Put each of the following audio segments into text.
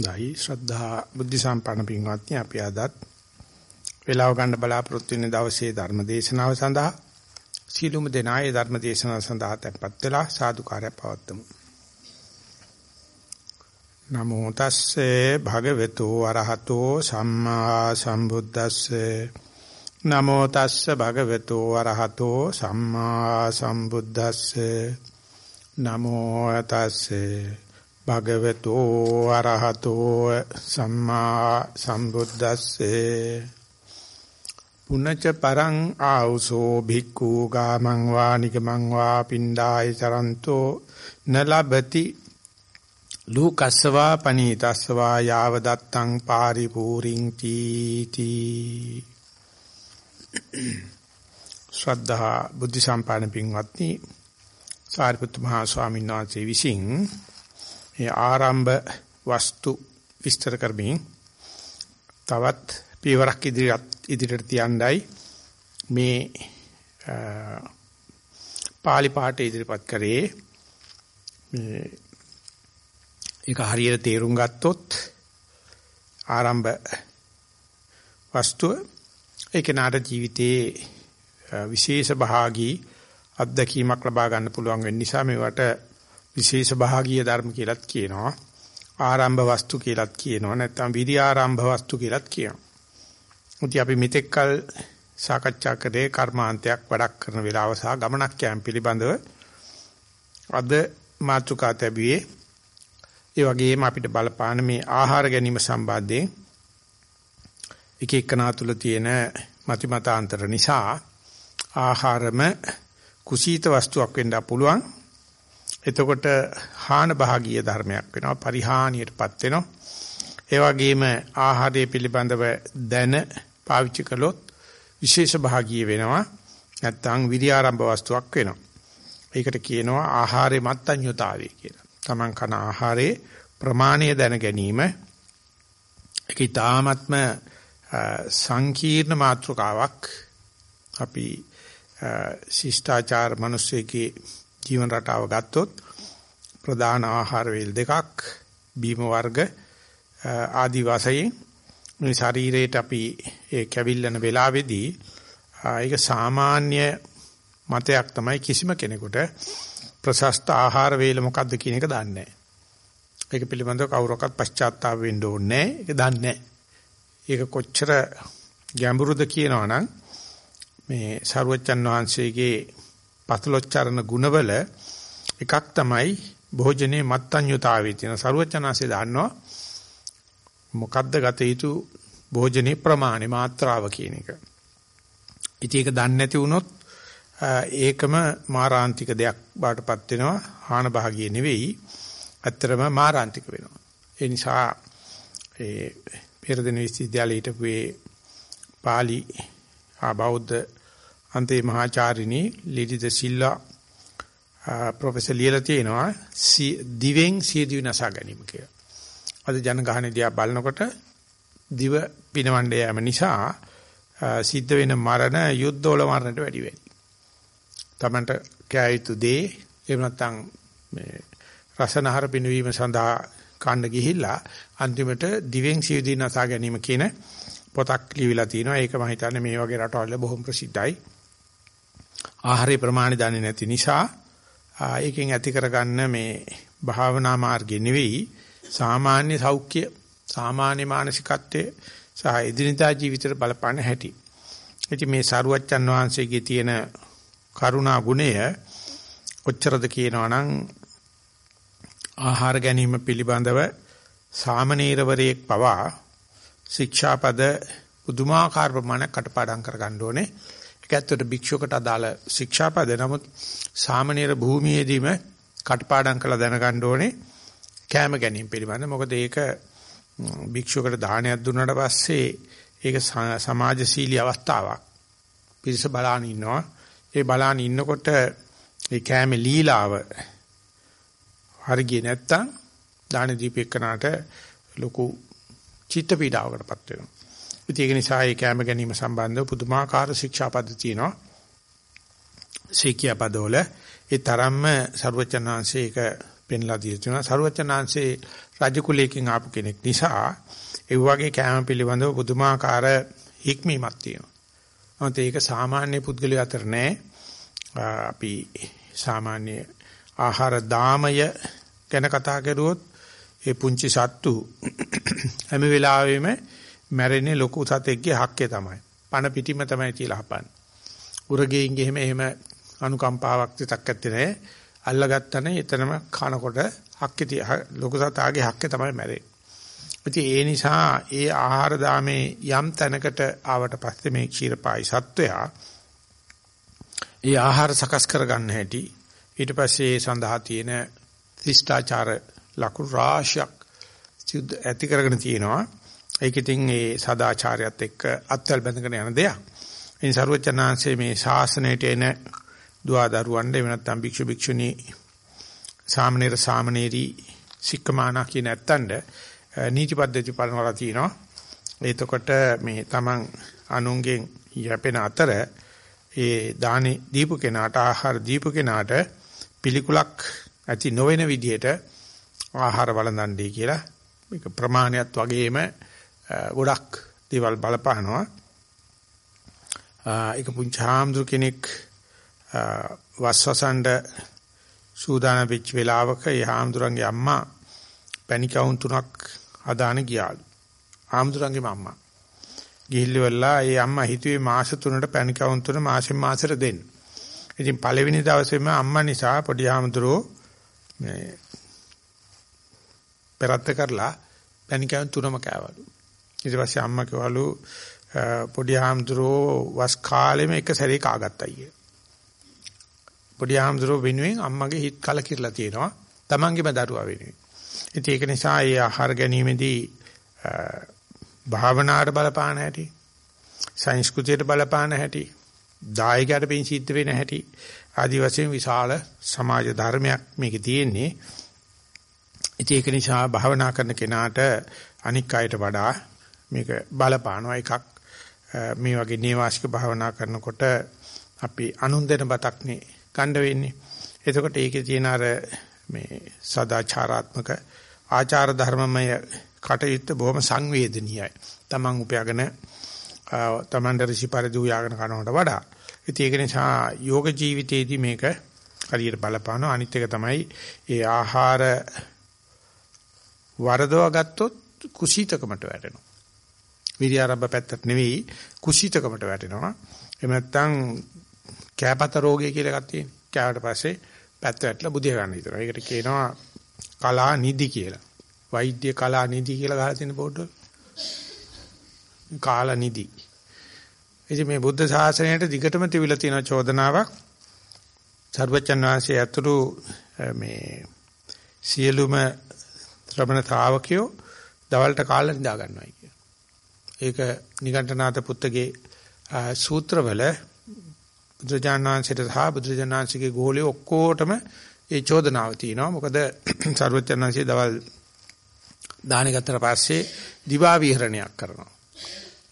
දයි ශ්‍රද්ධා බුද්ධ සම්පන්න පින්වත්නි අපි අදත් වේලාව ගන්න බලාපොරොත්තු වෙන දවසේ ධර්ම දේශනාව සඳහා. සීලුම දෙනායේ ධර්ම දේශනාව සඳහා tempත් වෙලා සාදුකාරය පවත්වමු. නමෝ තස්සේ භගවතු අරහතෝ සම්මා සම්බුද්දස්සේ. නමෝ තස්සේ භගවතු අරහතෝ සම්මා සම්බුද්දස්සේ. නමෝ තස්සේ භගවතු අරහතෝ සම්මා සම්බුද්දස්සේ. පුනච්ච පරං ආවුසෝ භික්ඛු ගාමං වා නිගමං වා පින්ඩාය චරන්තෝ නලබති. ලූකස්සවා පනීතස්සවා යාව දත්තං පාරිපූරින් තීති. ශ්‍රද්ධා බුද්ධ සම්පන්න පින්වත්නි සාරිපුත්ත මහා ස්වාමීන් වහන්සේ විසින් ඒ ආරම්භ වස්තු විස්තර කරමින් තවත් පියවරක් ඉදිරියට ඉදිරියට තියන්නයි. මේ පාලි පාඨ ඉදිරිපත් කරේ. මේ ඒක හරියට තේරුම් ගත්තොත් ආරම්භ වස්තුව ඒක නාට ජීවිතයේ විශේෂ භාගී අත්දැකීමක් ලබා ගන්න පුළුවන් වෙන නිසා මේවට විශේෂ භාගීය ධර්ම කියලාත් කියනවා. ආරම්භ වස්තු කියලාත් කියනවා. නැත්නම් විරි ආරම්භ වස්තු කියලාත් කියනවා. මුති අපි මෙතෙක්කල් සාකච්ඡා කරේ කර්මාන්තයක් වැඩක් කරන වේලාව සහ ගමනක් යෑම පිළිබඳව අද මාතෘකා තැබුවේ ඒ වගේම අපිට බලපාන මේ ආහාර ගැනීම සම්බන්ධයෙන් එක එකනා තුල තියෙන මතිමතාන්තර නිසා ආහාරම කුසීත වස්තුවක් වෙන්න පුළුවන් එතකොට හාන භාගීය ධර්මයක් වෙනවා පරිහානියටපත් වෙනවා. ඒ වගේම ආහාරය පිළිබඳව දැන පාවිච්චි කළොත් විශේෂ භාගීය වෙනවා නැත්නම් විරියාරම්භ වස්තුවක් වෙනවා. ඒකට කියනවා ආහාරේ මත්ඤ්‍යතාවය කියලා. Taman කන ආහාරයේ ප්‍රමාණය දැන ගැනීම. ඒක ඊ타ත්ම සංකීර්ණ මාත්‍රකාවක් අපි ශිෂ්ටාචාර මිනිස්සෙකේ ජීවන රටාව ගත්තොත් ප්‍රධාන ආහාර වේල් දෙකක් බීම වර්ග ආදි වශයෙන් මේ ශරීරයට අපි ඒ කැවිල්ලන වෙලාවේදී ඒක සාමාන්‍ය මතයක් තමයි කිසිම කෙනෙකුට ප්‍රශස්ත ආහාර වේල මොකක්ද කියන එක දන්නේ නැහැ. ඒක පිළිබඳව කවුරක්වත් පශ්චාත්තාප වෙන්න ඕනේ නැහැ. ඒක දන්නේ නැහැ. ඒක කොච්චර ගැඹුරුද කියනවනම් මේ සරුවච්චන් වහන්සේගේ පතලොච්චරණ ගුණවල එකක් තමයි භෝජනේ මත්ඤ්‍යතාවයේ තියෙන සරුවචනාංශය දන්නවා මොකද්ද ගත යුතු භෝජනේ ප්‍රමාණය මාත්‍රාව කියන එක. ඉතින් ඒක දන්නේ නැති වුණොත් ඒකම මාරාන්තික දෙයක් බාටපත් වෙනවා හාන භාගිය නෙවෙයි ඇත්තරම මාරාන්තික වෙනවා. ඒ නිසා ඒ පෙරදින විශ්වවිද්‍යාලයේ හිටපු ඒ පාලි ආ බෞද්ධ අන්තේ මහාචාර්යිනී ලීඩි ද සිල්ලා ප්‍රොෆෙසර් ලියලා තියෙනවා දිවෙන් සියදිවි නසා ගැනීම කියලා. අද ජනගහනේ දිහා බලනකොට දිව පිනවන්න යෑම නිසා සිද්ධ වෙන මරණ යුද්ධවල මරණයට වැඩි වෙයි. තමන්ට කැයිතු දේ එහෙම නැත්නම් මේ රසනහර පිනවීම සඳහා කන්න ගිහිල්ලා අන්තිමට දිවෙන් සියදිවි නසා ගැනීම කියන පොතක් ලියවිලා තිනවා. ඒක මම හිතන්නේ මේ වගේ රටවල බොහොම ප්‍රසිද්ධයි. ආහාරේ ප්‍රමාණය දන්නේ නැති නිසා ඒකෙන් ඇති කරගන්න මේ භාවනා මාර්ගෙ නෙවෙයි සාමාන්‍ය සෞඛ්‍ය සාමාන්‍ය මානසිකත්වයේ සහ එදිනදා ජීවිතේ බලපාන හැටි. ඉතින් මේ සරුවච්චන් වහන්සේගේ තියෙන කරුණා ගුණය කොච්චරද කියනවනම් ආහාර ගැනීම පිළිබඳව සාමනීරවරයෙක් පවා ශික්ෂාපද පුදුමාකාර ප්‍රමාණයක් කටපාඩම් කරගන්න ඕනේ. ඒක ඇත්තට භික්ෂුවකට අදාළ ශික්ෂාපද නමුත් සාමනීර භූමියේදීම කටපාඩම් කරලා දැනගන්න ඕනේ කැම ගැනීම පිළිබඳ. මොකද ඒක භික්ෂුවකට දානයක් දුන්නාට පස්සේ ඒක සමාජශීලී අවස්ථාවක්. පිරිස බලාන ඉන්නවා. ඒ බලාන ඉන්නකොට ඒ කැමේ ලීලාව හරිය නැත්තම් දාන දීපේකනට ලොකු චිත්ත පීඩාවකටපත් වෙනවා. ඒක නිසා ඒ කැම ගැනීම සම්බන්ධව පුදුමාකාර ශික්ෂා පද්ධති තියෙනවා. ශික්ෂා පදවල ඒ තරම්ම ਸਰවචනාංශේ ඒක පෙන්ලා දීලා තියෙනවා. සරුවචනාංශේ රජ කුලයකින් ආපු කෙනෙක් නිසා ඒ වගේ කැම පිළිබඳව පුදුමාකාර හික්මීමක් තියෙනවා. මොකද ඒක සාමාන්‍ය පුද්ගලයා අතර නෑ. අපි සාමාන්‍ය ආහාර දාමය ගැන කතා කරුවොත් ඒ පුංචි සත්තු හැම වෙලාවෙම මැරෙන්නේ ලොකු සතෙක්ගේ හක්කේ තමයි. පණ පිටිම තමයි තියලා හපන්නේ. උරගෙයින්ගේ එහෙම එහෙම අනුකම්පාවක් තිතක් ඇත්තේ නැහැ. අල්ලගත්තනේ එතනම කනකොට හක්කේ ලොකු සතාගේ හක්කේ තමයි මැරෙන්නේ. ඉතින් ඒ නිසා ඒ ආහාර දාමේ යම් තැනකට ආවට පස්සේ මේ ක්ෂීරපායි සත්වයා ඒ ආහාර සකස් කරගන්න හැටි ඊට පස්සේ සඳහා තියෙන ශිෂ්ටාචාර ලකුණු රාශියක් ඇති කරගෙන තියෙනවා. ඒක ඉතින් ඒ සදාචාරයත් එක්ක අත්වල බැඳගෙන යන දෙයක්. ඉතින් සරුවචනාංශයේ මේ ශාසනයට එන දුවා දරුවන්ට එහෙම නැත්නම් භික්ෂු භික්ෂුණී සාමනීර සාමනීරි සික්කමානා කියන ඇත්තන්ට නීති පද්ධති පනවලා තිනවා. එතකොට මේ Taman අනුන්ගෙන් යැපෙන අතර ඒ දානි දීපු කෙනාට ආහාර දීපු කෙනාට පිළිකුලක් ඇති නොවන විදිහට ආහාර වළඳන්නේ කියලා මේක ප්‍රමාණයත් වගේම ගොඩක් දේවල් බලපානවා. ඒක පුංචාම්දු කෙනෙක් වස්සසඬ සූදානම් වෙච්ච වෙලාවක ඒ හාමුදුරන්ගේ අම්මා පැණිකවුන් තුනක් හදාන ගියාලු. හාමුදුරන්ගේම අම්මා. ගිහිල්ලිවලා ඒ අම්මා හිතුවේ මාස තුනට පැණිකවුන් තුන මාසෙන් මාසෙට දෙන්න. ඉතින් පළවෙනි දවසේම අම්මා නිසා පොඩි හාමුදුරුවෝ මේ පෙරත්ත කරලා පැණිකවුන් තුනම කෑවලු. ඊට පස්සේ අම්මා කිව්වලු පොඩි හාමුදුරුවෝ වස් කාලෙම එක සැරේ කාගත්තා අයියේ. පොඩි ආම්දරෝ වෙනුවෙන් අම්මගේ හිත කලකිරලා තියෙනවා. තමන්ගේම දරුවා වෙනුවෙන්. ඉතින් ඒක නිසා ඒ ආහාර ගැනීමේදී භාවනාවට බලපාන හැටි, සංස්කෘතියට බලපාන හැටි, දායකයට පින් සිද්ධ වෙන හැටි ආදි වශයෙන් විශාල සමාජ ධර්මයක් මේකේ තියෙන්නේ. ඉතින් ඒක නිසා භාවනා කරන කෙනාට අනික් අයට වඩා මේක බලපානවා එකක් මේ වගේ නේවාසික භාවනා කරනකොට අපි අනුන් දෙන බතක්නේ ගන්න වෙන්නේ. එතකොට ඒකේ තියෙන අර මේ සදාචාරාත්මක ආචාර ධර්මමය කටයුත්ත බොහොම සංවේදනීයයි. Taman උපයාගෙන Taman රිසි පරිදි උයාගෙන කරනවට වඩා. ඉතින් ඒක නිසා යෝග ජීවිතයේදී මේක හරියට බලපානවා. අනිත් එක තමයි ඒ ආහාර වරදවා ගත්තොත් කුසීතකමට වැටෙනවා. විරියාරම්භ පැත්තට නෙවෙයි කුසීතකමට වැටෙනවා. එහෙම නැත්නම් කෑපත රෝගය කියලා එකක් තියෙනවා. කෑවට පස්සේ පැත්ත වැටලා බුදිය ගන්න හිතනවා. ඒකට කියනවා කලා නිදි කියලා. වෛද්‍ය කලා නිදි කියලා ගහලා තියෙන බෝඩ් වල. කාලා නිදි. ඉතින් මේ බුද්ධ ශාසනයට දිගටම තිබිලා තියෙන චෝදනාවක් සර්වචන් වහන්සේ අතුරු මේ සියලුම ශ්‍රමණ ශ්‍රාවකයෝ දවල්ට කාලා නිදා ගන්නවායි කියන. ඒක නිගණ්ඨනාත පුත්තගේ සූත්‍රවල බුදුජානනාංශයට සහ බුදුජානනාංශගේ ගෝලයේ ඔක්කොටම ඒ චෝදනාව තියෙනවා. මොකද සර්වඥාන්සේ දවල් දාහනේ ගත්තට පස්සේ දිවා විහරණයක් කරනවා.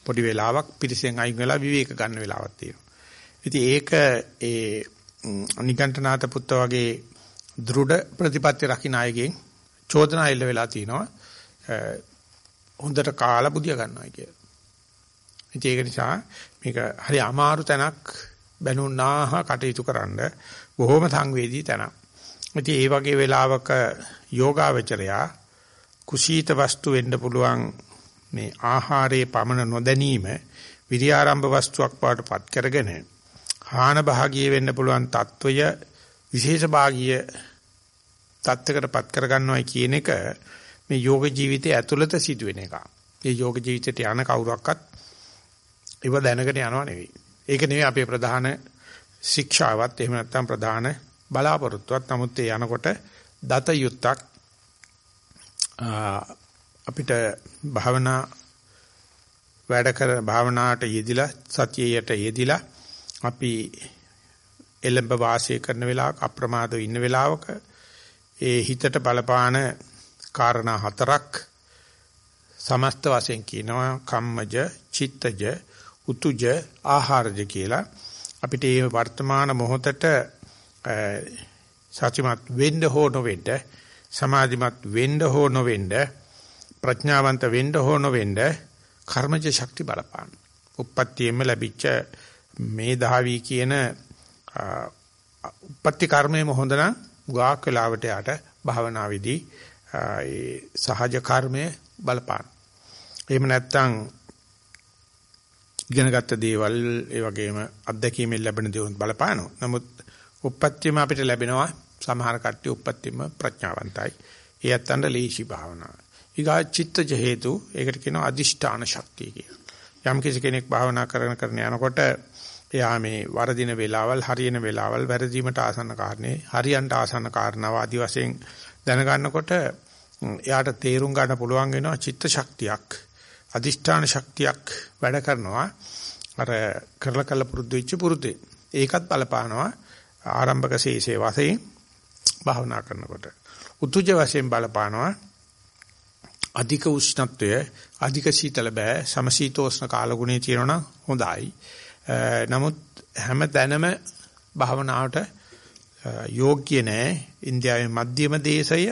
පොඩි වෙලාවක් පිරිසෙන් අයින් වෙලා විවේක ගන්න වෙලාවක් තියෙනවා. ඉතින් ඒක ඒ නිකණ්ඨනාත පුත්ත වගේ දෘಢ ප්‍රතිපත්ති රකින්න අයගෙන් චෝදනා එල්ල වෙලා තිනවා. හොඳට කාලා බුදිය ගන්නවා කියලා. ඒක නිසා මේක හරි අමාරු තැනක් බැනුනාහ කටයුතු කරන්න බොහොම සංවේදී තැනක්. ඉතින් ඒ වගේ වෙලාවක යෝගාවචරයා කුසීත වස්තු වෙන්න පුළුවන් මේ ආහාරයේ පමණ නොදැනීම විරියාරම්භ වස්තුවක් බවට පත් කරගෙන හාන භාගිය වෙන්න පුළුවන් తত্ত্বය විශේෂ භාගිය தත්ත්වයකට පත් කරගන්නවයි කියන එක මේ යෝග ජීවිතය ඇතුළත සිදුවෙන එක. ඒ යෝග ජීවිතයට යන කවුරක්වත් ඒව දැනගෙන යනව නෙවෙයි. ඒක නෙවෙයි අපේ ප්‍රධාන ශික්ෂාවත් එහෙම නැත්නම් ප්‍රධාන බලාපොරොත්තුවක්. නමුත් ඒ යනකොට දත යුත්තක් අපිට භාවනා වැඩ කර භාවනාවට යෙදිලා සතියයට යෙදිලා අපි එළඹ වාසය කරන වෙලාවක අප්‍රමාදව ඉන්න වෙලාවක ඒ හිතට බලපාන කාරණා හතරක් සමස්ත වශයෙන් කියනවා කම්මජ චිත්තජ උතුජ ආහාරජ කියලා අපිට මේ වර්තමාන මොහොතට සත්‍යමත් වෙන්න හෝ නොවෙන්න සමාධිමත් වෙන්න හෝ නොවෙන්න ප්‍රඥාවන්ත වෙන්න හෝ නොවෙන්න කර්මජ ශක්ති බලපාන. උප්පත්තියෙම ලැබිච්ච මේ දහවි කියන උප්පත්ති කර්මයේම හොඳ නම් ගාක් වෙලාවට යට භාවනාවේදී ඒ සහජ කර්මය බලපාන. එහෙම නැත්නම් ඉගෙනගත්ත දේවල් ඒ වගේම අත්දැකීමෙන් ලැබෙන දේවල් බලපානවා. නමුත් උප්පත්තියම අපිට ලැබෙනවා සමහර කට්ටිය උප්පත්තියම ප්‍රඥාවන්තයි. ඒ ඇත්තන්ට ලීෂි භාවනාව. ඊගා චිත්තජ හේතු ඒකට කියනවා අදිෂ්ඨාන ශක්තිය කියලා. යම් කිසි කෙනෙක් භාවනා කරන කරන යනකොට එයා මේ වරදින වේලාවල් හරියන වේලාවල් වැරදීමට ආසන්න කාරණේ හරියන්ට ආසන්න කාරණාව ආදි වශයෙන් දැනගන්නකොට එයාට තේරුම් ගන්න පුළුවන් වෙනවා චිත්ත ශක්තියක් අදිෂ්ඨාන ශක්තියක් වැඩ කරනවා. අර කරලා කළ පුරුදු වෙච්ච පුරුතේ ඒකත් බලපානවා ආරම්භක ශේෂයේ වශයෙන් භාවනා කරනකොට. උතුජ වශයෙන් බලපානවා අධික උෂ්ණත්වය අධික සීතල බෑ සමශීතෝෂ්ණ කාලගුණේ තියෙනවා හොඳයි. නමුත් හැම තැනම භාවනාවට යෝග්‍ය නෑ. ඉන්දියාවේ මධ්‍යම දේශය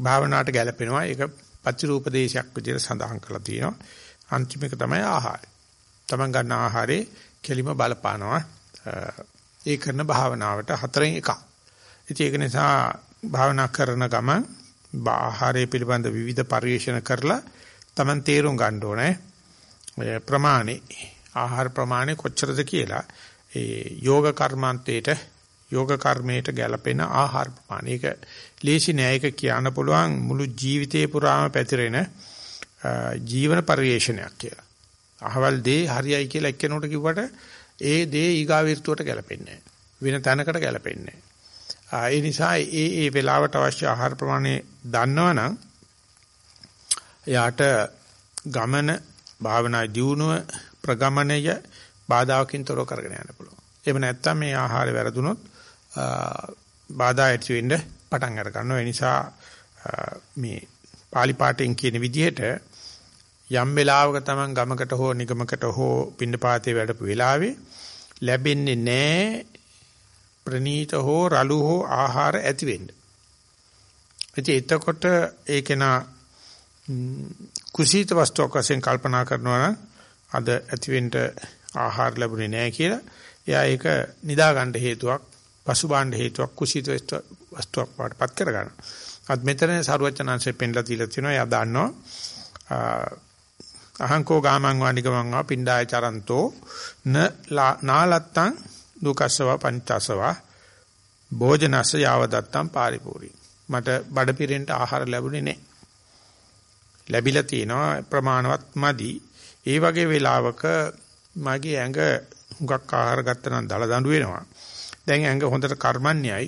භාවනාවට ගැලපෙනවා ඒක පතිරූප දේශයක් විදිහට සඳහන් කරලා තියෙනවා. අන්තිම එක තමයි ආහාරය. තමන් ගන්න ආහාරේ කෙලිම බලපානවා. ඒ කරන භාවනාවට හතරෙන් එකක්. ඉතින් ඒක නිසා භාවනා කරන ගමන් ආහාරය පිළිබඳ විවිධ පරිශන කරලා තමන් තේරුම් ගන්න ඕනේ. ප්‍රමාණේ ආහාර ප්‍රමාණය කොච්චරද කියලා. ඒ යෝග කර්මාන්තයේට යෝග කර්මයට ගැලපෙන ආහාර ප්‍රමාණය. ඒක ලේසි නෑ ඒක කියන්න පුළුවන් මුළු ජීවිතේ පුරාම පැතිරෙන ජීවන පරිශ්‍රණයක් කියලා. අහවල් දේ හරියයි කියලා එක්කෙනෙකුට කිව්වට ඒ දේ ඊගා විර්තුවට ගැලපෙන්නේ වෙන තැනකට ගැලපෙන්නේ ඒ නිසා ඒ ඒ වෙලාවට අවශ්‍ය ආහාර ප්‍රමාණය දන්නවනම් එයාට ගමන භාවනා දියුණුව ප්‍රගමණය බාධාකින් තොරව කරගෙන යන්න පුළුවන්. එහෙම නැත්නම් මේ ආහාරය වැරදුනොත් බාධා ඇති වෙන්න පටන් අර ගන්නවා. ඒ නිසා මේ pāli පාඨයෙන් කියන විදිහට යම් වෙලාවක Taman ගමකට හෝ නිගමකට හෝ පින්නපාතේ වැඩපු වෙලාවේ ලැබෙන්නේ නැහැ ප්‍රනීත හෝ රළු හෝ ආහාර ඇති වෙන්න. ඉතින් එතකොට ඒකේන කුසීත වස්තුවක් වශයෙන් කල්පනා කරනවා නම් අද ඇතිවෙන්න ආහාර ලැබුණේ නැහැ කියලා එයා ඒක නිදා ගන්න හේතුවක් පසුබාණ්ඩ හේතුවක් කුසීත වස්තුවක් වඩපත් කර ගන්නවා. අත් මෙතන සරුවචනාංශයෙන් පෙන්ලා දීලා තියෙනවා එයා දන්නවා අහංකෝ ගාමං වානිකමං වා පිණ්ඩාය චරන්තෝ න නාලත්තං දුකස්සව පංචසව භෝජනස්ස යාව දත්තම් පාරිපූර්ණයි මට බඩ පිරෙන්න ආහාර ලැබුණේ නැහැ ලැබිලා තියෙනවා ප්‍රමාණවත් මදි ඒ වගේ වෙලාවක මගේ ඇඟ හුඟක් ආහාර ගත්තා නම් දල දඬු වෙනවා. දැන් ඇඟ හොඳට කර්මන්නේයි.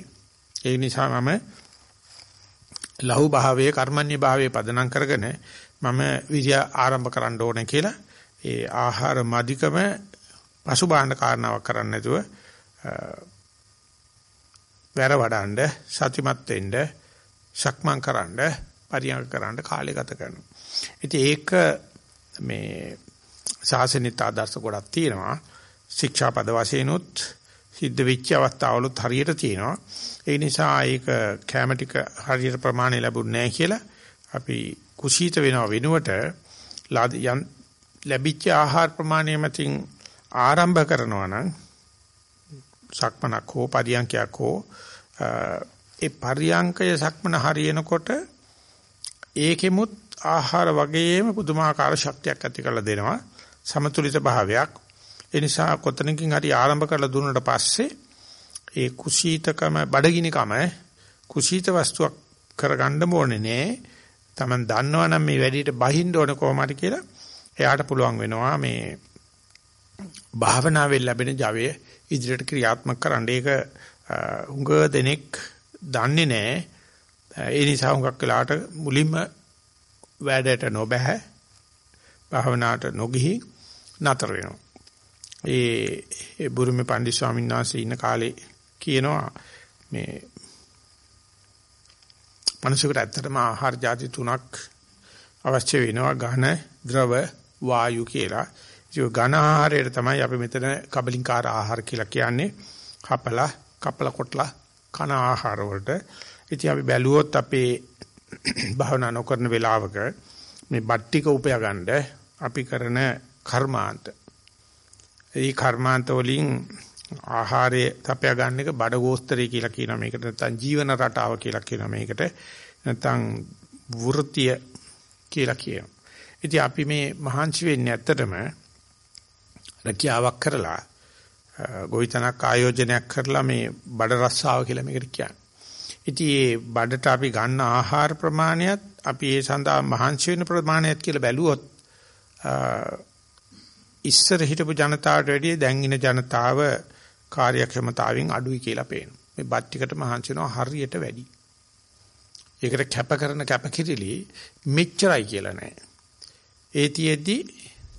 ඒ නිසා මම ලහු භාවයේ කර්මන්නේ භාවයේ පදනම් කරගෙන මම විද්‍ය ආරම්භ කරන්න ඕනේ කියලා ඒ ආහාර මදිකම පසුබාහන කාරණාවක් කරන්න නැතුව වැර වඩන්න සතිමත් වෙන්න සක්මන් කරන්න පරියන්ක කරන්න කාලය ගත කරනවා. ඉතින් ඒක මේ ශාසනික ආදර්ශ ගොඩක් තියෙනවා. ශික්ෂාපද වශයෙන් උත් සිද්ධ වෙච්ච අවස්ථාවලුත් හරියට තියෙනවා. ඒ නිසා ඒක කැම ටික හරියට ප්‍රමාණය ලැබුණ නැහැ කියලා අපි කුසීත වෙනව වෙනුවට ලැබිච්ච ආහාර ප්‍රමාණය මතින් ආරම්භ කරනවා නම් සක්මනක් හෝ පරියන්කයක් හෝ ඒ පරියන්කය සක්මන හරියනකොට ඒකෙමුත් ආහාර වගේම පුදුමාකාර ශක්තියක් ඇති කරලා දෙනවා සමතුලිත භාවයක් ඒ නිසා කොතනකින් හරි ආරම්භ කරලා දුන්නට පස්සේ ඒ කුසීතකම බඩගිනිකම කුසීත වස්තුවක් කරගන්න ඕනේ නෑ Taman දන්නවනම් මේ වැඩේට බහින්න ඕනේ කොහොමද කියලා එයාට පුළුවන් වෙනවා මේ භාවනාවෙන් ලැබෙන ජවය ඉදිරියට ක්‍රියාත්මක කරන්න ඒක හුඟ දෙනෙක් දන්නේ නැහැ. ඒ නිසා හුඟක් වෙලාවට මුලින්ම වැඩට නොබැහැ භාවනාවට නොගිහි නතර වෙනවා. ඒ බුරුමේ පණ්ඩිත ස්වාමීන් වහන්සේ ඉන්න කාලේ කියනවා මේ මනුෂ්‍යකට ඇත්තටම ආහාර ಜಾති තුනක් අවශ්‍ය වෙනවා ඝන, ද්‍රව, වායු කියලා. ඒ ඝන ආහාරයට තමයි අපි මෙතන කබලින්කාර ආහාර කියලා කියන්නේ. හපලා, කපලා කොටලා කන ආහාර වලට. ඉතින් අපි බැලුවොත් අපේ භාවනා නොකරන වෙලාවක මේ බට්ටික උපය ගන්න අපි කරන කර්මාන්ත. ඒ කර්මාන්ත වලින් ආහාරය තපය ගන්න එක බඩගෝස්තරය කියලා කියනවා මේකට නැත්නම් ජීවන රටාව කියලා කියනවා මේකට නැත්නම් වෘත්තිය කියලා කියනවා. ඉතින් අපි මේ මහන්සි වෙන්නේ ඇත්තටම රැකියාවක් කරලා ගොවිතැනක් ආයෝජනයක් කරලා මේ බඩ රස්සාව කියලා මේකට කියන්නේ. ඉතින් මේ බඩට අපි ගන්න ආහාර ප්‍රමාණයත් අපි ඒ සඳහා මහන්සි වෙන ප්‍රමාණයත් කියලා බැලුවොත් ඉස්සර හිටපු ජනතාවට වැඩිය දැන් ඉන ජනතාව කාර්යක්ෂමතාවෙන් අඩුයි කියලා පේනවා. මේ බත් ටිකට මහන්සි වෙනවා හරියට වැඩි. ඒකට කැප කරන කැපකිරිලි මෙච්චරයි කියලා නෑ. ඒතියෙදි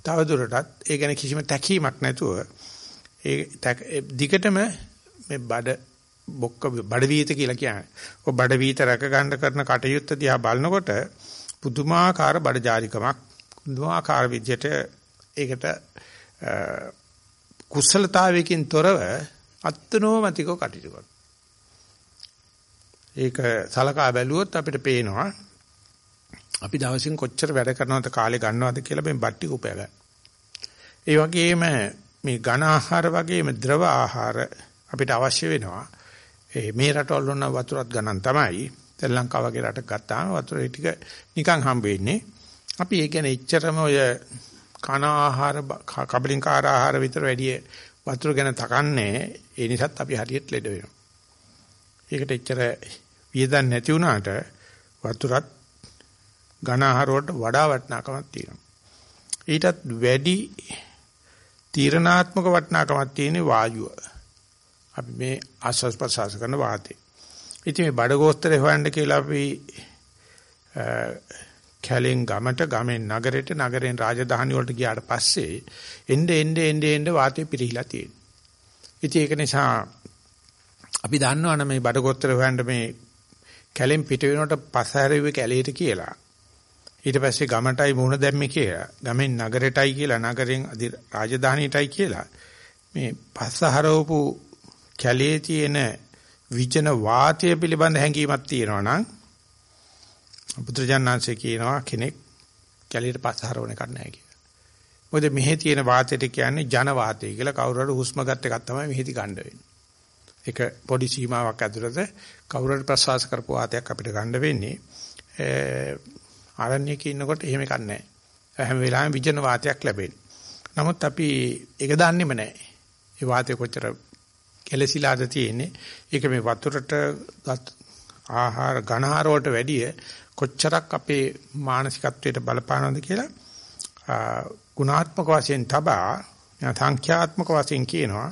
තවදුරටත් ඒ ගැන කිසිම තැකීමක් නැතුව ඒ දිගටම මේ බඩ බොක්ක බඩ වීත කියලා කියන්නේ. ඔය බඩ වීත රැක ගන්න කරන කටයුත්ත දිහා බලනකොට පුදුමාකාර බඩ ජාරිකමක් පුදුමාකාර විදිහට ඒකට කුසලතාවයකින් තොරව අත්නෝමතිකව කටයුතු කරනවා. ඒක සලකා බැලුවොත් අපිට පේනවා අපි දවසින් කොච්චර වැඩ කරනවද කාලේ ගන්නවද කියලා මේ බට්ටි උපය ගන්න. ඒ වගේම මේ ඝන ආහාර වගේම ද්‍රව ආහාර අපිට අවශ්‍ය වෙනවා. ඒ මේ රටවල වුණ වතුරත් ගණන් තමයි. ශ්‍රී ලංකාව වගේ රටක් ගත්තාම වතුර ටික නිකන් හම්බ වෙන්නේ. අපි ඒ කියන්නේ එච්චරම ඔය කන ආහාර කබලින්කාර ආහාර විතර වැඩි වතුර ගැන තකන්නේ ඒ නිසාත් අපි හරියට ලෙඩ වෙනවා. ඒකට එච්චර වියදම් නැති වුණාට වතුරත් ඝන ආහාර වලට වඩා වටිනාකමක් තියෙනවා. ඊටත් වැඩි තීරණාත්මක වටිනාකමක් තියෙන වායුව. අපි මේ ආස්වාස් ප්‍රසවාස කරන වාතය. ඉතින් මේ බඩගෝස්තරේ හොයන්න කියලා අපි කැලෙන් ගමට ගමෙන් නගරයට නගරෙන් රාජධානි වලට ගියාට පස්සේ එnde ende ende ende වාතය පිරීලා තියෙනවා. ඉතින් ඒක නිසා අපි දන්නවනේ මේ බඩගෝස්තරේ හොයන්න මේ කැලෙන් පිට වෙනකොට පස හැරෙව්වේ කැලේට කියලා. ඊට පස්සේ ගමටයි මුහුණ දැම්මේ කියලා. ගමෙන් නගරයටයි කියලා නගරෙන් රාජධානියටයි කියලා. මේ පස්ස හරවපු කැලේ තියෙන විජන වාතය පිළිබඳ හැඟීමක් තියෙනවා නම් බුදුරජාණන්සේ කියනවා කෙනෙක් කැලේට පස්ස හරවන එකක් නැහැ කියලා. මොකද මෙහි තියෙන වාතයට කියන්නේ ජන වාතය කියලා කවුරු හරි හුස්ම ගන්න එකක් තමයි මෙහිදි ගන්න වෙන්නේ. ඒක පොඩි සීමාවක් ඇතුළත කවුරු හරි ප්‍රසවාස කරපු වාතයක් අපිට ගන්න වෙන්නේ. ආරණ්‍යයක ඉන්නකොට එහෙම එකක් නැහැ. හැම වෙලාවෙම විජන වාතයක් ලැබෙන්නේ. නමුත් අපි ඒක දන්නේම නැහැ. ඒ වාතය කොච්චර කෙලසිලාද තියෙන්නේ. ඒක මේ වතුරට ආහාර ඝනහාර වලට වැඩිය කොච්චරක් අපේ මානසිකත්වයට බලපානවද කියලා ගුණාත්මක වශයෙන් තබා සංඛ්‍යාත්මක වශයෙන් කියනවා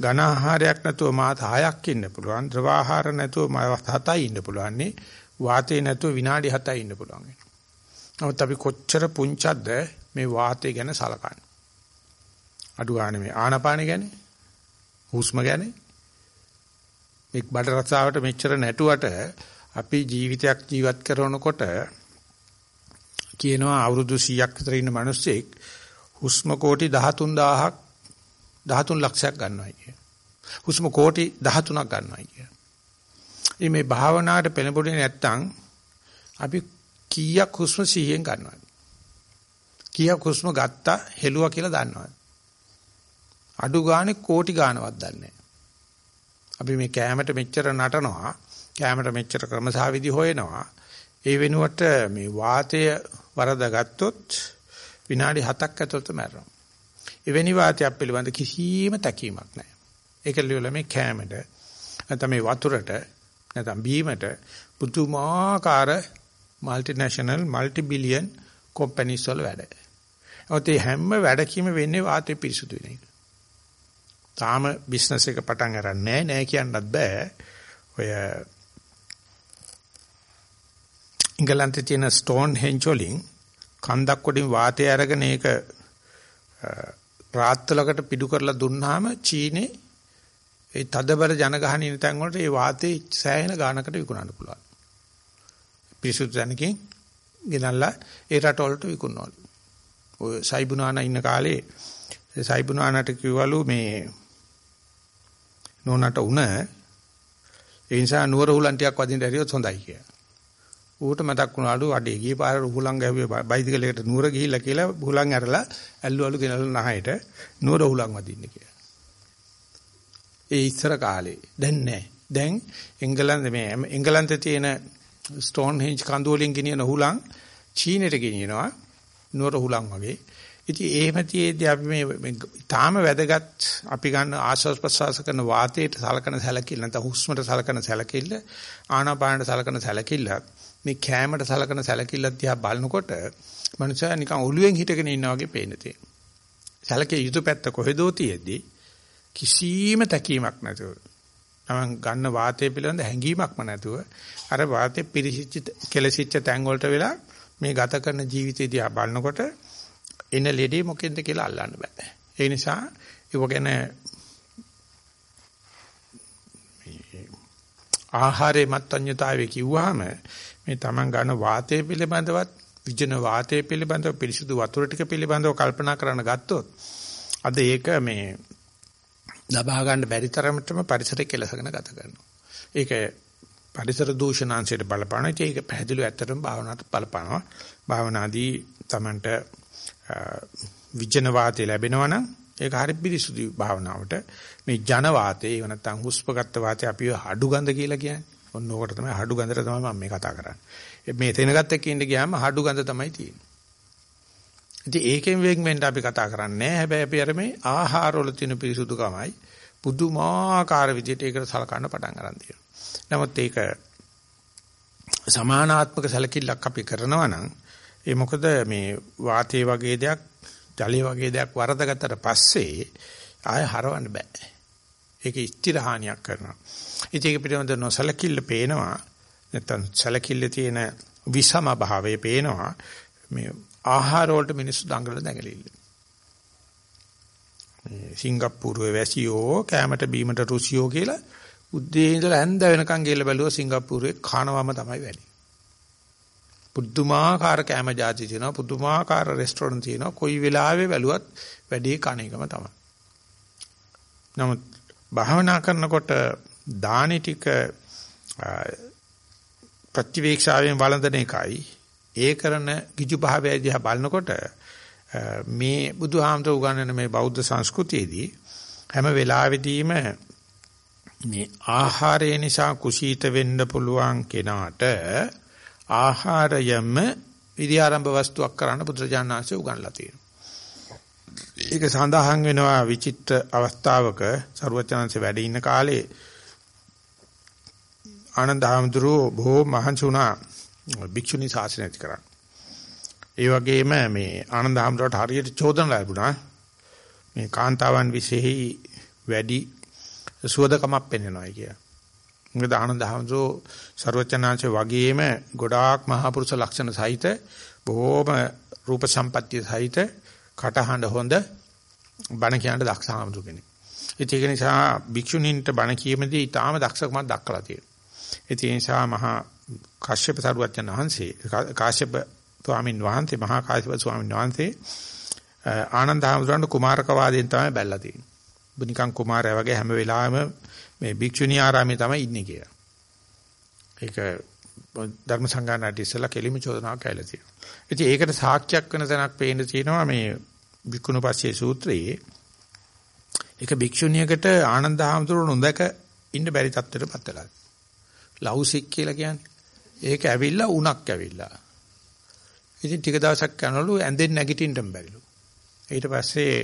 ඝන ආහාරයක් නැතුව මාස 6ක් ඉන්න පුළුවන් ද්‍රව ආහාර නැතුව මාස 7යි ඉන්න පුළුවන් නේ? වාතේ නැතුව විනාඩි 7යි ඉන්න පුළුවන්. නමුත් අපි කොච්චර පුංචක්ද මේ වාතය ගැන සලකන්නේ? අඩු ගන්න මේ ආනපාන ගැන? හුස්ම ගැන? මේ බඩ රසාවට මෙච්චර නැටුවට අපි ජීවිතයක් ජීවත් කරනකොට කියනවා අවුරුදු 100ක් විතර ඉන්න මිනිස්සෙක් හුස්ම කෝටි 13000ක් 13 ලක්ෂයක් ගන්නවා කිය. හුස්ම කෝටි 13ක් ගන්නවා කිය. මේ භාවනාවට පෙළඹුණේ නැත්තම් අපි කීයක් හුස්ම 100ෙන් ගන්නවද? කීයක් හුස්ම ගත්තා හෙළුවා කියලා දන්නවද? අඩු ගානේ කෝටි ගානවත් දන්නේ අපි මේ කෑමට මෙච්චර නටනවා කෑමට මෙච්චර ක්‍රමසාවිදි හොයනවා ඒ වෙනුවට මේ වාතය වරද ගත්තොත් විනාඩි 7ක් ඇතුළත මැරෙනවා. එවැනි වාතයක් පිළිබඳ කිසිම තැකීමක් නැහැ. ඒක ලියලා මේ කෑමට නැත්නම් මේ වතුරට නැත්නම් බීමට පුදුමාකාර মালටිනේෂනල් মালටි බිලියන් කම්පැනිස් වල වැඩ. ඔතේ හැම වැඩකීම වෙන්නේ වාතය පිරිසුදු වෙන එක. තාම බිස්නස් එක පටන් අරන් නැහැ නෑ කියන්නත් බෑ. ඔය ඉංගලන්තේ තියෙන ස්ටෝන් හෙන්ජ් වලින් කන්දක් උඩින් වාතය අරගෙන ඒක රාත්තලකට පිටු කරලා දුන්නාම චීනේ ඒ තදබල ජනගහන ඉන තැන් වලට ඒ වාතේ සෑහෙන ගානකට විකුණන්න පුළුවන්. පිරිසුදු තැනකින් ගෙනල්ලා ඒ රටවලට විකුණනවලු. ඔය සයිබුනානා ඉන්න කාලේ සයිබුනානාට කිව්වලු මේ නෝනට උණ ඒ නිසා නුවර හුලන් ටිකක් වදින්න ඇරියොත් හොඳයි කියලා. ඌට මතක් වුණාලු අඩේ ගියේ පාර හුලං ගැහුවේ බයිසිකලයකට නුවර ගිහිල්ලා කියලා හුලං ඇරලා ඇල්ලුවලු ගෙනල්ලා නහයට නුවර හුලං වදින්න කියලා. ඒ ඉස්සර කාලේ දැන් නැහැ. දැන් එංගලන්ත මේ එංගලන්තේ තියෙන ස්ටෝන් හෙන්ජ් කඳු වලින් ගෙනියන හුලං චීනෙට ගෙනියනවා නුවර හුලං වගේ. ඉතින් එහෙම තියේදී අපි මේ තාම වැදගත් අපි ගන්න ආශ්වාස ප්‍රශ්වාස කරන වාතයට සලකන සැලකිල්ල නැත්නම් හුස්මට සලකන සැලකිල්ල ආනාපානට සලකන සැලකිල්ල මේ කෑමට සලකන සැලකිල්ල දිහා බලනකොට මනුස්සයා නිකන් ඔළුවෙන් හිටගෙන ඉන්නා වගේ පේන තියෙනවා. සැලකේ යුතු පැත්ත කොහෙදෝ තියෙද්දී කිසිම තැකීමක් නැතුව තමන් ගන්න වාතය පිළිබඳ හැඟීමක්ම නැතුව අර වාතය පිරිසිච්ච කෙලසිච්ච තැන් වලට වෙලා මේ ගත කරන ජීවිතය දිහා බලනකොට එන ලෙඩේ මොකෙන්ද කියලා අල්ලන්න බෑ. ඒ නිසා ඒක ගැන ආහාරයේ මත්ඤ්‍යතාවය කිව්වහම මේ තමන් ගන්න වාතය පිළිබඳවත් විජන වාතය පිළිබඳව පිරිසුදු වතුර ටික පිළිබඳව කල්පනා කරන්න ගත්තොත් අද ඒක මේ ලබා ගන්න බැරි තරමටම පරිසරය කෙලසගෙන ගත කරනවා. ඒක පරිසර දූෂණාංශයට බලපානවා. ඒක පැහැදිලිව ඇත්තටම භාවනාවට බලපානවා. භාවනාදී Tamanට විජන වාතය ලැබෙනවා නම් ඒක හරි පිරිසුදු භාවනාවට. මේ ජන වාතය, ඒව නැත්තම් හුස්පගත වාතය අපි හඩු ගඳ කියලා කියන්නේ. ඔන්න ඕකට තමයි හඩු ගඳට තමයි මම මේ කතා කරන්නේ. මේ තැනගත් එක්ක ඉන්න ගියාම හඩු ගඳ තමයි තියෙන්නේ. ඉතින් ඒකෙන් වෙන් වෙන්න අපි කතා කරන්නේ හැබැයි අපි අර මේ ආහාරවල තියෙන පිරිසුදුකමයි පුදුමාකාර විදිහට ඒකට සලකන්න පටන් ගන්න තියෙනවා. නමුත් ඒක සමානාත්මක සැලකිල්ලක් අපි කරනවා නම් ඒ මොකද මේ වාතයේ වගේ දෙයක් ජලයේ වගේ දෙයක් වරදගත්තට පස්සේ ආය හරවන්න බෑ. ඒක ස්ථිර හානියක් කරනවා. ඉතින් ඒක පිළිබඳව නොසලකිල්ල පේනවා. නැත්තම් සැලකිල්ල තියෙන විසම භාවය පේනවා. මේ ආහාර වලට මිනිස්සු දඟලන දැඟලිල්ල. මේ සිංගප්පූරුවේ වැසියෝ කැමට බීමට රුසියෝ කියලා උද්දී ඉඳලා හැන්ද වෙනකන් ගිහලා බැලුවා සිංගප්පූරුවේ කනවම තමයි වැඩි. පුදුමාකාර කැම જાති තියෙනවා පුදුමාකාර රෙස්ටෝරන්ට් තියෙනවා කොයි වෙලාවෙ බැලුවත් වැඩි කණ එකම තමයි. නමුත් භාවනා කරනකොට දානි ටික ප්‍රතිවේක්ෂාවෙන් වළඳන එකයි ඒ කරන කිජු භාවය දිහා බලනකොට මේ බුදුහාමතු උගන්වන මේ බෞද්ධ සංස්කෘතියේදී හැම වෙලාවෙදීම මේ ආහාරය නිසා කුසීත වෙන්න පුළුවන් කෙනාට ආහාරයම විද්‍යාරම්භ වස්තුවක් කරන්න බුදුරජාණන් වහන්සේ උගන්ලා තියෙනවා. ඒක සඳහන් වෙනවා විචිත්‍ර අවස්ථාවක ਸਰුවචනංශ වැඩ ඉන්න කාලේ ආනන්ද හැමතුරු බොහෝ මහන්සි වුණා භික්ෂුණී ශාසනය ඇති කරන්න. ඒ වගේම මේ ආනන්ද හැමතුරට හරියට චෝදන ලැබුණා. මේ කාන්තාවන් විශේෂයි වැඩි සුවදකමක් පෙන්වනවා කිය. මොකද ආනන්ද හැමතුරු ਸਰවචනාංශ වගේම ගොඩාක් මහා පුරුෂ ලක්ෂණ සහිත බොහෝම රූප සම්පත්තිය සහිත කටහඬ හොඳ බණ කියන්න දක්ෂ හැමතුරු කෙනෙක්. ඒක නිසා භික්ෂුණීන්ට බණ කියමේදී ඊටාම දක්ෂකමක් දක්වලා තියෙනවා. ඒ නිසා මහා කාශ්‍යප සරුවචන වහන්සේ කාශ්‍යප ස්වාමීන් වහන්සේ මහා කාශ්‍යප ස්වාමීන් වහන්සේ ආනන්ද හැමතුරුන්ට කුමාරක වාදයෙන් තමයි බැලලා තියෙන්නේ. බුනිකං කුමාරයා වගේ හැම වෙලාවෙම මේ භික්ෂුණී ආරාමේ තමයි ඉන්නේ කියලා. ඒක ධර්ම සංගායනාට ඉස්සලා කෙලිම චෝදනාවක් ඇවිල්ලා තියෙනවා. ඉතින් ඒකට සාක්ෂියක් වෙන තැනක් පේන්න තියෙනවා මේ විකුණුපස්සේ සූත්‍රයේ. ඒක භික්ෂුණියකට ආනන්ද හැමතුරු නොදක ඉන්න බැරි තත්ත්වයකට පත් වෙලා. ලව්සික් කියලා කියන්නේ. ඒක ඇවිල්ලා උණක් ඇවිල්ලා. ඉතින් ටික දවසක් යනවලු ඇඳෙන් නැගිටින්න බැරිලු. ඊට පස්සේ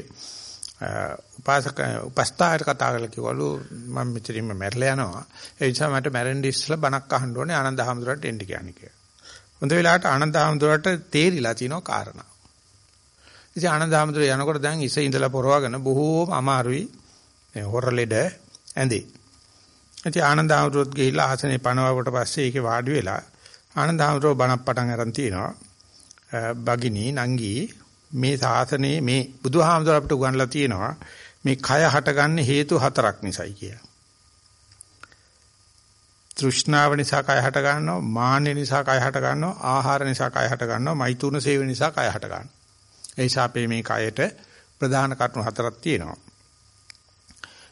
උපාසක උපස්ථායට කතා කරලා කිව්වලු මම මෙතනින්ම මැරලා යනවා. ඒ නිසා මට මැරෙන්න ඉස්සෙල්ලා බණක් අහන්න ඕනේ ආනන්ද හැමතුරට එන්න කියන්නේ කියලා. හොඳ වෙලාවට ආනන්ද හැමතුරට තේරිලා තිනවා කාරණා. ඉතින් ආනන්ද හැමතුර යනකොට දැන් ඉස ඉඳලා පොරවගෙන බොහෝම අමාරුයි හොරලෙඩ ඇඳේ. ඉතින් ආනන්ද ආමතුරුත් ගිහිල්ලා ආසනේ පනවවට පස්සේ ඒකේ වාඩි වෙලා ආනන්ද ආමතුරු බණක් පටන් අරන් තිනවා. බගිනී නංගී මේ සාසනේ මේ බුදුහාමුදුර අපිට උගන්ලා තියෙනවා මේ කය හටගන්න හේතු හතරක් නිසායි කියලා. තෘෂ්ණාව නිසා කය හට ගන්නවා, මාන්න නිසා කය හට ගන්නවා, ආහාර නිසා කය හට ගන්නවා, මෛතුන සේව නිසා කය හට ගන්නවා. ඒ නිසා අපේ මේ කයට ප්‍රධාන කරුණු හතරක් තියෙනවා.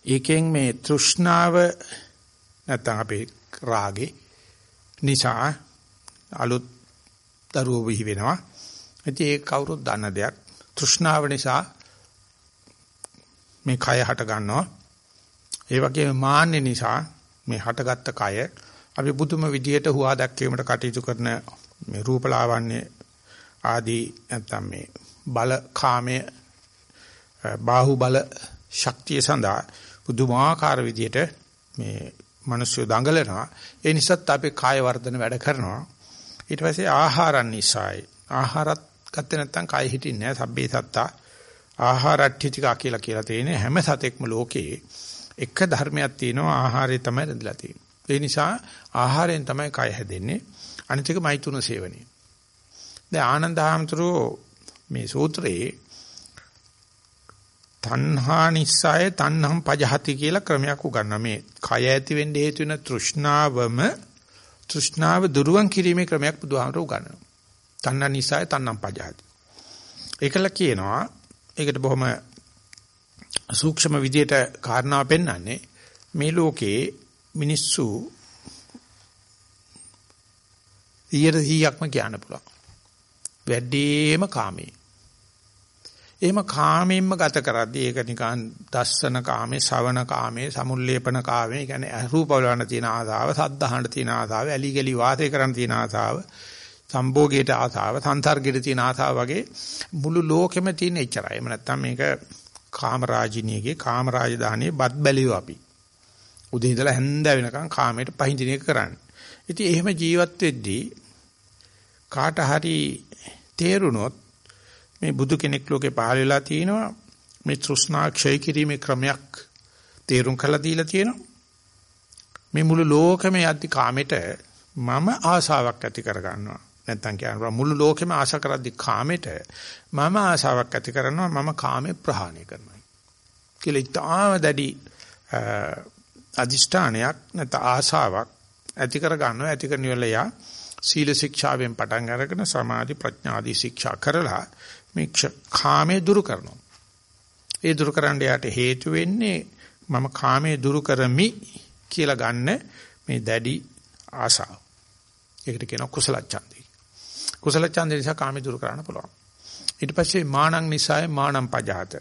ඒකෙන් මේ තෘෂ්ණාව නැත්තම් අපේ රාගේ නිසා අලුත් දරුවෝ බිහි වෙනවා. ඉතින් ඒක කවුරුත් දන්න දෙයක්. තෘෂ්ණාව නිසා මේ කය හට ගන්නවා. ඒ වගේම මාන්නේ නිසා මේ හටගත්ත කය අපි පුදුම විදියට හුවා දැක්වීමට කටයුතු කරන මේ රූපලාවන්‍ය ආදී නැත්නම් මේ බල කාමයේ බාහු බල ශක්තිය සඳහා පුදුමාකාර විදියට මේ මිනිස්සු දඟලනවා ඒ නිසාත් අපි කාය වර්ධන වැඩ කරනවා ඊට පස්සේ ආහාරන් නිසායි ආහාරත් ගත්තේ නැත්නම් කය හිටින්නේ නැහැ සබ්බේ සත්තා ආහාරට්ඨිතිකා කියලා කියලා තියෙන හැම සතෙක්ම ලෝකේ එක ධර්මයක් තියෙනවා ආහාරය තමයි රැඳිලා තියෙන්නේ. ඒ නිසා ආහාරයෙන් තමයි කය හැදෙන්නේ. අනිත් එක මෛතුන සේවනය. දැන් ආනන්ද හාමුදුරුවෝ මේ සූත්‍රයේ තණ්හා නිස්සය තණ්හම් පජහති කියලා ක්‍රමයක් උගන්වනවා. මේ කය ඇති වෙන්න හේතු වෙන තෘෂ්ණාවම තෘෂ්ණාව දුරුවන් කිරීමේ ක්‍රමයක් බුදුහාමර උගන්වනවා. තණ්හා නිස්සය තණ්හම් පජහති. ඒකල කියනවා ඒකට බොහොම සූක්ෂම විදියට කාරණාව පෙන්වන්නේ මේ ලෝකේ මිනිස්සු 100%ක්ම කියන්න පුළුවන්. වැඩිම කාමේ. එහෙම කාමයෙන්ම ගත කරද්දී ඒක නිකන් දස්සන කාමේ, ශවන කාමේ, සමුල්ලේපන කාමේ, කියන්නේ රූප වලන තියෙන ආසාව, සද්ධාහන තියෙන ආසාව, ඇලි ගලි වාසය කරන්න තියෙන ආසාව, සම්භෝගයට ආසාව, සංසර්ගයට තියෙන ආසාව වගේ මුළු ලෝකෙම තියෙන එච්චරයි. එහෙම නැත්නම් මේක කාමරාජිනියගේ කාමරාජධානියේ බත් බැලියෝ අපි. උදේ ඉඳලා හැන්ද වෙනකන් කාමයට පහඳින එක කරන්නේ. ඉතින් එහෙම ජීවත් වෙද්දී කාට හරි තේරුනොත් මේ බුදු කෙනෙක් ලෝකේ පහළ වෙලා තිනවා මේ තෘෂ්ණා ක්ෂය කිරීමේ ක්‍රමයක් තේරුම් කරලා දීලා තියෙනවා. මේ මුළු ලෝකෙම යද්දි කාමෙට මම ආසාවක් ඇති කර ගන්නවා. නැත්තම් කියනවා මුළු ලෝකෙම ආශා කරද්දි කාමෙට මම ආශාවක් ඇති කරනවා මම කාමේ ප්‍රහාණය කරනවා. කියලා ඉතාම දැඩි අදිෂ්ඨානයක් නැත්නම් ආශාවක් ඇති කර ගන්නවා ඇති කරන වෙලාව සීල ශික්ෂාවෙන් පටන් අරගෙන සමාධි ප්‍රඥා ආදී ශික්ෂා කරලා මේ කාමයේ දුරු කරනවා. ඒ දුරු කරන්න යට හේතු වෙන්නේ මම කාමයේ දුරු කරමි කියලා ගන්න මේ දැඩි ආශාව. ඒකට කියනවා කුසල ඡන්දය කුසල ඡන්ද නිසා කාමී දුරු කරන්න පුළුවන්. ඊට පස්සේ මානං නිසාය මානං පජාත.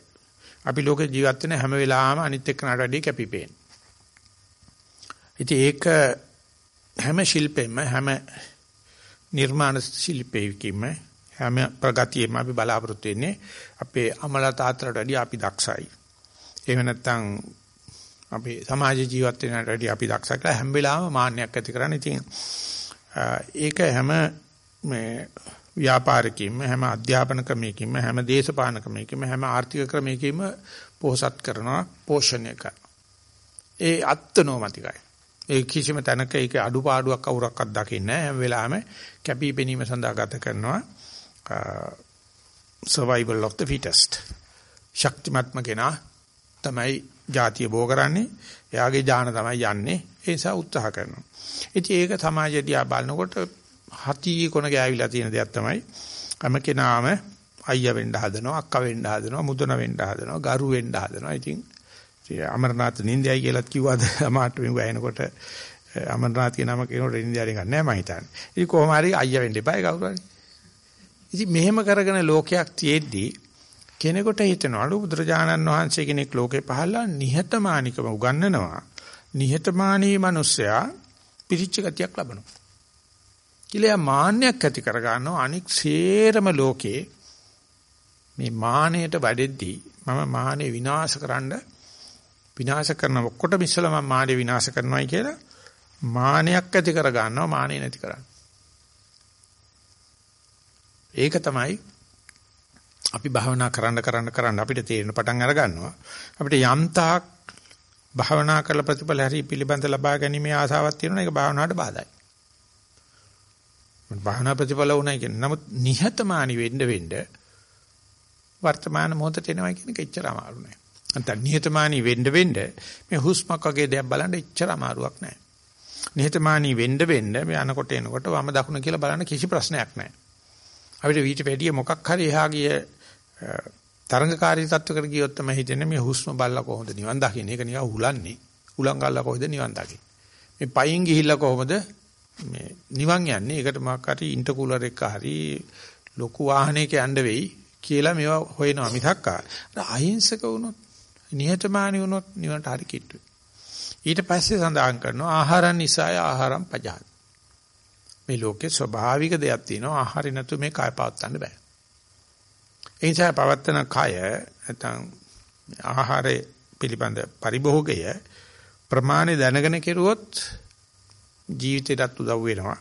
අපි ලෝකේ ජීවත් වෙන හැම වෙලාවෙම අනිත් එක්කනට වැඩිය කැපිපේන. ඉතින් ඒක හැම ශිල්පෙම හැම නිර්මාණ ශිල්පයකින්ම හැම ප්‍රගතියෙම අපි බලාපොරොත්තු වෙන්නේ අපේ අමල තාත්තලට වැඩිය අපි දක්ෂයි. එහෙම නැත්නම් අපේ සමාජ ජීවත් වෙනට වැඩිය අපි දක්ෂ කියලා හැම වෙලාවෙම මාන්නයක් ඇති කරන්නේ. ඉතින් ඒක හැම මේ ව්‍යාපාරිකින්ම හැම අධ්‍යාපන ක්‍රමයකින්ම හැම දේශපාලන ක්‍රමයකින්ම හැම ආර්ථික ක්‍රමයකින්ම පෝසත් කරනවා පෝෂණය කරනවා. ඒ අත්නෝමතිකයි. ඒ කිසිම තැනක ඒක අඩුපාඩුවක් කවුරක්වත් දකින්නේ නැහැ. හැම වෙලාවෙම කැපිපෙනීම සඳහා ගත කරනවා survival of the fittest. ශක්තිමත්ම කෙනා තමයි ಜಾතිය බෝ කරන්නේ. එයාගේ ඥාන තමයි යන්නේ. ඒ නිසා උත්සාහ කරනවා. ඉතින් ඒක සමාජයේදී බලනකොට හති කොන ගෑවිලා තියෙන දෙයක් තමයි. හැම කෙනාම අයියා වෙන්න හදනවා අක්කා වෙන්න හදනවා මුදුන වෙන්න හදනවා ගරු වෙන්න හදනවා. ඉතින් අමරනාත් නින්දයයි කියලාත් කිව්වද? අමාට මේ වැහෙනකොට අමරනාත් කියන නම කියනකොට නින්දයරින් ගන්න නෑ මම හිතන්නේ. ඉතින් කොහොම හරි අයියා වෙන්න එපා කවුරු හරි. ඉතින් මෙහෙම කරගෙන ලෝකයක් තියෙද්දී කෙනෙකුට හිතනවලු බුදුරජාණන් වහන්සේ කෙනෙක් ලෝකේ පහළලා නිහතමානිකම උගන්වනවා. නිහතමානී මිනිසයා පිරිච්ච ගතියක් ලබනවා. කියලා මාන්නයක් ඇති කර ගන්නවා අනික් සේරම ලෝකේ මේ මානයට වැඩෙද්දී මම මානෙ විනාශකරන්න විනාශ කරන ඔක්කොටම ඉස්සලා මම මානෙ විනාශ කරනවායි කියලා මානයක් ඇති කර ගන්නවා මානෙ නැති කරන්නේ. ඒක තමයි අපි භාවනා කරන්න කරන්න කරන්න අපිට තේරෙන පටන් අර ගන්නවා. අපිට යම් තාක් භාවනා කළ ප්‍රතිඵල හරි පිළිබඳ ලබා ගැනීම ආසාවක් තියෙනවා ඒක භාවනාවට බාධායි. භාවනා ප්‍රතිඵල උනායි කියන්නේ. නමුත් නිහතමානී වෙන්න වෙන්න වර්තමාන මොහොතට එනවා කියන එක එච්චර අමාරු නෑ. නැත්නම් නිහතමානී වෙන්න වෙන්න මේ හුස්මක් වගේ දෙයක් බලන්න එච්චර අමාරුවක් නෑ. නිහතමානී වෙන්න වෙන්න මේ අනකොට එනකොට වම දකුණ කියලා බලන්න කිසි ප්‍රශ්නයක් නෑ. අපිට ඊට වැඩිය මොකක් හරි එහා ගිය තරංගකාරී තත්වයකට ගියොත් තමයි හිතෙන්නේ මේ හුස්ම බලලා කොහොමද නිවන් දකින්නේ. ඒක නිකන් හුලන්නේ. උලංගල්ලා කොහෙද නිවන් දකින්නේ. මේ පයින් ගිහිල්ලා කොහොමද මේ නිවන් යන්නේ? ඒකට මොකක් හරි ඉන්ටර්කූලර් එක හරි ලොකු වාහනයක යන්න වෙයි කියලා මේවා හොයනවා මිසක් අර අහිංසක වුණොත් නිහතමානී වුණොත් නිවනට හරි කිට්ටුයි. ඊට පස්සේ සඳහන් කරනවා ආහාරන් නිසාය ආහාරම් පජාති. මේ ලෝකේ ස්වභාවික දෙයක් තියෙනවා ආහාරය නැතු මේ කය පවත්වන්න බෑ. ඒ නිසා පවත්තන කය නැත්නම් ආහාරය පිළිබඳ පරිභෝගය ප්‍රමාණය දැනගෙන කෙරුවොත් ජීවිතයටත් උදව් වෙනවා.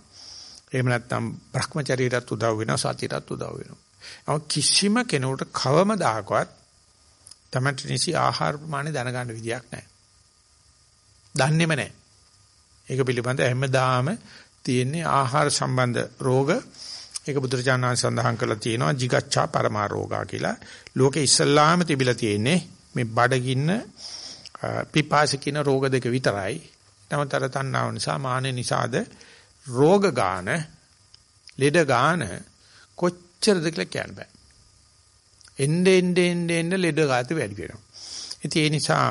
එහෙම නැත්නම් භ්‍රමචරීරත් උදව් වෙනවා සතියටත් උදව් වෙනවා. නමුත් කිසිම කෙනෙකුට කවමදාකවත් තමන්ට නිසි ආහාර ප්‍රමාණය දැනගන්න විදියක් නැහැ. දන්නේම නැහැ. ඒක පිළිබඳ හැමදාම තියෙන්නේ ආහාර සම්බන්ධ රෝග ඒක බුදුරජාණන් සඳහන් කරලා තියෙනවා jigaccha parama roga කියලා. ලෝකේ ඉස්සල්ලාම තිබිලා තියෙන්නේ මේ බඩගින්න පිපාසිකින රෝග දෙක විතරයි. නමුත් අර තණ්හාව නිසා මානෙ නිසාද රෝග ගාන ලෙඩ ගාන කොච්චරද කියලා කියන්න බෑ. එnde ende ende ende ලෙඩ ගාති වැඩි වෙනවා. ඉතින් ඒ නිසා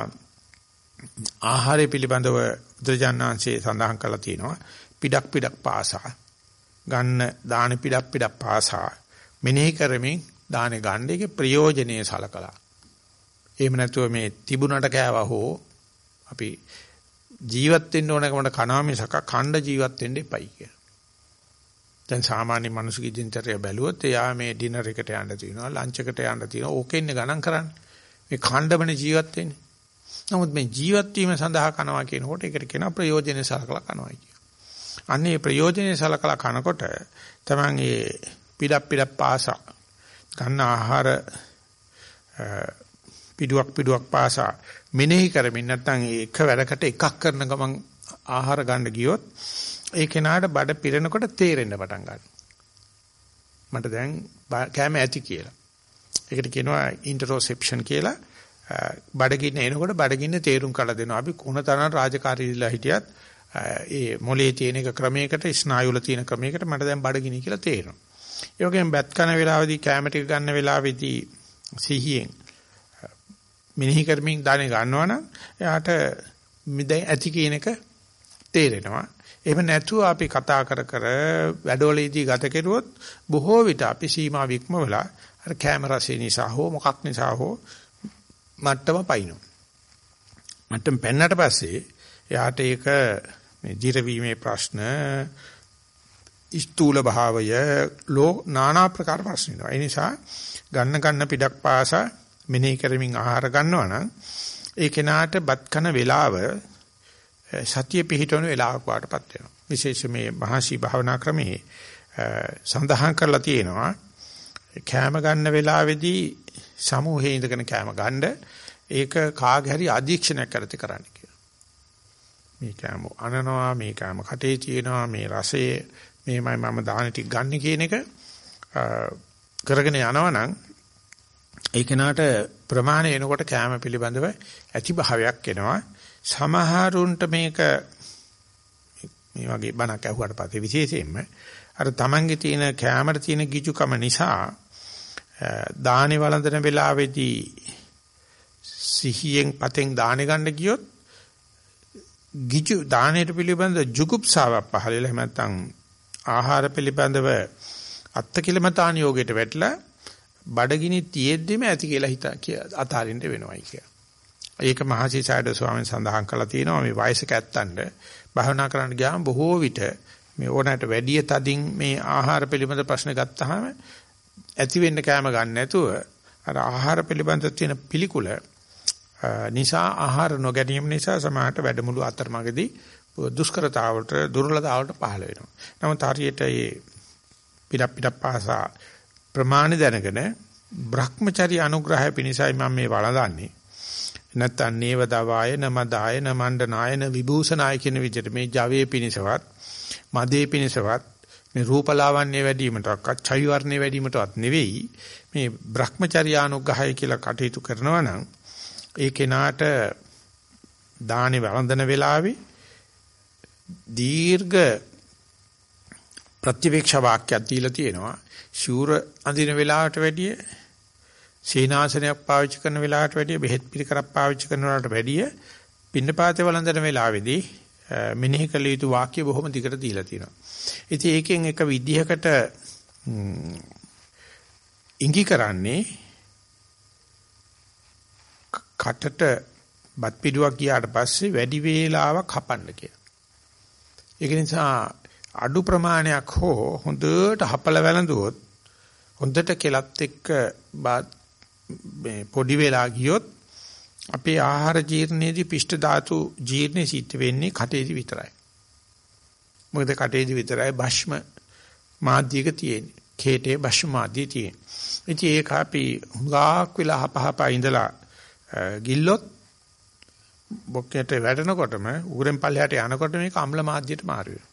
ආහාරය පිළිබඳව බුදුජානනාංශයේ සඳහන් කරලා තියෙනවා පිඩක් පිඩක් පාසා ගන්න දාන පිඩක් පිඩක් පාසා මෙනෙහි කරමින් දානේ ගන්න එකේ ප්‍රයෝජනීය සලකලා. එහෙම නැතුව මේ තිබුණට කෑවා හෝ අපි ජීවත් වෙන්න ඕනකමට කනවා මිසක ඛණ්ඩ ජීවත් වෙන්න එපයි කියලා. දැන් සාමාන්‍ය මිනිසුගේ දිනචර්ය බැලුවොත් එයා මේ ඩිනර් එකට යන්න තියෙනවා ලන්ච් එකට යන්න තියෙනවා ඕකෙන් ගණන් කරන්නේ. මේ ඛණ්ඩමනේ ජීවත් වෙන්නේ. නමුත් මේ ජීවත් වීම සඳහා කනවා කියනකොට ඒකට කියනවා ප්‍රයෝජනෙ සලකලා කනවා කියන. අන්නේ ප්‍රයෝජනෙ සලකලා කනකොට තමන් ඒ පිඩක් පිඩක් පාසා ගන්න ආහාර පිඩුවක් පිඩුවක් පාසා මෙනෙහි කරමින් නැත්නම් එක වැඩකට එකක් කරන ගමන් ආහාර ගන්න ගියොත් ඒ කෙනාට බඩ පිරෙනකොට තේරෙන්න පටන් ගන්නවා. මට දැන් කැම ඇති කියලා. ඒකට කියනවා ඉන්ටරොසෙප්ෂන් කියලා. බඩගින්න එනකොට බඩගින්න තේරුම් කළ දෙනවා. අපි කොන තරම් රාජකාරී දීලා හිටියත් ඒ මොලේ තියෙන එක ක්‍රමයකට ස්නායු වල තියෙන ක්‍රමයකට මට දැන් බඩගිනි කියලා තේරෙනවා. ඒ වගේම බත් කන වෙලාවේදී කැම ටික ගන්න වෙලාවේදී සිහියෙන් මිනිහි කරමින් දානේ ගන්නවනම් එයාට මිදැයි ඇති කියන එක තේරෙනවා. එහෙම නැතුව අපි කතා කර කර වැඩවලදී ගත කෙරුවොත් බොහෝ විට අපි සීමා වික්මවලා අර කැමරාසේ නිසා හෝ මොකක් නිසා හෝ මට්ටම පයින්නවා. මට්ටම පෙන්නට පස්සේ එයාට ඒක මේ ජීරවීමේ ප්‍රශ්න ස්ථූල භාවය ලෝ নানা ප්‍රකාර ප්‍රශ්න ඉනවා. ඒ නිසා ගන්න ගන්න පිටක් පාසා මෙනෙහි කරමින් ආහාර ගන්නවා නම් ඒ කෙනාට බත් කන වේලාව සතිය පිහිටවන වේලාවක් වාටපත් වෙනවා. විශේෂ මේ මහසි භාවනා ක්‍රමයේ සඳහන් කරලා තියෙනවා කෑම ගන්න වෙලාවේදී සමූහයේ ඉඳගෙන කෑම ගන්න ඒක කාගේ හරි අධීක්ෂණයක් කරති කරන්න කියලා. මේ කෑම අනනවා මේ කෑම කටේ තියෙනවා මේ රසය මේමයි මම දාන ටික ගන්න කියන එක කරගෙන යනවනම් ඒ කෙනාට ප්‍රමාණය එනකොට කෑම පිළිබඳව ඇති භාවයක් එනවා. සමහරුන්ට මේක මේ වගේ බණක් ඇහුවට පස්සේ විශේෂයෙන්ම අර Tamange තියෙන කැමරේ තියෙන ගිජුකම නිසා දානේ වළඳන වෙලාවේදී සිහියෙන් පතෙන් දානේ ගන්න ගියොත් ගිජු දානයට පිළිබඳ ජුගුප්සාවක් පහළ වෙලා නැත්නම් ආහාර පිළිබඳව අත්කිලමතාන යෝගයට වැටලා බඩගිනි තියෙද්දිම ඇති කියලා හිත අතාරින්න වෙනවයි කියලා. ඒක මහසිසාරද ස්වාමීන් සඳහන් කළා තියෙනවා මේ වයසක ඇත්තන්ට භවනා කරන්න ගියාම බොහෝ විට මේ ඕනෑමට වැඩි තදින් මේ ආහාර පිළිබඳ ප්‍රශ්න ගත්තාම ඇති වෙන්න කැම ගන්න නැතුව අර ආහාර පිළිබඳ තියෙන පිළිකුල නිසා ආහාර නොගැනීම නිසා සමහරට වැඩමුළු අතරමඟදී දුෂ්කරතාවලට දුර්වලතාවලට පහළ වෙනවා. නමුත් හරියට මේ පිටක් පිටක් පාසා ප්‍රමාණ දැනගෙන Brahmachari අනුග්‍රහය පිණිසයි මම මේ වළඳන්නේ. නැත්තම් නේව දවාය නමදාය නමණ්ඩනාය න විභූෂනාය කියන විදිහට මේ ජවයේ පිණිසවත් මදේ පිණිසවත් මේ රූපලාවන්‍ය වැඩිවීමටවත් චෛ වර්ණේ වැඩිවීමටවත් නෙවෙයි මේ Brahmacharya අනුග්‍රහය කියලා කටයුතු කරනවා නම් ඒ කෙනාට දානේ වළඳන වෙලාවේ දීර්ඝ ප්‍රතිවේක්ෂ වාක්‍යයක් දීලා තියෙනවා ශූර අඳින වෙලාවට වැඩිය සීනාසනයක් පාවිච්චි කරන වෙලාවට වැඩිය බෙහෙත් පිළිකරක් පාවිච්චි කරන වෙලාවට වැඩිය පින්නපාතේ වළඳන වෙලාවේදී මෙනෙහි කළ යුතු වාක්‍ය බොහොම දිගට දීලා තියෙනවා. ඉතින් ඒකෙන් එක විදිහකට ඉඟි කරන්නේ කටට බත් පිටුවක් ගියාට පස්සේ වැඩි වේලාවක් හපන්න කියලා. ඒක නිසා අඩු ප්‍රමාණයක් හෝ හොඳට හපල වැළඳුවොත් හොඳට කෙලත් එක්ක මේ පොඩි වෙලා ගියොත් අපේ ආහාර ජීර්ණයේදී පිෂ්ඨ ධාතු ජීර්ණේ සිද්ධ වෙන්නේ කටේදී විතරයි. මොකද කටේදී විතරයි භස්ම මාධ්‍යක තියෙන්නේ. කේටේ භස්ම මාධ්‍ය තියෙන්නේ. ඉතින් ඒක අපි හුඟක් වෙලා හපහපා ඉඳලා ගිල්ලොත් බොක්කේට වැටෙනකොටම උගුරෙන් පල්ලෙහාට යනකොට මේක අම්ල මාධ්‍යයට මාරු වෙනවා.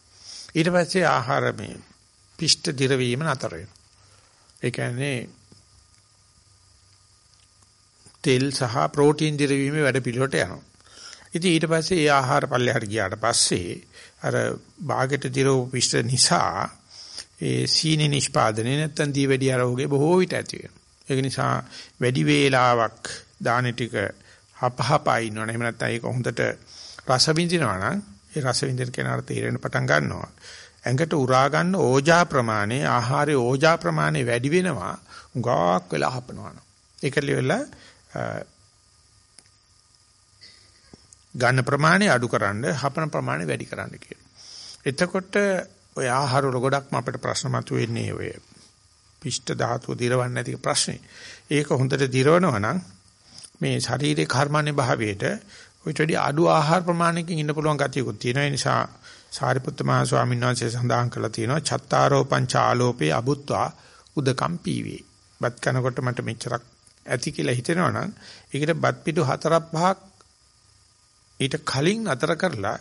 ඊට පස්සේ ආහාර මේ පිෂ්ඨ දිරවීම නතර වෙනවා. ඒ කියන්නේ තෙල් සහ ප්‍රෝටීන් දිරවීමේ වැඩ පිළිවෙලට යනවා. ඉතින් ඊට පස්සේ ඒ ආහාර පල්ලෙහාට ගියාට පස්සේ අර බාගෙට දිරව පිෂ්ඨ නිසා ඒ සීනි නිෂ්පාදනය නැත්තම් දීවැඩි ආරෝගය බොහෝ විට ඇති වෙනවා. ඒක නිසා වැඩි වේලාවක් දාන ටික හපහපා ඉන්නවනේ. එහෙම නැත්නම් ඒක හොඳට රස විඳිනවා නම් ඒ රස විඳින කෙනාට තේරෙන්න පටන් ගන්නවා. ඇඟට උරා ගන්න ඕජා ප්‍රමාණය ආහාරයේ ඕජා ප්‍රමාණය වැඩි වෙනවා. උගාක් වෙලා හපනවා. ඒක liwela ගන්න ප්‍රමාණය අඩු කරන්න හපන ප්‍රමාණය වැඩි කරන්න කියනවා. එතකොට ඔය ආහාර වල ගොඩක්ම අපිට ප්‍රශ්න මතුවෙන්නේ ඔය පිෂ්ඨ ධාතුව දිරවන්නේ නැති ප්‍රශ්නේ. ඒක හොඳට දිරවනවා නම් මේ ශරීරේ කර්මන්නේ භාවයට ඔයිට වැඩි අඩු ආහාර ප්‍රමාණයකින් ඉන්න පුළුවන් ගතියකුත් තියෙනවා. ඒ නිසා සාරිපුත්ත මහ ස්වාමීන් වහන්සේ සඳහන් කළා තියෙනවා චත්තාරෝ පංචාලෝපේ අබුත්වා උදකම් පීවේ. බත් කනකොට මට මෙච්චරක් ඇති කියලා හිතෙනවනම් ඒකට බත් පිටු හතරක් පහක් ඊට කලින් අතර කරලා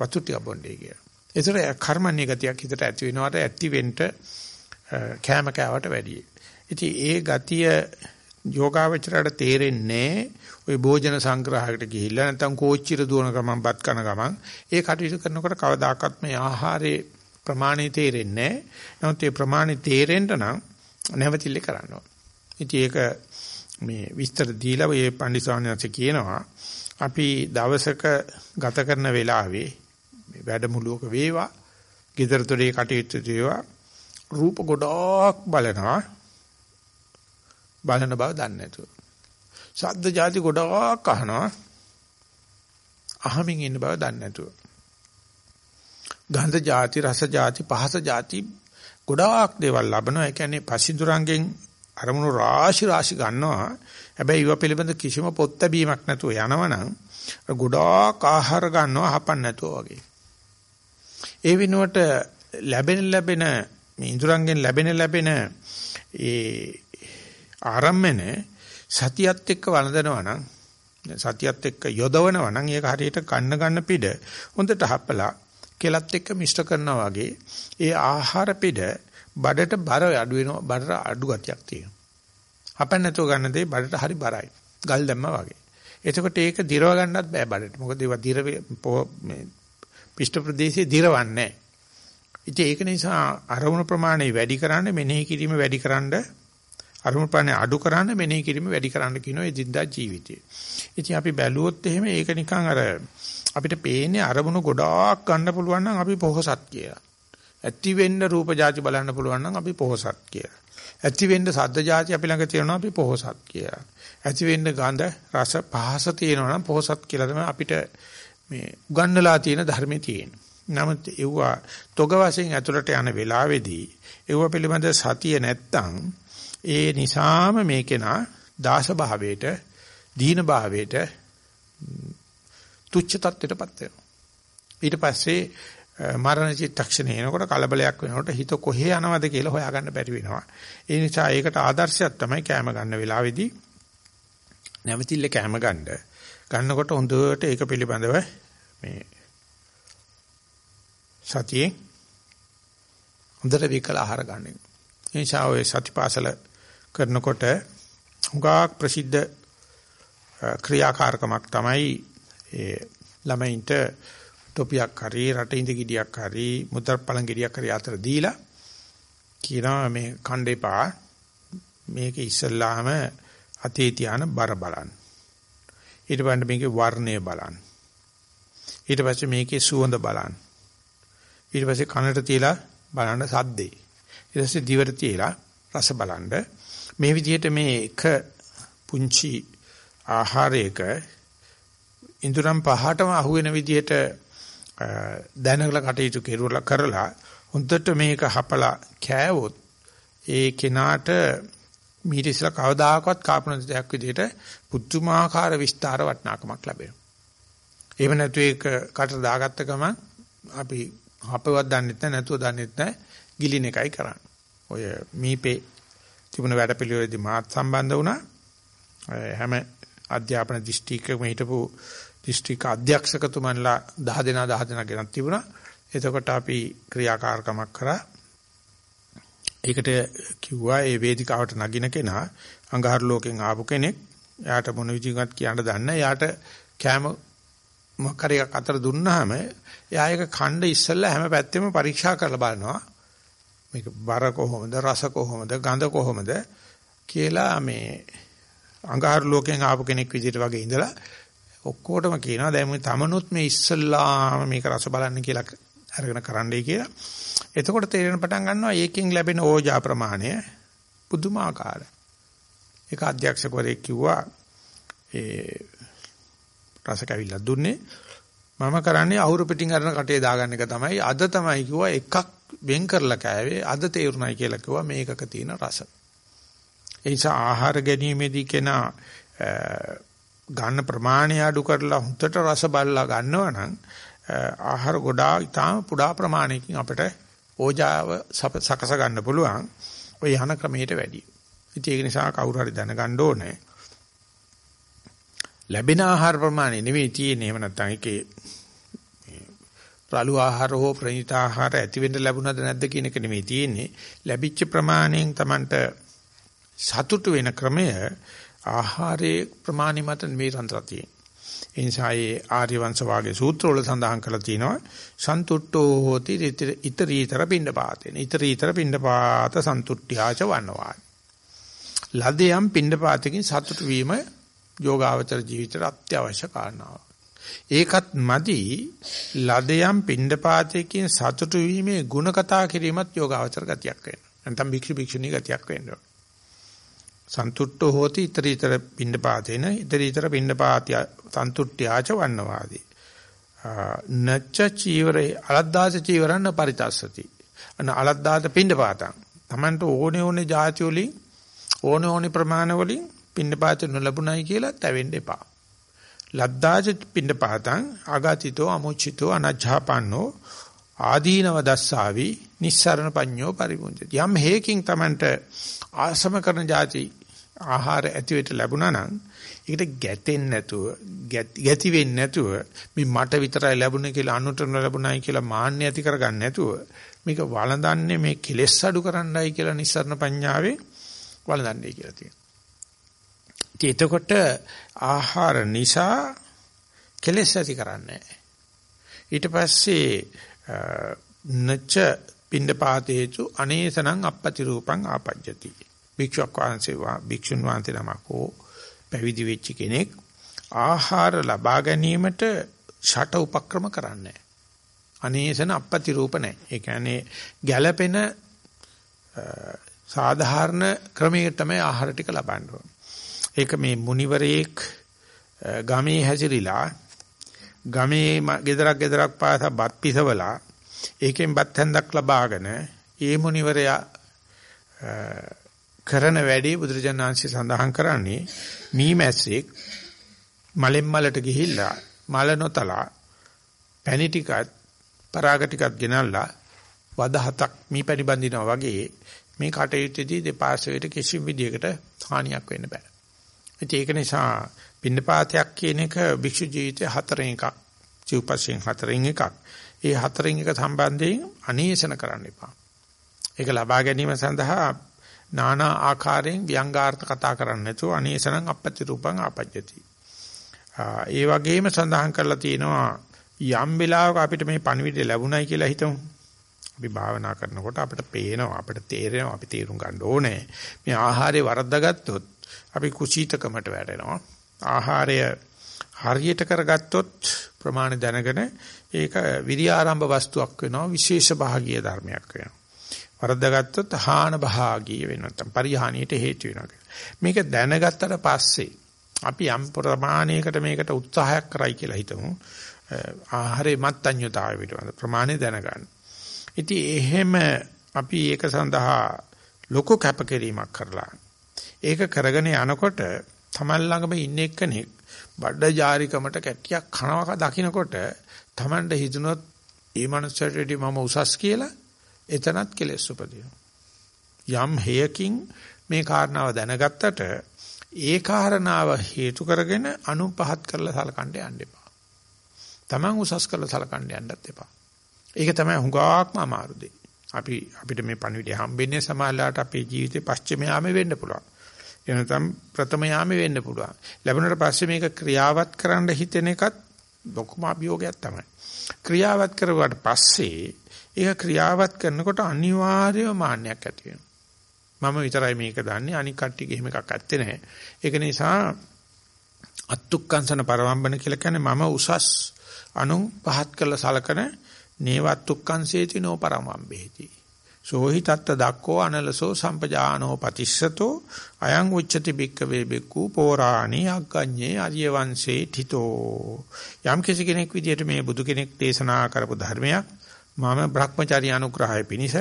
වතු ටික බොන්නේ කියලා. ඒතර කර්මන්නේ ගතියක් හිතට ඇති වෙනවට ඇති වෙන්න කැම කෑවට වැඩියි. ඉතින් ඒ ගතිය යෝගාවචරයට තේරෙන්නේ ওই භෝජන සංග්‍රහයකට ගිහිල්ලා නැත්නම් කෝච්චියට දුවන ගමන් බත් කන ගමන් ඒ කටයුතු කරනකොට කවදාකවත් මේ ආහාරයේ ප්‍රමාණය තේරෙන්නේ නැහැ. නමුත් ඒ ප්‍රමාණය තේරෙන්න නම් නැවතිල්ල කරන්න ඕන. ඉතින් ඒක මේ විස්තර දීලා මේ පඬිස්සාවනන්සේ කියනවා අපි දවසක ගත කරන වෙලාවේ වැඩමුළුවක වේවා, ගෙදර දොරේ කටයුතු වේවා, රූප ගොඩක් බලනවා බලන බව දන්නේ නැතුව. සද්ද જાති ගොඩක් අහනවා. අහමින් ඉන්න බව දන්නේ නැතුව. ගන්ධ જાති රස જાති පහස જાති ගොඩාක් දේවල් ලබනවා. ඒ කියන්නේ පසිඳුරංගෙන් අරමුණු රාශි රාශි ගන්නවා. හැබැයි ඒව පිළිබඳ කිසිම පොත් ලැබීමක් නැතුව යනවනම් ගොඩාක් ආහාර ගන්නවා හපන්න නැතුව වගේ. ඒ වෙනුවට ලැබෙන ලැබෙන මේ ඉඳුරංගෙන් ලැබෙන ලැබෙන ඒ ආරම්මනේ සතියත් එක්ක වළඳනවා නම් සතියත් එක්ක යොදවනවා නම් ඒක හරියට කන්න ගන්න පිට හොඳට හපලා කෙලත් එක්ක මිශ්‍ර කරනවා වගේ ඒ ආහාර පිට බඩට බර අඩු වෙනවා බඩට අඩු ගතියක් තියෙනවා. හපන්න නැතුව ගන්න දේ බඩට හරි බරයි. ගල් දැම්මා වගේ. එතකොට ඒක දිරව ගන්නත් බෑ බඩට. මොකද ඒවා දිර මේ පිෂ්ඨ ප්‍රදේශයේ දිරවන්නේ නැහැ. ඉතින් ඒක නිසා අරමුණු ප්‍රමාණය වැඩි කරන්න මෙනෙහි කිරීම වැඩි කරන්න අරමුණු ප්‍රාණය අඩු කරන්න මෙනෙහි කිරීම වැඩි කරන්න කියනවා එදින්දා ජීවිතේ. ඉතින් අපි බැලුවොත් එහෙම ඒක නිකන් අර අපිට පේන්නේ අරමුණු ගොඩාක් ගන්න පුළුවන් නම් අපි පොහසත් කියලා. ඇති වෙන්න රූප જાති බලන්න පුළුවන් නම් අපි පොහසත් කියලා. ඇති වෙන්න සද්ද જાති අපි ළඟ තියෙනවා අපි පොහසත් කියලා. ඇති වෙන්න ගඳ රස පහස තියෙනවා නම් පොහසත් කියලා තමයි අපිට මේ උගන්නලා තියෙන ධර්මයේ තියෙන්නේ. නමුත් ඒවා තොග වශයෙන් ඇතුළට යන වෙලාවේදී ඒවා පිළිබඳ සතිය නැත්තම් ඒ නිසාම මේ කෙනා දාස භාවයට දීන භාවයට තුච්ච තත්ත්වයටපත් වෙනවා. ඊට පස්සේ මරණ චිත්තක්ෂණේ එනකොට කලබලයක් වෙනකොට හිත කොහේ යනවද කියලා හොයාගන්න බැරි වෙනවා. ඒ නිසා ඒකට ආදර්ශයක් තමයි කැම ගන්න වෙලාවේදී නැවතිල්ල කැම ගන්න. ගන්නකොට හොඳට ඒක පිළිබඳව මේ සතියේ හොඳට විකල ආහාර ගන්න. ඒ නිසා ඔය සතිපාසල කරනකොට හුඟක් ප්‍රසිද්ධ ක්‍රියාකාරකමක් තමයි ඒ ළමයින්ට ටොපියක් හරි රටින්ද ගෙඩියක් හරි මුද්‍ර පළං ගෙඩියක් හරි අතර දීලා කියනවා මේ කණ්ඩේපා මේක ඉස්සල්ලාම අතේ තියාන බර බලන්න ඊට පස්සේ මේකේ වර්ණය බලන්න ඊට පස්සේ මේකේ සුවඳ බලන්න. ඊට පස්සේ කනට තියලා බලන්න සද්දේ. ඊට පස්සේ දිවට තියලා රස බලන්න. මේ විදිහට මේ එක පුංචි ආහාරයක ඉඳුරම් පහටම අහුවෙන විදිහට දැනගල කටයුතු කෙරුවලා කරලා හොඳට මේක හපලා කෑවොත් ඒ කෙනාට මීට ඉස්සලා කවදාකවත් කාපන දෙයක් විදිහට පුදුමාකාර විස්තර වටනාකමක් ලැබෙනවා. එහෙම නැතු ඒක කට දාගත්ත ගමන් අපි හපවත් දන්නෙත් නැහැ නැතුව දන්නෙත් නැහැ ගිලින එකයි කරන්නේ. ඔය මීපේ තිබුණ වැඩපිළිවෙලදී මාත් සම්බන්ධ වුණා. හැම අධ්‍යාපන දිස්ත්‍රික්කයකම හිටපු දිස්ත්‍රික්ක අධ්‍යක්ෂකතුමන්ලා 10 දෙනා 10 දෙනා ගෙනත් තිබුණා. එතකොට අපි ක්‍රියාකාරකමක් කරා. ඒකට කිව්වා ඒ වේදිකාවට නගින කෙනා අඟහරු ලෝකෙන් ආපු කෙනෙක්. එයාට මොන විදිහකට කියන්න දන්නේ. එයාට කැම මොකක් හරි එකක් අතර දුන්නාම එයා ඒක ඛණ්ඩ ඉස්සෙල්ලා හැම පැත්තෙම පරීක්ෂා කරලා බලනවා. මේක බර කොහොමද රස කොහොමද ගඳ කොහොමද කියලා මේ අඟහරු ලෝකෙන් ආපු කෙනෙක් විදිහට වගේ ඉඳලා ඔක්කොටම කියනවා දැන් මේ තමනුත් මේ ඉස්සල්ලාම මේක රස බලන්න කියලා අරගෙන කරන්නයි කියලා. එතකොට තේරෙන පටන් ගන්නවා ඒකෙන් ලැබෙන ඕජා ප්‍රමාණය පුදුමාකාරයි. ඒක අධ්‍යක්ෂකවරයෙක් කිව්වා ඒ රස කැවිල්ල දුන්නේ මම කරන්නේ අහුරු පිටින් අරන කටේ දාගන්න එක තමයි අද තමයි කිව්වා එකක් වෙන් කරලා කෑවේ අද තේරුණයි කියලා කිව්වා මේකක තියෙන රස. ඒ නිසා ආහාර ගැනීමේදී කෙනා ගන්න ප්‍රමාණය අඩු කරලා හුදට රස බලලා ගන්නවා නම් ආහාර ගොඩාක් ඉතාම පුඩා ප්‍රමාණයකින් අපිට ඕජාව සකස ගන්න පුළුවන්. ඔය යන ක්‍රමයට වැඩි. ඉතින් ඒක නිසා කවුරු හරි දැනගන්න ඕනේ. ලැබෙන ආහාර ප්‍රමාණය නෙවෙයි තියෙන්නේ. එහෙම නැත්නම් ඒකේ රළු ආහාර හෝ ප්‍රණීත ආහාර ඇති වෙන්න ලැබුණද නැද්ද කියන එක නෙවෙයි තියෙන්නේ. ලැබිච්ච ප්‍රමාණයෙන් Tamanට සතුටු වෙන ක්‍රමය ආහාරයේ ප්‍රමාණි මත මේ තන්ත්‍රතිය. ඒ නිසා ඒ ආර්ය වංශ වාගේ සූත්‍රවල සඳහන් කරලා තියෙනවා සන්තුට්ඨෝ හෝති ඉතරීතර පිණ්ඩපාතේන. ඉතරීතර පිණ්ඩපාත සන්තුට්ඨ්‍යාච වන්නවා. ලදයන් පිණ්ඩපාතකින් සතුටු වීම යෝගාවචර ජීවිතයට අත්‍යවශ්‍ය කාරණාවක්. ඒකත් මදි ලදයන් පින්ඩපාතයකින් සතුටු වීමේ ಗುಣ කතා කිරීමත් යෝගාවචර ගතියක් වෙනවා. නැත්නම් භික්ෂු භික්ෂුණී ගතියක් වෙනවා. සන්තුට්ඨෝ හෝති iterator පින්ඩපාතේන iterator පින්ඩපාතිය සන්තුට්ඨ්‍යාච වන්නවාදී. නච්ච චීවරේ අලද්දාස චීවරන්න පරිතස්සති. අන අලද්දාත පින්ඩපාතං. Tamanට ඕනේ ඕනේ જાති වලින් ඕනේ ඕනේ ප්‍රමාණ වලින් පිණ්ඩපාත නොලැබුණයි කියලා තැවෙන්න එපා ලද්දාජ පිණ්ඩපාතං ආගතිතෝ අමුචිතෝ අනජ්ජාපන්නෝ ආදීනව දස්සාවි නිස්සරණ පඤ්ඤෝ පරිමුංජති යම් හේකින් Tamanට ආසම කරන જાති ආහාර ඇතිවෙට ලැබුණා නම් ඒකට ගැටෙන්නේ නැතුව ගැති වෙන්නේ නැතුව මේ මට විතරයි ලැබුණේ කියලා අනුට ලැබුණයි කියලා මාන්නය ඇති කරගන්න නැතුව මේක වළඳන්නේ මේ කෙලෙස් අඩු කරන්නයි කියලා නිස්සරණ පඤ්ඤාවේ වළඳන්නේ කියලා තියෙනවා. ඉතින් එතකොට ආහාර නිසා කෙලෙස් ඇති කරන්නේ ඊට පස්සේ නච්ච පින්ඩපාතේචු අනේසනං අපපති රූපං ආපජ්ජති භික්ෂුවක් වහන්සේ භික්ෂුන් වහන්සේ නමක් හෝ පැවිදි වෙච්ච කෙනෙක් ආහාර ලබා ගැනීමට ෂට උපක්‍රම කරන්නේ අනේසන අපපති රූප නැහැ. ඒ කියන්නේ ගැළපෙන සාධාරණ ක්‍රමයකට තමයි ආහාර ටික ලබන්න ඕනේ. ඒක මේ මුනිවරයෙක් ගමේ හැසිරීලා ගමේ ගෙදරක් ගෙදරක් පාසා බත් පිසවලා ඒකෙන් බත් හැන්දක් ලබාගෙන ඒ මුනිවරයා කරන වැඩේ බුදුරජාණන්සේ සඳහන් කරන්නේ මීමැස්සෙක් මලෙන් මලට ගිහිල්ලා මල නොතලා පැණි ටිකත් පරාග ටිකත් ගෙනල්ලා වද හතක් මී පැණි බඳිනවා වගේ මේ කටයුත්තේදී දෙපාර්ශ්වයට කිසිම විදියකට හානියක් වෙන්න බෑ. ඒක නිසා පින්නපාතයක් කියන එක භික්ෂු ජීවිතේ හතරෙන් එකක්. ජීවපස්යෙන් හතරෙන් එකක්. ඒ හතරෙන් එක සම්බන්ධයෙන් අනේෂණ කරන්න එපා. ඒක ලබා ගැනීම සඳහා නානා ආකාරයෙන් ව්‍යංගාර්ථ කතා කරන්නේ නැතුව අනේසනං අපපති රූපං ආපජ්ජති. ඒ වගේම සඳහන් කරලා තියෙනවා යම් වෙලාවක අපිට මේ පණිවිඩය ලැබුණයි කියලා හිතමු. අපි භාවනා කරනකොට අපිට පේනවා අපිට තේරෙනවා අපි තේරුම් ගන්න ඕනේ. මේ ආහාරය වරද්දාගත්තොත් අපි කුසීතකමට වැටෙනවා. ආහාරය හරියට කරගත්තොත් ප්‍රමාණය දැනගෙන ඒක විරියාරම්භ වස්තුවක් වෙනවා විශේෂ භාගීය ධර්මයක් වෙනවා. වරද්දාගත්තොත් හාන භාගීය වෙනවා නැත්නම් පරිහානියට හේතු වෙනවා. මේක දැනගත්තට පස්සේ අපි යම් ප්‍රමාණයකට මේකට උත්සාහයක් කරයි කියලා හිතමු. ආහාරේ මත්ඤ්‍යතාවය පිටවද ප්‍රමාණය දැනගන්න. ඉතින් එහෙම අපි ඒක සඳහා ලොකු කැපකිරීමක් කරලා ඒක කරගෙන යනකොට තමන් ළඟම ඉන්න එක්කෙනෙක් බඩ ජාරිකමට කැටියක් කනවා දකින්නකොට තමන්ට හිතුනොත් ඒ මනුස්සයට මම උසස් කියලා එතනත් කෙලෙස් උපදිනවා. යම් හේයකින් මේ කාරණාව දැනගත්තට ඒ කාරණාව හේතු කරගෙන අනුපහත් කරලා සලකන්න යන්න එපා. තමන් උසස් කරලා සලකන්න යන්නත් එපා. ඒක තමයි හුඟාක්ම අමාරු දෙය. අපි අපිට මේ පණිවිඩය හම්බෙන්නේ සමාජලාට අපේ ජීවිතේ පස්චිම යාමේ වෙන්න පුළුවන්. එනතම් ප්‍රථම යාමේ වෙන්න පුළුවන්. ලැබුණට පස්සේ මේක ක්‍රියාවත් කරන්න හිතෙන එකත් ලොකුම අභියෝගයක් තමයි. ක්‍රියාවත් කරුවාට පස්සේ ඒක ක්‍රියාවත් කරනකොට අනිවාර්යව මාන්නයක් ඇති වෙනවා. මම විතරයි මේක දන්නේ අනික් කට්ටියගේ එහෙම එකක් ඇත්තේ නැහැ. ඒක නිසා අත්තුක්කංශන පරවම්බන කියලා කියන්නේ මම උසස් අනු පහත් කළ සලකන නේවත්තුක්කංසේති නෝ පරමම්බේති. සෝහි තත්ත දක්කෝ අනලසෝ සම්පජානෝ පතිස්සතෝ අයං උච්චති බික්කවේ බික්කු පෝරාණි අග්ගඤ්ඤේ අරිය වංශේ තිතෝ. යම් කිසි කෙනෙක් විදියට මේ බුදු කෙනෙක් දේශනා කරපු ධර්මයක් මම Brahmacharya අනුග්‍රහය පිණිස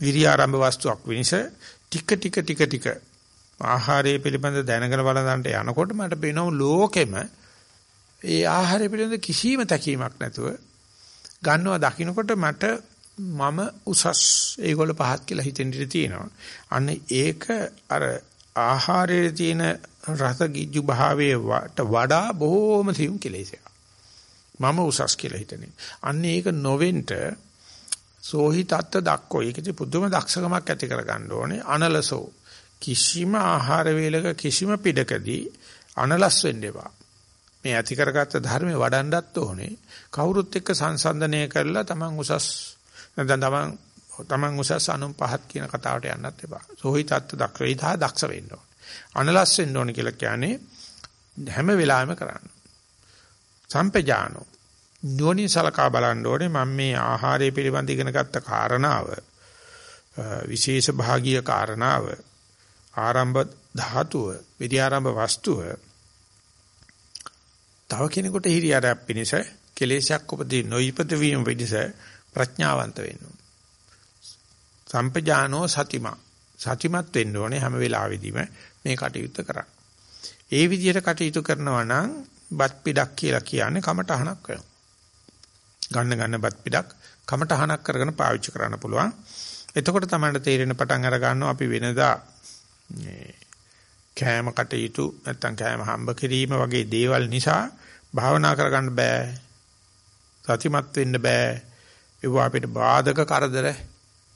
විරිය ආරම්භ වස්තුවක් පිණිස ටික ටික ටික ටික ආහාරය පිළිබඳ දැනගෙන බලනන්ට යනකොට මට පේනවා ලෝකෙම ඒ ආහාරය පිළිබඳ කිසිම තැකීමක් නැතුව ගන්නවා දකින්නකොට මට මම උසස් ඒගොල්ල පහත් කියලා හිතෙන්න ඉඩ තියෙනවා. අන්න ඒක අර ආහාරයේ තියෙන රස ගිජ්ජු භාවයට වඩා බොහෝම සියුම් කෙලෙසයක්. මම උසස් කියලා හිතන්නේ. අන්න ඒක නොවෙන්න සෝහි තත්ත දක්කෝ. ඒකදී පුදුම දක්ෂකමක් ඇති කරගන්න ඕනේ. අනලසෝ කිසිම ආහාර වේලක කිසිම පිටකදී අනලස් වෙන්න එපා. මේ ඇති කරගත්ත ධර්මේ වඩන්නත් ඕනේ. කවුරුත් එක්ක සංසන්දනය කරලා Taman උසස් නැත්නම් Taman Taman උසස් අනුන් පහත් කියන කතාවට යන්නත් එපා. සෝහි තත්ත්ව දක්ෂ වේදා දක්ෂ වෙන්න ඕනේ. අනලස් වෙන්න ඕනේ කියලා කියන්නේ හැම වෙලාවෙම කරන්න. සම්පජානෝ නුවණින් සලකා බලන්න ඕනේ මම මේ ආහාරය පිළිබඳ ඉගෙන ගත්ත කාරණාව විශේෂ භාගීය කාරණාව ආරම්භ ධාතුව විද්‍යාරම්භ වස්තුව තව කෙනෙකුට හිරියාරයක් පිණිස කෙලේශයක් උපදී නොයිපද වීම පිණිස ප්‍රඥාවන්ත වෙන්න ඕනේ. සම්පජානෝ සතිමා සතිමත් වෙන්න ඕනේ හැම වෙලාවෙදීම මේ කටයුත්ත කරන්න. ඒ විදිහට කටයුතු කරනවා නම් බත් පිටක් කියලා කියන්නේ කමටහනක් වෙනවා. ගන්න ගන්න බත් පිටක් කමටහනක් කරගෙන පාවිච්චි කරන්න පුළුවන්. එතකොට තමයි තේරෙන පටන් අර ගන්නවා අපි වෙනදා මේ කෑම කටයුතු නැත්තම් කෑම හම්බ කිරීම වගේ දේවල් නිසා භාවනා කරගන්න බෑ. සතිමත් වෙන්න බෑ. ඒවා අපිට බාධක කරදර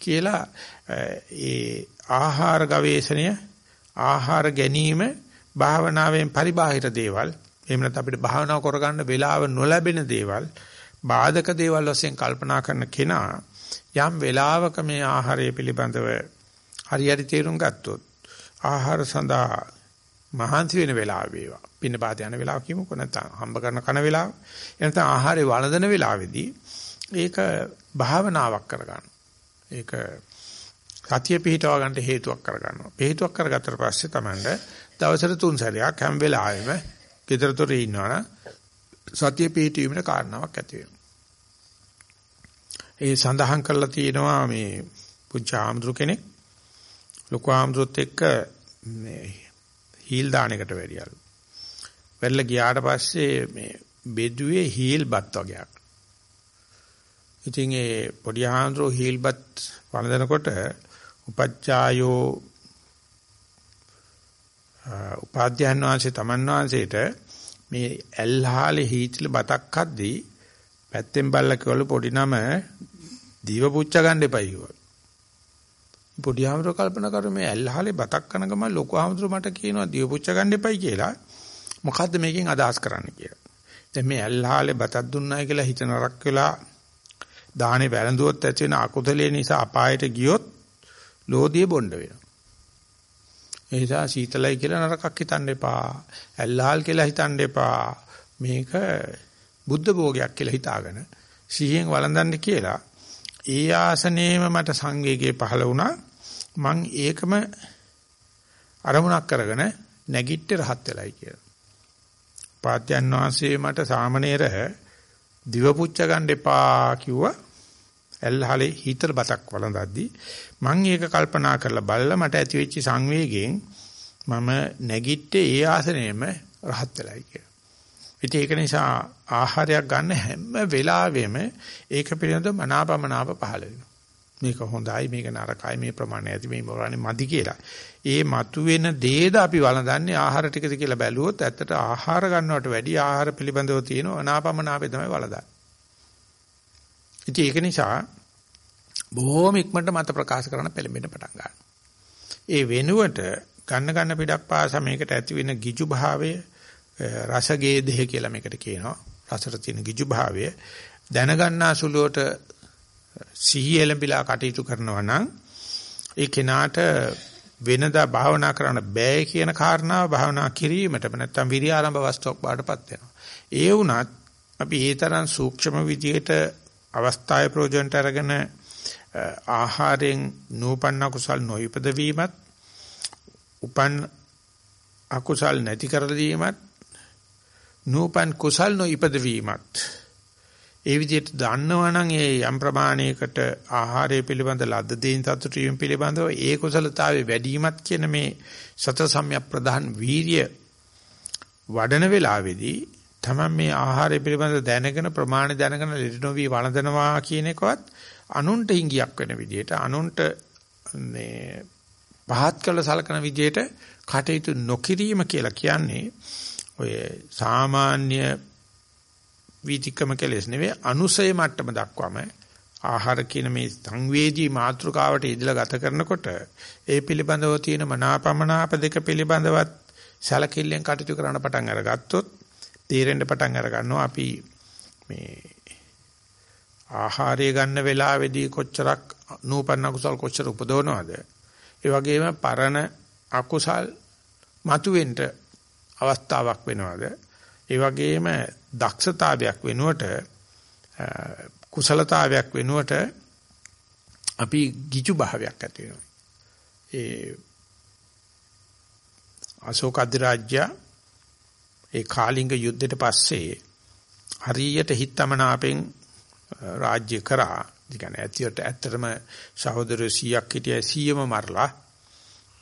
කියලා ඒ ආහාර ගවේෂණය ආහාර ගැනීම භාවනාවෙන් පරිබාහිර දේවල් එහෙම නැත්නම් අපිට භාවනාව කරගන්න වෙලාව නොලැබෙන දේවල් බාධක දේවල් වශයෙන් කල්පනා කරන කෙනා යම් වෙලාවක මේ ආහාරය පිළිබඳව හරියට තේරුම් ගත්තොත් ආහාර සඳහා මහන්සි වෙන වෙලාව වේවා. පින්න පාත යන වෙලාව කියමුකෝ නැත්නම් හම්බ කරන කන වෙලාව. එනතන ආහාරය වළඳන වෙලාවේදී ඒක භාවනාවක් කරගන්න. ඒක සතිය පිහිටව ගන්නට හේතුවක් කරගන්නවා. හේතුවක් කරගත්තට පස්සේ තමයි දවසට තුන් සැරයක් හැම වෙලාවෙම ගෙදරතොරේ ඉන්නවනම් සතිය පිහිටීමේ කාරණාවක් ඇති වෙනවා. ඒ සඳහන් කරලා තියෙනවා මේ පුංචි ආම්ද්‍රු කෙනෙක් ලොකු ආම්ද්‍රුත් එක්ක මේ හීල් දානයකට වැඩියලු. වෙරළ ගියාට පස්සේ මේ බෙදුවේ හීල් බත් වගේක්. ඉතින් ඒ පොඩි ආන්දරෝ හීල්පත් වළඳනකොට උපච්චායෝ උපාධ්‍යයන් වහන්සේ තමන් වහන්සේට මේ ඇල්හාලේ හීතිල බතක් හද්දී පැත්තෙන් බල්ලා කිව්වලු පොඩි නම දීව පුච්ච ගන්න එපයි කිව්වා. පොඩි ආමර කල්පනා කරු මේ ඇල්හාලේ බතක් කන ගමන් ලොකු ආමර මට කියනවා දීව පුච්ච ගන්න එපයි කියලා. මොකද්ද මේකෙන් අදහස් කරන්න කියලා. දැන් මේ ඇල්හාලේ බතක් දුන්නයි කියලා හිත නරක් වෙලා දාහනේ වැළඳුවොත් ඇති වෙන අකුසලයේ නිසා අපායට ගියොත් ලෝධිය බොණ්ඩ වෙනවා. ඒ නිසා සීතලයි කියලා නරකක් හිතන්න එපා. ඇල්ලාල් කියලා හිතන්න එපා. මේක බුද්ධ භෝගයක් කියලා හිතාගෙන සිහියෙන් වළඳන්න කියලා ඒ ආසනයේම මට සංවේගය පහළ වුණා මං ඒකම අරමුණක් කරගෙන නැගිට්ට රහත් වෙලයි කියලා. පාත්‍යයන් වහන්සේ මට සාමණේර දිව පුච්ච ගන්න එපා කිව්වා. ඇල්හලේ හීතල බතක් වළඳද්දි මම ඒක කල්පනා කරලා බලලා මට ඇති වෙච්ච සංවේගයෙන් මම නැගිට්ටේ ඒ ආසනයේම රහත් වෙලයි කියලා. ඉතින් ඒක නිසා ආහාරයක් ගන්න හැම වෙලාවෙම ඒක පිළිබඳව මනාපමනාප පහළ වෙනවා. මේක හොඳයි මේක නරකයි මේ ප්‍රමාණය ඇති මේ ප්‍රමාණය මදි කියලා. ඒ මතුවෙන දේද අපි වළඳන්නේ ආහාර ටිකද කියලා බැලුවොත් ඇත්තට ආහාර ගන්නවට වැඩි ආහාර පිළිබඳව තියෙන අනාපමනාපේ තමයි වළඳන්නේ. ඉතින් ඒක නිසා බොහොම ඉක්මනට මත ප්‍රකාශ කරන්න පෙළඹෙන්න පටන් ගන්නවා. ඒ වෙනුවට ගන්න ගන්න පිටක් පාස මේකට ඇති වෙන ගිජු භාවය රසගේදේ කියලා මේකට කියනවා. රසට තියෙන ගිජු භාවය දැනගන්නා සුළුවට සිහිය එළඹිලා කටයුතු කරනවා නම් ඒ කෙනාට වෙනදා භාවනා කරන්න බෑ කියන කාරණාව භාවනා කිරීමටම නැත්තම් විරිය ආරම්භ වස්තුවක් බාටපත් වෙනවා. ඒ වුණත් අපි ඒ තරම් සූක්ෂම විදියට අවස්ථාවේ ප්‍රයෝජනට අරගෙන ආහාරයෙන් නූපන්න කුසල් නොයිපද වීමත් උපන් අකුසල් නැති කර දීමත් නූපන් කුසල් නොයිපද වීමත් ඒ විදිහට දන්නවනම් ඒ යම් ප්‍රමාණයකට ආහාරය පිළිබඳ ලද්ද දෙයින් සතුටු වීම පිළිබඳව ඒ කුසලතාවේ වැඩිමත් කියන මේ සතර සම්‍යක් ප්‍රධාන වීර්ය වඩන වෙලාවේදී තමයි මේ ආහාරය පිළිබඳ දැනගෙන ප්‍රමාණ දැනගෙන ලෙඩ නොවි වළඳනවා කියන එකවත් අනුන්ට හිඟියක් වෙන විදිහට අනුන්ට මේ පහත් කළ සලකන විදිහට කටයුතු නොකිරීම කියලා කියන්නේ ඔය සාමාන්‍ය වීතික්‍රම කෙලෙස් නෙවෙයි. අනුසය මට්ටම දක්වාම ආහාර කියන මේ සංවේදී මාත්‍රකාවට ඉදලා ගත කරනකොට ඒ පිළිබඳව තියෙන මනාපමනාප දෙක පිළිබඳවත් සැලකිල්ලෙන් කටයුතු කරන්න පටන් අරගත්තොත් තීරෙන්න පටන් අර ගන්නවා අපි මේ ආහාරය ගන්න වෙලාවේදී කොච්චරක් නූපන්න කුසල් කොච්චර උපදවනවද? ඒ වගේම පරණ අකුසල් මතුවෙන්න අවස්ථාවක් වෙනවද? ඒ වගේම දක්ෂතාවයක් වෙනුවට කුසලතාවයක් වෙනුවට අපි ගිජු භාවයක් ඇති වෙනවා. ඒ අශෝක අධිරාජ්‍ය ඒ කාලිංග යුද්ධයට පස්සේ හරියට හිතමනාපෙන් රාජ්‍ය කරා. ඒ කියන්නේ ඇත්තට ඇත්තටම සහෝදර 100ක් හිටිය 100ම මරලා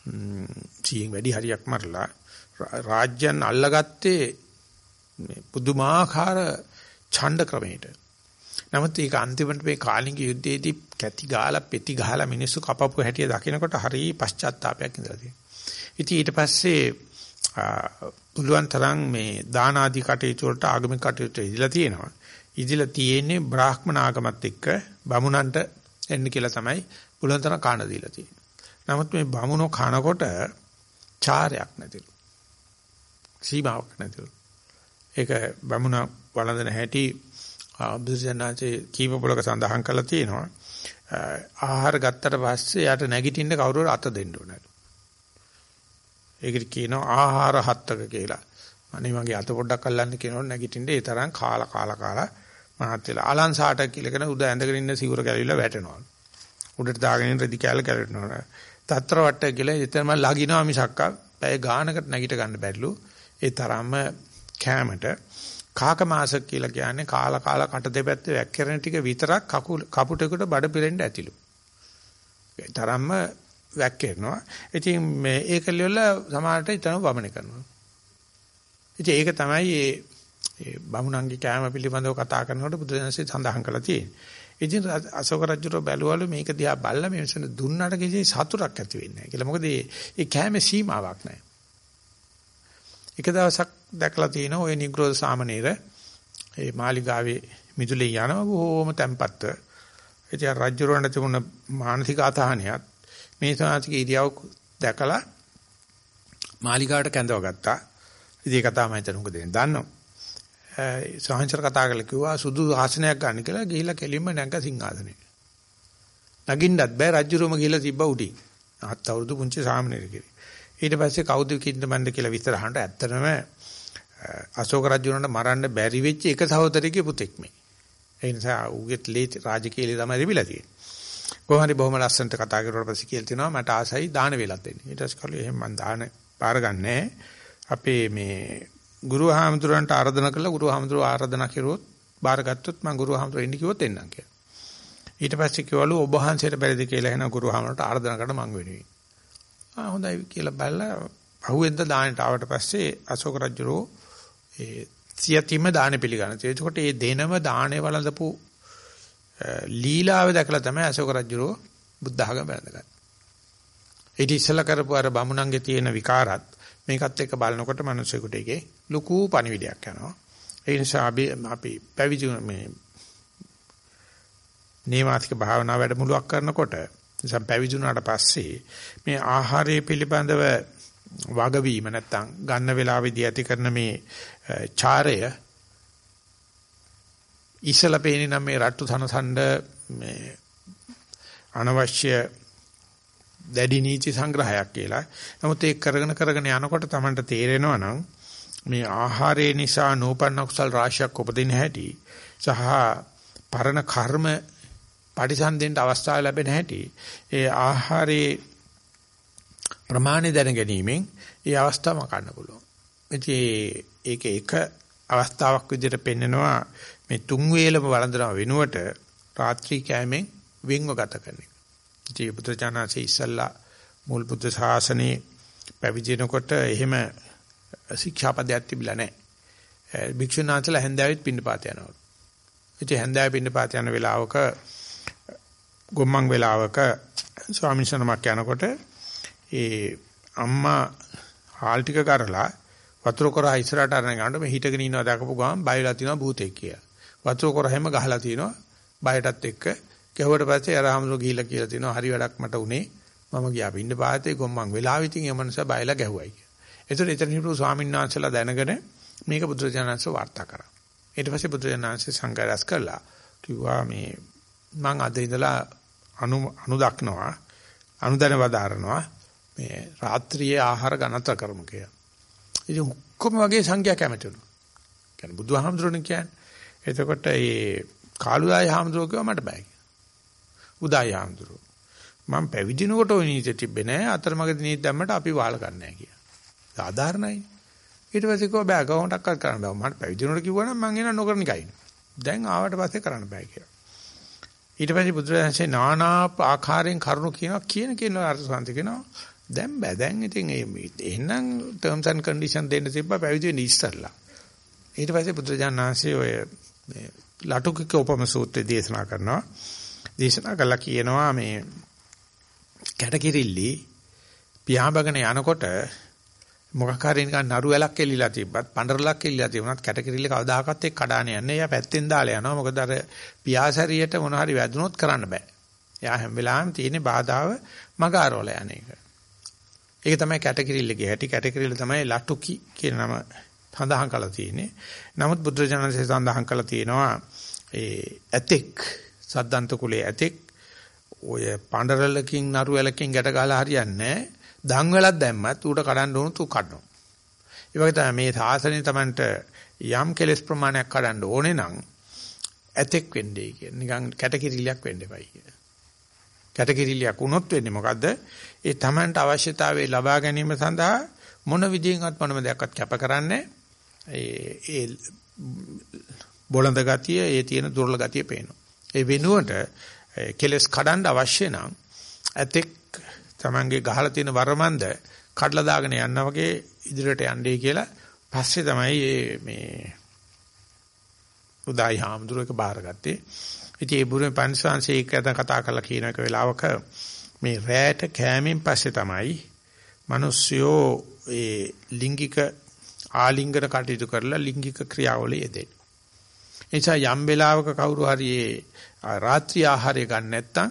100න් වැඩි හරියක් මරලා රාජ්‍යයන් අල්ලගත්තේ මේ පුදුමාකාර ඡණ්ඩ ක්‍රමයට. නමුත් ඒක අන්තිමට මේ කාලිංග යුද්ධයේදී කැටි ගාලා පෙති ගහලා මිනිස්සු කපපු හැටිය දකිනකොට හරි පශ්චාත්තාවයක් ඉඳලා තියෙනවා. ඉතින් ඊට පස්සේ පුළුවන් තරම් මේ දාන ආදී කටයුතු වලට ආගමික කටයුතු ඉදලා තියෙනවා. ඉදලා තියෙන්නේ බ්‍රාහ්මණ ආගමත් එක්ක බමුණන්ට එන්න කියලා තමයි පුළුවන් තරම් කාණ දීලා තියෙන්නේ. නමුත් මේ බමුණෝ කනකොට චාරයක් නැතිලු. සීමාවක් නැතිලු. ඒක බමුණ වළඳන හැටි බුදුසසුනාචේ කීප පොලක සඳහන් කරලා තියෙනවා. ආහාර ගත්තට පස්සේ යට නැගිටින්න කවුරු අත දෙන්න ඕනලු. ඒකට කියනවා ආහාර හත්තක කියලා. අනේ මගේ අත පොඩ්ඩක් අල්ලන්න කියනොත් නැගිටින්න ඒ තරම් කාලා කාලා කාලා මහත් වෙලා අලංසාට කියලා කියන උද ඇඳගෙන ඉන්න සිවුර කැලිලා වැටෙනවා. උඩට දාගෙන ඉන්න රෙදි කැල කැලෙනවා. තත්‍ර වට්ට කියලා එතනම ලගිනවා මිසක්ක පැය ගානකට නැගිට ගන්න බැරිලු. ඒ තරම්ම කෑමට කාක මාස කියලා කියන්නේ කාලා කාලා කට දෙපැත්තේ වැක්කිරෙන ටික විතරක් කකුල කපුටෙකුට බඩ පිරෙන්න ඇතිලු. ඒ තරම්ම වැක්කිරනවා. ඉතින් මේ ඒක ලෙවල සමහරට ඊතන වමන කරනවා. ඉතින් ඒක තමයි ඒ බමුණන්ගේ කෑම පිළිබඳව කතා කරනකොට බුදුදහමේ සඳහන් කරලා තියෙන්නේ. ඉතින් අශෝක රජුට බැලුවලු මේක දිහා බැලලා මේ මිනිස්සුන්ට දුන්නාට කිසි සතුටක් ඇති වෙන්නේ නැහැ කියලා. මොකද මේ කෑමේ සීමාවක් නැහැ. එක දවසක් දැකලා තියෙනවා ওই නිග්‍රෝධ සාමණේර ඒ මාලිගාවේ මිදුලේ යනවා බොහොම තැම්පත්ව. ඉතින් රජුරවන්ට තිබුණ මානසික අතහනියත් මේ සාහිතික ඉරියව් දැකලා මාලිගාවට කැඳව ගත්තා. ඉතින් ඒක තමයි හිතන උඟ දෙන්නේ දන්නවා. සාහංශර කතා කරලා කිව්වා සුදු ආසනයක් ගන්න කියලා ගිහිල්ලා කෙලින්ම නැංග සිංහාසනෙ. නගින්නත් බෑ රජුරම ගිහිල්ලා තිබ්බ උඩින්. හත් අවුරුදු පුංචි සාමණේර කෙනෙක්. ඊට පස්සේ කවුද කින්දමන්ද කියලා විස්තර අහන්න ඇත්තටම අශෝක රජුණන්ට මරන්න බැරි වෙච්ච එක සහෝදරයෙකුගේ පුතෙක් මේ. ඒ නිසා ඌගෙත් ලේ රාජකීයලේ තමයි ලැබිලා තියෙන්නේ. කොහොම හරි බොහොම ලස්සනට කතා කරුවාට පස්සේ කියලා තිනවා මට ආසයි දාන වේලක් දෙන්න. ඊට පස්සේ කළේ එහෙනම් මම දාන පාර ගන්නෑ. අපේ මේ ගුරු හාමුදුරන්ට ආරාධනා කළා ගුරු හාමුදුරුවෝ ආරාධනා කරුවොත් බාරගත්තොත් මම ගුරු හාමුදුරුවෝ එන්න කිව්වොත් එන්නම් කියලා. ඊට පස්සේ කිව්වලු ඔබ වහන්සේට බැරිද කියලා එහෙනම් ගුරු හාමුදුරන්ට ආරාධනා කරන්න මං වෙනුවෙන්. ආ හොඳයි කියලා බැලලා පහුවෙන්ද දානට ආවට පස්සේ අශෝක රජුරෝ ඒ සියතිම දාන පිළිගන්න. එතකොට මේ දෙනම දාණය වළඳපු ලීලාව දැකලා තමයි අශෝක රජුරෝ බුද්ධ ආගම වැළඳගත්තේ. ඊට ඉස්සලා කරපු අර බමුණන්ගේ තියෙන විකාරත් මේකත් එක්ක බලනකොට මිනිසෙකුට ඒකේ ලুকু පණිවිඩයක් යනවා. ඒ නිසා අපි අපි පැවිදි මේ නේවාතික භාවනා වැඩමුළුවක් කරනකොට නිසා පැවිදි වුණාට පස්සේ මේ ආහාරය පිළිබඳව වගවීම නැත්තම් ගන්න වේලාවේදී ඇති කරන මේ Eh, චාරය ඉසලා පේන්නේ නම් මේ රට්ටු තනසඬ මේ අනවශ්‍ය දැඩි නීති සංග්‍රහයක් කියලා. නමුත් ඒක කරගෙන කරගෙන යනකොට Tamanට තේරෙනවා නම් මේ ආහාරය නිසා නූපන්න කුසල් රාශියක් උපදින හැටි සහ පරණ කර්ම පරිසන්දෙන්ට අවස්ථාව ලැබෙන හැටි ඒ ආහාරයේ ප්‍රමාණය දැන ගැනීමෙන් ඒ අවස්ථාව මකන්න පුළුවන්. ඉතින් ඒක එක අවස්ථාවක් විදිහට පෙන්නනවා මේ තුන් වේලම වළඳන වෙනුවට රාත්‍රී කෑමෙන් වෙන්ව ගත කරන එක. ඉතින් බුදුචානන්සේ ඉස්සල්ලා මුල් බුද්ධ ශාසනයේ පැවිදිනකොට එහෙම ශික්ෂාපදයක් තිබිලා නැහැ. භික්ෂුන් වහන්සේලා හැන්දෑවෙත් පින්නපාත යනවා. ඉතින් හැන්දෑවෙ පින්නපාත යන වෙලාවක ගොම්මන් වෙලාවක ස්වාමීන් වහන්සේ නමක් යනකොට ඒ අම්මා හාල් ටික කරලා වතුර කොරා ඉස්සරහට අරගෙන යනකොට මේ හිටගෙන ඉන්නවා දැකපු ගමන් බයලා තියෙනවා භූතෙක් කියලා. වතුර කොරා හැම ගහලා තියෙනවා බයටත් එක්ක ගැහුවට පස්සේ අරහමලු ගිහිල්ලා කියලා තියෙනවා හරි වැඩක් මට උනේ මම ගියා පින්න පාතේ ගොම්මන් වෙලාව ඉතින් ඒ මනුස්සයා බයලා ගැහුවයි කියලා. ඒතර එතන හිටපු ස්වාමීන් වහන්සේලා දැනගෙන මේක බුදුරජාණන්ස වාර්තා කරා. ඊට පස්සේ බුදුරජාණන්සේ සංඝරස් කළා. කිව්වා මේ මං අද ඉඳලා අනු අනු දක්නවා අනුදැන වදාරනවා මේ රාත්‍රියේ ආහාර ගණතර කරමු කියලා. ඉතින් ඔක්කොම වගේ සංඛ්‍යා කැමතිලු. කියන්නේ බුදුහාමුදුරනේ කියන්නේ. එතකොට ඒ කාළුදාය හාමුදුරුවෝ කිව්වා මට බෑ කියලා. උදාය හාමුදුරුවෝ. මම පැවිදිනකොට ওই නීති තිබ්බේ නෑ අතරමඟදී නීති දැම්මට අපි වාල ගන්නෑ කියලා. සාධාරණයි. ඊට පස්සේ කිව්වා බෑ කවුන්ටක්වත් කරන්න බෑ. මම පැවිදිනකොට කිව්වනම් මං එන නොකරන එකයි. දැන් ආවට පස්සේ කරන්න බෑ කියලා. ඊට පස්සේ බුදුරජාණන්සේ නානා ආකාරයෙන් කරුණු කියනවා කියන කියන අර්ථ සාන්ති කියනවා දැන් බෑ දැන් ඉතින් ඒ එහෙනම් terms and condition දෙන්න තිබ්බා පැවිදි වෙන්න ඉස්සල්ලා ඊට පස්සේ බුදුරජාණන්සේ ඔය මේ ලටුකක උපම සූත්‍රය දේශනා කරනවා දේශනා කළා කියනවා මේ කැටකිරිල්ලි පියාඹගෙන යනකොට මොකක් හරි නිකන් නරු ඇලක් එල්ලීලා තිබ්බත් පඬරලක් එල්ලීලා තිබුණත් කැටකිරිල්ල කවදාකවත් එක් කඩාන යන්නේ. එයා පැත්තෙන් දාලා යනවා. මොකද අර පියාසරියට මොන හරි වැදුනොත් කරන්න බෑ. එයා හැම වෙලාවෙම තියෙන බාධාව මග අරවල යන එක. ඒක තමයි කැටකිරිල්ලගේ හැටි. කැටකිරිල්ල තමයි ලටුකි කියන නම සඳහන් කරලා තියෙන්නේ. නමුත් බුදුරජාණන්සේ සඳහන් කරලා තියෙනවා ඒ ඇතෙක් සද්දන්ත කුලයේ ඇතෙක් ඔය පඬරලකින් නරු ඇලකින් ගැට ගහලා හරියන්නේ නැහැ. දන් වලක් දැම්මත් ඌට කඩන්න ඕන තු කඩනවා. ඒ වගේ තමයි මේ සාසනය Tamanට යම් කෙලස් ප්‍රමාණයක් කඩන්න ඕනේ නම් ඇතෙක් වෙන්නේ කියන නිකන් කැටකිරිලියක් වෙන්න එපයි කියන. කැටකිරිලියක් වුණොත් වෙන්නේ මොකද්ද? ඒ Tamanට අවශ්‍යතාවය ලබා ගැනීම සඳහා මොන විදියෙන්වත් මොනම දෙයක්වත් කැප කරන්නේ ඒ ඒ බොළඳ ගතිය ඒ තියෙන දුර්ල ගතිය පේනවා. ඒ වෙනුවට කෙලස් කඩන්න අවශ්‍ය නම් ඇතෙක් තමන්ගේ ගහලා තියෙන වරමන්ද කඩලා දාගෙන යනවා වගේ ඉදිරියට යන්නේ කියලා පස්සේ තමයි මේ උදායි හාමුදුරුවෝ එක බාරගත්තේ. ඉතින් ඒ බුරුමේ පන්සාංශේ එක කතා කරලා කියන එක වෙලාවක මේ රැට කෑමෙන් පස්සේ තමයි මිනිස්සුયો ඒ ලිංගික ආලිංගන කටයුතු කරලා ලිංගික ක්‍රියාවල යෙදෙන්නේ. එනිසා යම් වෙලාවක කවුරු හරි රාත්‍රී ආහාරය ගන්න නැත්නම්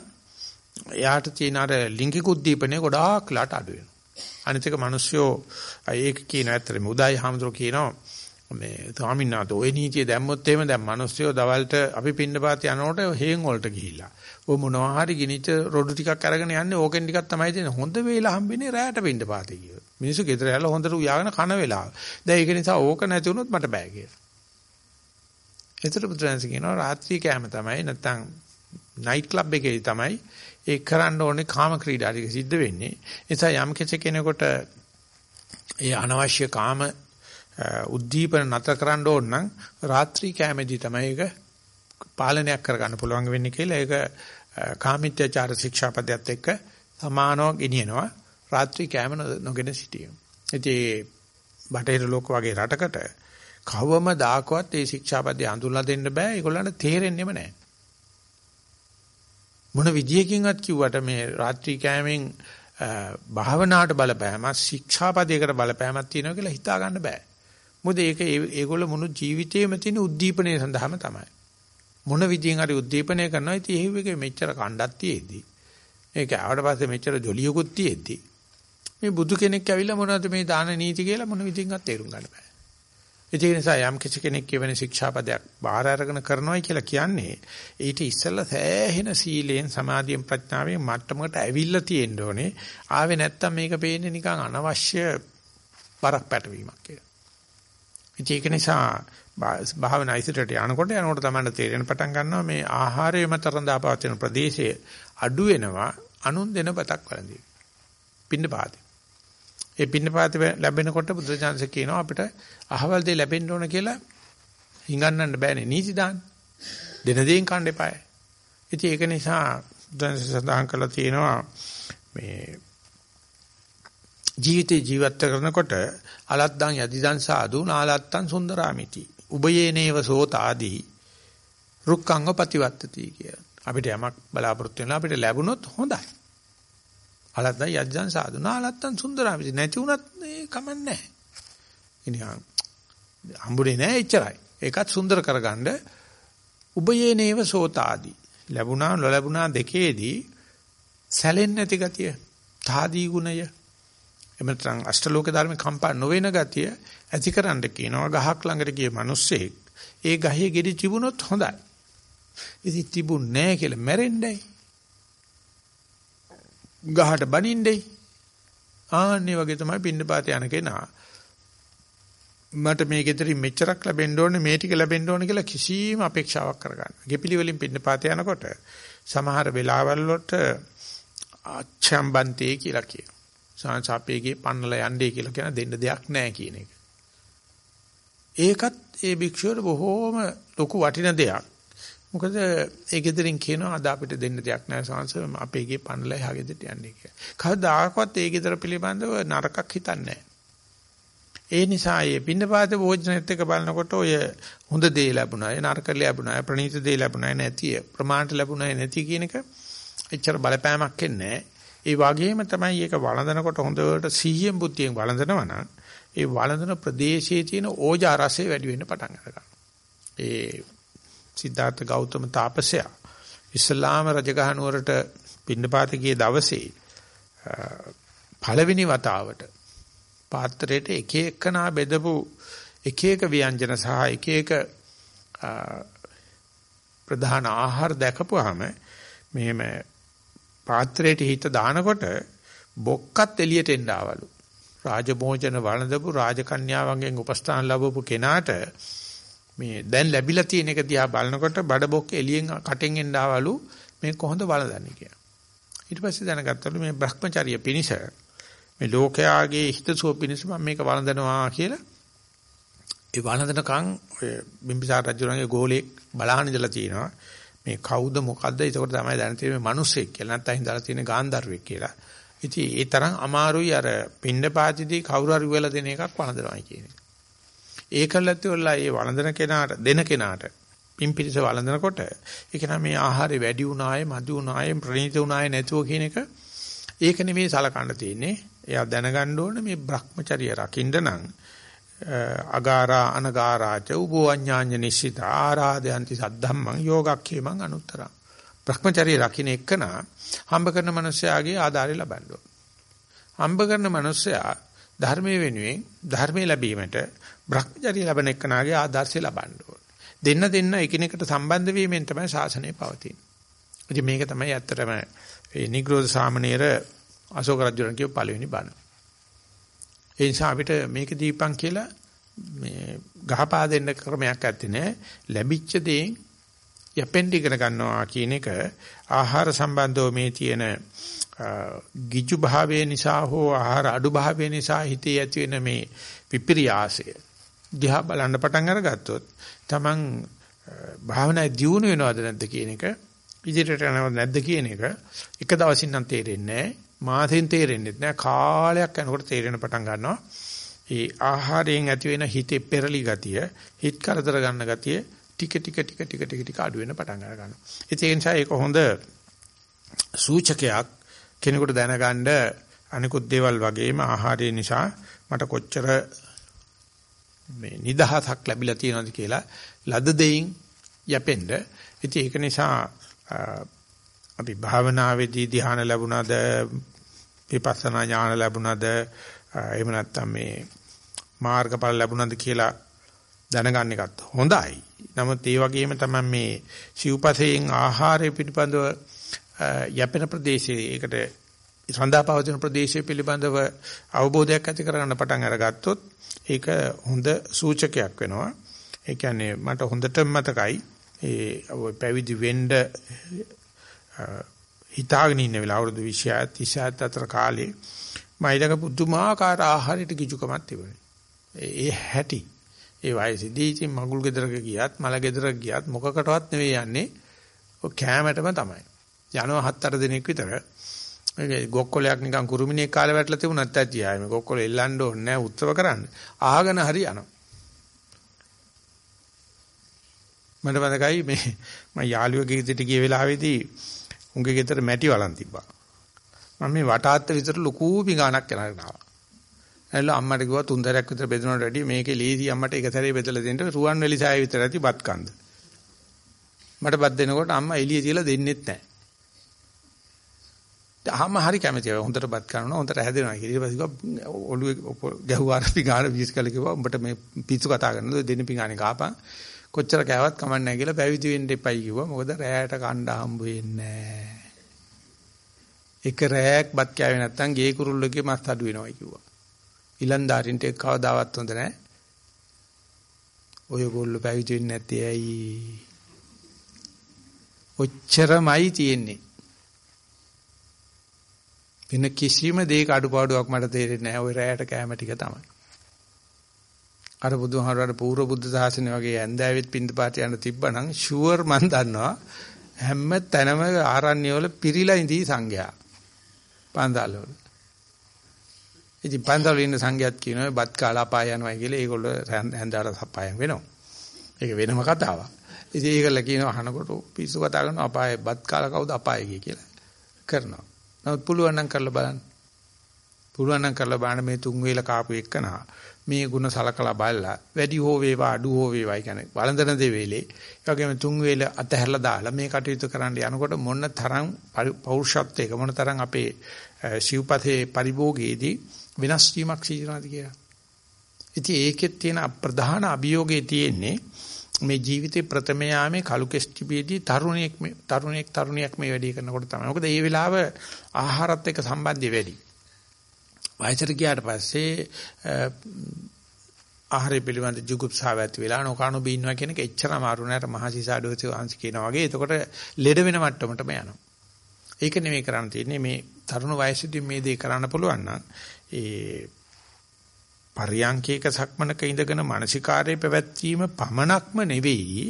එයාට තියෙන අර ලිංගික උද්දීපනය ගොඩාක් ලාට අඩු වෙනවා. අනිත් එක මිනිස්සුયો ඒක කියන ඇත්තටම උදායි හාමුදුරුවෝ කියනවා මේ ස්වාමීන් වහන්සේ ওই නීතිය දැම්මොත් එහෙම දැන් මිනිස්සුયો දවල්ට අපි පින්න පාත් යනකොට හේන් වලට ගිහිල්ලා ඔය මොනවා හරි ගිනිච්ච රොඩු ටිකක් අරගෙන යන්නේ ඕකෙන් ටිකක් තමයි දෙන්නේ. හොඳ වේලා හම්බෙන්නේ රැයට පින්නපාතේ කියලා. මිනිස්සු ගෙදර ඇවිල්ලා හොඳට උයාගෙන කන වෙලාව. දැන් ඒක නිසා ඕක නැති වුණොත් මට බෑ කියලා. ඒතර පුත්‍රයන්ස කියනවා රාත්‍රී කෑම තමයි නැත්තම් නයිට් ක්ලබ් එකේ තමයි ඒක කරන්න ඕනේ කාම ක්‍රීඩා ටික සිද්ධ වෙන්නේ. ඒ නිසා යම් කෙනෙකුට ඒ අනවශ්‍ය කාම උද්දීපන නැතර කරන්න ඕන නම් රාත්‍රී කැමැදි තමයි ඒක පාලනයක් කරගන්න පුළුවන් වෙන්නේ කියලා ඒක කාමීත්‍යචාර ශික්ෂාපදයට එක්ක සමානව ගෙනියනවා රාත්‍රී කැම නොගෙන සිටීම. ඉතින් බටහිර ලෝක වගේ රටකට කවම දාකවත් ඒ ශික්ෂාපදේ අඳුල්ලා දෙන්න බෑ ඒගොල්ලන්ට තේරෙන්නේම නැහැ. මොන විදියකින්වත් කිව්වට මේ රාත්‍රී කැමෙන් භාවනාවට බලපෑමක් ශික්ෂාපදයකට බලපෑමක් තියෙනවා කියලා හිතා ගන්න බෑ. මොකද ඒක ඒගොල්ල මුළු ජීවිතේම තියෙන උද්දීපනය සඳහාම තමයි. මොන විදියෙන් හරි උද්දීපනය කරනවා ඉතින් එහෙව් එකේ මෙච්චර කණ්ඩක් තියේදී. ඒක ආවට පස්සේ මෙච්චර ජොලියකුත් තියේදී. මේ බුදු කෙනෙක් ඇවිල්ලා මොනවද මේ දාන නීති කියලා මොන විදිහින්වත් තේරුම් ගන්න බෑ. ඒ නිසා යම් කිසි කෙනෙක් කියවෙන ශික්ෂාපදයක් බාහිර අරගෙන කරනවායි කියලා කියන්නේ ඊට ඉස්සෙල්ලා සෑහෙන සීලයෙන් සමාධියෙන් ප්‍රඥාවෙන් මට්ටමකට ඇවිල්ලා තියෙන්න ඕනේ. ආවේ නැත්තම් මේක පේන්නේ නිකන් අනවශ්‍ය බරක් පැටවීමක් කියලා. ඒක නිසා භාවනා ඉදිරියට යනකොට යනකොට තමයි තේරෙන පටන් ගන්නවා මේ ආහාරය මත රඳාපවතින ප්‍රදේශයේ අඩු වෙනවා අනුන් දෙන බතක් වළඳී. පින්නපාතේ. ඒ පින්නපාතේ ලැබෙනකොට බුදුචාන්ස කියනවා අපිට අහවල් දෙය ලැබෙන්න ඕන කියලා හිඟන්නන්න බෑනේ නීති දාන්න. දෙන දේෙන් කන්න එපායි. ඉතින් ඒක නිසා දැන් සඳහන් කරලා තියෙනවා මේ ජීවිතේ ජීවත් කරනකොට අලද්දන් යදිදන් සාදු නාලත්තන් සුන්දරාමිති. උබයේනේව සෝතාදී රුක්ඛංග ප්‍රතිවත්තති කිය. අපිට යමක් බලාපොරොත්තු වෙනවා අපිට ලැබුණොත් හොඳයි. අලද්දන් යදිදන් සාදු නාලත්තන් සුන්දරාමිති නැති වුණත් ඒ කමන්නේ නැහැ. ඉනිහා හම්බුනේ නැහැ එච්චරයි. ඒකත් සුන්දර කරගන්න උබයේනේව සෝතාදී ලැබුණා නොලැබුණා දෙකේදී සැලෙන්නේ නැති ගතිය තාදී ගුණය එහෙම නැත්නම් අෂ්ටලෝක ධර්ම කම්පා නොවන ගතිය ඇතිකරන්න කියනවා ගහක් ළඟට ගිය මිනිස්සෙක් ඒ ගහේ ගෙඩි තිබුණොත් හොඳයි. ඉතින් තිබුණ නැහැ කියලා මැරෙන්නයි. ගහට බනින්නයි. ආන්නේ වගේ තමයි පින්නපාත යන කෙනා. මට මේ ගෙදරින් මෙච්චරක් ලැබෙන්න ඕනේ මේ ටික ලැබෙන්න ඕනේ කියලා කිසිම අපේක්ෂාවක් කරගන්න. ගෙපිලි වලින් පින්නපාත යනකොට සමහර වෙලාවල් වලට අච්ඡම්බන්තේ කියලා කියනවා. සාංශාපේගේ පන්නලා යන්නේ කියලා කියන දෙන්න දෙයක් නැහැ කියන එක. ඒකත් ඒ භික්ෂුවට බොහෝම ලොකු වටින දෙයක්. මොකද ඒ ගෙදරින් කියනවා අද අපිට දෙන්න දෙයක් නැහැ සාංශ අපේගේ පන්නලා එහා ගෙදරට යන්නේ කියලා. කවදාකවත් ඒ ගෙදර පිළිබඳව නරකක් හිතන්නේ ඒ නිසා මේ පින්නපාත භෝජනෙත් එක බලනකොට ඔය හොඳ දේ ලැබුණා, නරක ලැබුණා, ප්‍රණීත දේ ලැබුණා නැති, ප්‍රමාණට ලැබුණා නැති කියන එක එච්චර බලපෑමක් එන්නේ නැහැ. ඒ වගේම තමයි ඒක වළඳනකොට හොඳට සීයෙන් බුද්ධියෙන් වළඳනවා නම් ඒ වළඳන ප්‍රදේශයේ තියෙන ඕජා රසය වැඩි වෙන්න පටන් ගන්නවා. ඒ සිද්ධාර්ථ ගෞතම තාපසයා ඉස්ලාම රජගහ නුවරට පින්නපාත ගිය දවසේ පළවෙනි වතාවට පාත්‍රයට එක එකනා බෙදපු එක එක ව්‍යංජන සහ එක එක ප්‍රධාන ආහාර දැකපුවාම මෙහෙම පාත්‍රයට හිත දානකොට බොක්කත් එළියට එන්න ආවලු. රාජභෝජන වළඳපු රාජකන්‍යාවන්ගෙන් උපස්ථාන ලැබපු කෙනාට මේ දැන් ලැබිලා තියෙන එක දිහා බලනකොට බඩ බොක්ක එළියෙන් කටෙන් එන්න ආවලු මේ කොහොමද වළඳන්නේ කියලා. ඊට පස්සේ දැනගත්තලු මේ Brahmacharya පිනිස මේ ලෝකයාගේ හිතසුව පිනිස මම මේක වළඳනවා කියලා ඒ වළඳනකම් ඔය බිම්බිසාර රජුගේ ගෝලෙක් බලහන් ඉඳලා තියෙනවා. මේ කවුද මොකද්ද ඒකට තමයි දැන තියෙන්නේ මිනිස්සෙක් කියලා නැත්නම් හින්දාලා තියෙන ගාන්ධර්වෙක් කියලා. ඉතින් ඒ තරම් අමාරුයි අර පින්නපාතිදී කවුරු හරි වෙලා දෙන එකක් වළඳනවා කියන එක. ඒකලත් වෙලා ඒ වළඳන කෙනාට දෙන කෙනාට පිම්පිරිස වළඳනකොට ඒක නම් මේ ආහාරය වැඩි වුණායේ මදි වුණායේ ප්‍රණීත වුණායේ නැතුව කියන එක ඒක නෙවෙයි සලකන්න තියෙන්නේ. එයා දැනගන්න ඕනේ මේ Brahmacharya රකින්න නම් අගාරා අනගාරාච උබෝ අඤ්ඤාඤ්ඤ නිශ්චිත ආරාධයන්ති සද්ධම්මං යෝගක්ඛේමං අනුත්තරං භ්‍රමචර්ය රකින්න එක්කන හම්බ කරන මිනිස්යාගේ ආධාරය ලබන්න හම්බ කරන මිනිස්යා ධර්මයේ වෙනුවෙන් ධර්මයේ ලැබීමට භ්‍රමචර්ය ලැබෙන එකනාගේ ආදර්ශය ලබන්න ඕනේ. දෙන්න දෙන්න එකිනෙකට සම්බන්ධ වීමෙන් තමයි ශාසනය පවතින්නේ. ඉතින් මේක තමයි ඇත්තටම ඒ නිග්‍රෝධ සාමණේර අශෝක රජුන් කියව පළවෙනි බණ. ඒ නිසා අපිට මේක දීපන් කියලා මේ ගහපා දෙන්න ක්‍රමයක් ඇත්තේ නෑ. ලැබිච්ච දේ යැපෙන්න ඉගෙන ගන්නවා කියන එක ආහාර සම්බන්ධව මේ තියෙන ගිජු භාවය නිසා හෝ ආහාර අඩු භාවය නිසා හිතේ ඇති වෙන මේ විපිරියාසය දිහා බලන්න පටන් අරගත්තොත් Taman භාවනාවේ දියුණු වෙනවද නැද්ද කියන එක ඉදිරියට යනවද නැද්ද කියන එක එක දවසින් නම් තේරෙන්නේ නැහැ. මාසෙන් තේරෙන්නේ නැහැ. කාලයක් යනකොට තේරෙන පටන් ගන්නවා. ඒ ආහාරයෙන් ඇති වෙන හිතේ පෙරලි ගතිය හිත කරදර ගන්න ගතිය ටික ටික ටික ටික ටික ටික අඩු වෙන පටන් අර ගන්නවා ඒ නිසා ඒක හොඳ සූචකයක් කෙනෙකුට දැනගන්න අනිකුත් දේවල් වගේම ආහාරය නිසා මට කොච්චර මේ නිදහසක් ලැබිලා තියෙනවද කියලා ලද දෙයින් යැපෙන්න. ඉතින් ඒක නිසා අපි භාවනාවේදී ධ්‍යාන ලැබුණාද විපස්සනා ඥාන ලැබුණාද එහෙම නැත්නම් මේ මාර්ගඵල ලැබුණාද කියලා දැනගන්න එකත් හොඳයි. නමුත් ඒ වගේම තමයි මේ සිව්පසයෙන් ආහාරය පිළිබඳව යැපෙන ප්‍රදේශයේ ඒකට රඳාපවතින ප්‍රදේශය පිළිබඳව අවබෝධයක් ඇති කරගන්න පටන් අරගත්තොත් ඒක හොඳ සූචකයක් වෙනවා. ඒ කියන්නේ මට හොඳටම මතකයි ඒ පැවිදි වෙන්න හිතාගෙන ඉන්න වෙලාව අවුරුදු 20 30 අතර කාලේ මයිලක පුදුමාකාර ආහාරයට කිචුකමක් තිබුණේ. ඒ හැටි ඒ වයසේදී ඉතින් මගුල් ගෙදරක ගියත් මල ගෙදරක ගියත් මොකකටවත් නෙවෙයි යන්නේ ඔය කෑමටම තමයි. යනවා හත් අට දිනක් විතර. ඒක ගොක්කොලයක් නිකන් කුරුමිනියෙක් කාලේ වැටලා තිබුණත් ඇති ආයේ මේ ගොක්කොල එල්ලන්න ඕනේ නැහැ උත්සව කරන්න. ආගෙන හරි යනවා. මට මතකයි මේ මම යාළුවගේ ගෙදරට ගිය වෙලාවේදී උන්ගේ ගෙදර මැටි වලන් තිබ්බා. මම මේ වටාත්ත විතර ලොකු පිඟානක් යනගෙන ආවා. ඇල්ල අම්මට කිව්වා තුන්දරයක් විතර බෙදනවට වැඩිය මේකේ ලීසි අම්මට එක සැරේ බෙදලා දෙන්න රුවන්වැලි සෑය විතර ඇති බත් කන්ද. මට බත් දෙනකොට අම්මා එළිය තියලා දෙන්නෙත් නැහැ. අහම හරි කැමතියි. හොඳට බත් කරනවා හොඳට හැදෙනවා කියලා. ඊට පස්සේ ඔළුවේ ගැහුවා පිඟාන වීස් කළ කිව්වා උඹට මේ පිස්සු කතා කරනද දෙන්න පිඟානේ කාපන්. කොච්චර කෑවත් කමක් නැහැ කියලා පැවිදි වෙන්න එපයි කිව්වා. මොකද රැයට කණ්ඩ හම්බ වෙන්නේ නැහැ. එක රැයක් බත් කෑවේ නැත්තම් ගේ කුරුල්ලගේ මස් අඩු වෙනවා කිව්වා. ඊලන්දාරින්ට කවදාවත් හොඳ නැහැ. ඔයගොල්ලෝ පැවිදි වෙන්නේ නැත්තේ ඇයි? ඔච්චරමයි තියෙන්නේ. වෙන කිසිම දෙයක අඩුපාඩුවක් මට තේරෙන්නේ නැහැ. ওই රැයට කැම ටික තමයි. අර බුදුහාරවල පූර්ව බුද්ධ ශාසනය වගේ ඇඳෑවෙත් පින්දපාත යන තිබ්බනම් ෂුවර් මන් දන්නවා හැම තැනම ආරණ්‍ය වල පිරීලා ඉඳී සංඝයා. පන්දාල වල. ඉතින් පන්දාල ඉන්න සංඝයාත් කියනවා බත් කාලා අපාය යනවා කියලා ඒගොල්ලෝ හැන්දාට සපායම් වෙනවා. ඒක වෙනම කතාවක්. ඉතින් ඒකල කියනවා අහනකොට පිස්සු කතා කරනවා අපායේ බත් කාලා කවුද අපායේ කියලා කරනවා. නමුත් පුළුවන් නම් කරලා බලන්න. පුළුවන් නම් කරලා බලන්න මේ තුන් වේල කාපු එකනා මේ ಗುಣ සලකලා බලලා වැඩි හෝ වේවා අඩු හෝ වේවා කියන්නේ වළඳන දේ වේලේ ඒ වගේම තුන් වේල අතහැරලා දාලා මේ කටයුතු කරන්න යනකොට මොන තරම් පෞරුෂත්වයක මොන තරම් අපේ සිව්පතේ පරිභෝගයේදී වෙනස් වීමක් සිදුනවාද කියලා. ඉතින් ඒකෙත් තියෙන ප්‍රධාන අභියෝගයේ තියෙන්නේ මේ ජීවිතේ ප්‍රථම යාමේ කලු කෙස්ටිපියේදී තරුණියෙක් තරුණියෙක් තරුණියක් මේ වැඩේ කරනකොට තමයි. මොකද ඒ වෙලාව ආහාරත් එක්ක සම්බන්ධය වැඩි. වයසට ගියාට පස්සේ ආහාරය පිළිබඳ ජුගුප්සාව ඇති වෙලා නොකano බීනවා කියන එක එච්චර අමාරු නෑ. අර මහසිසාඩෝති වංශ කියනවා වගේ. එතකොට ලෙඩ වෙන මට්ටමටම යනවා. ඒක නෙමෙයි කරන්න තියෙන්නේ මේ තරුණ වයසේදී මේ දේ කරන්න පුළුවන් නම් ඒ පරියංකේක සක්මනක ඉඳගෙන මානසිකාර්යය පැවැත්වීම පමණක්ම නෙවෙයි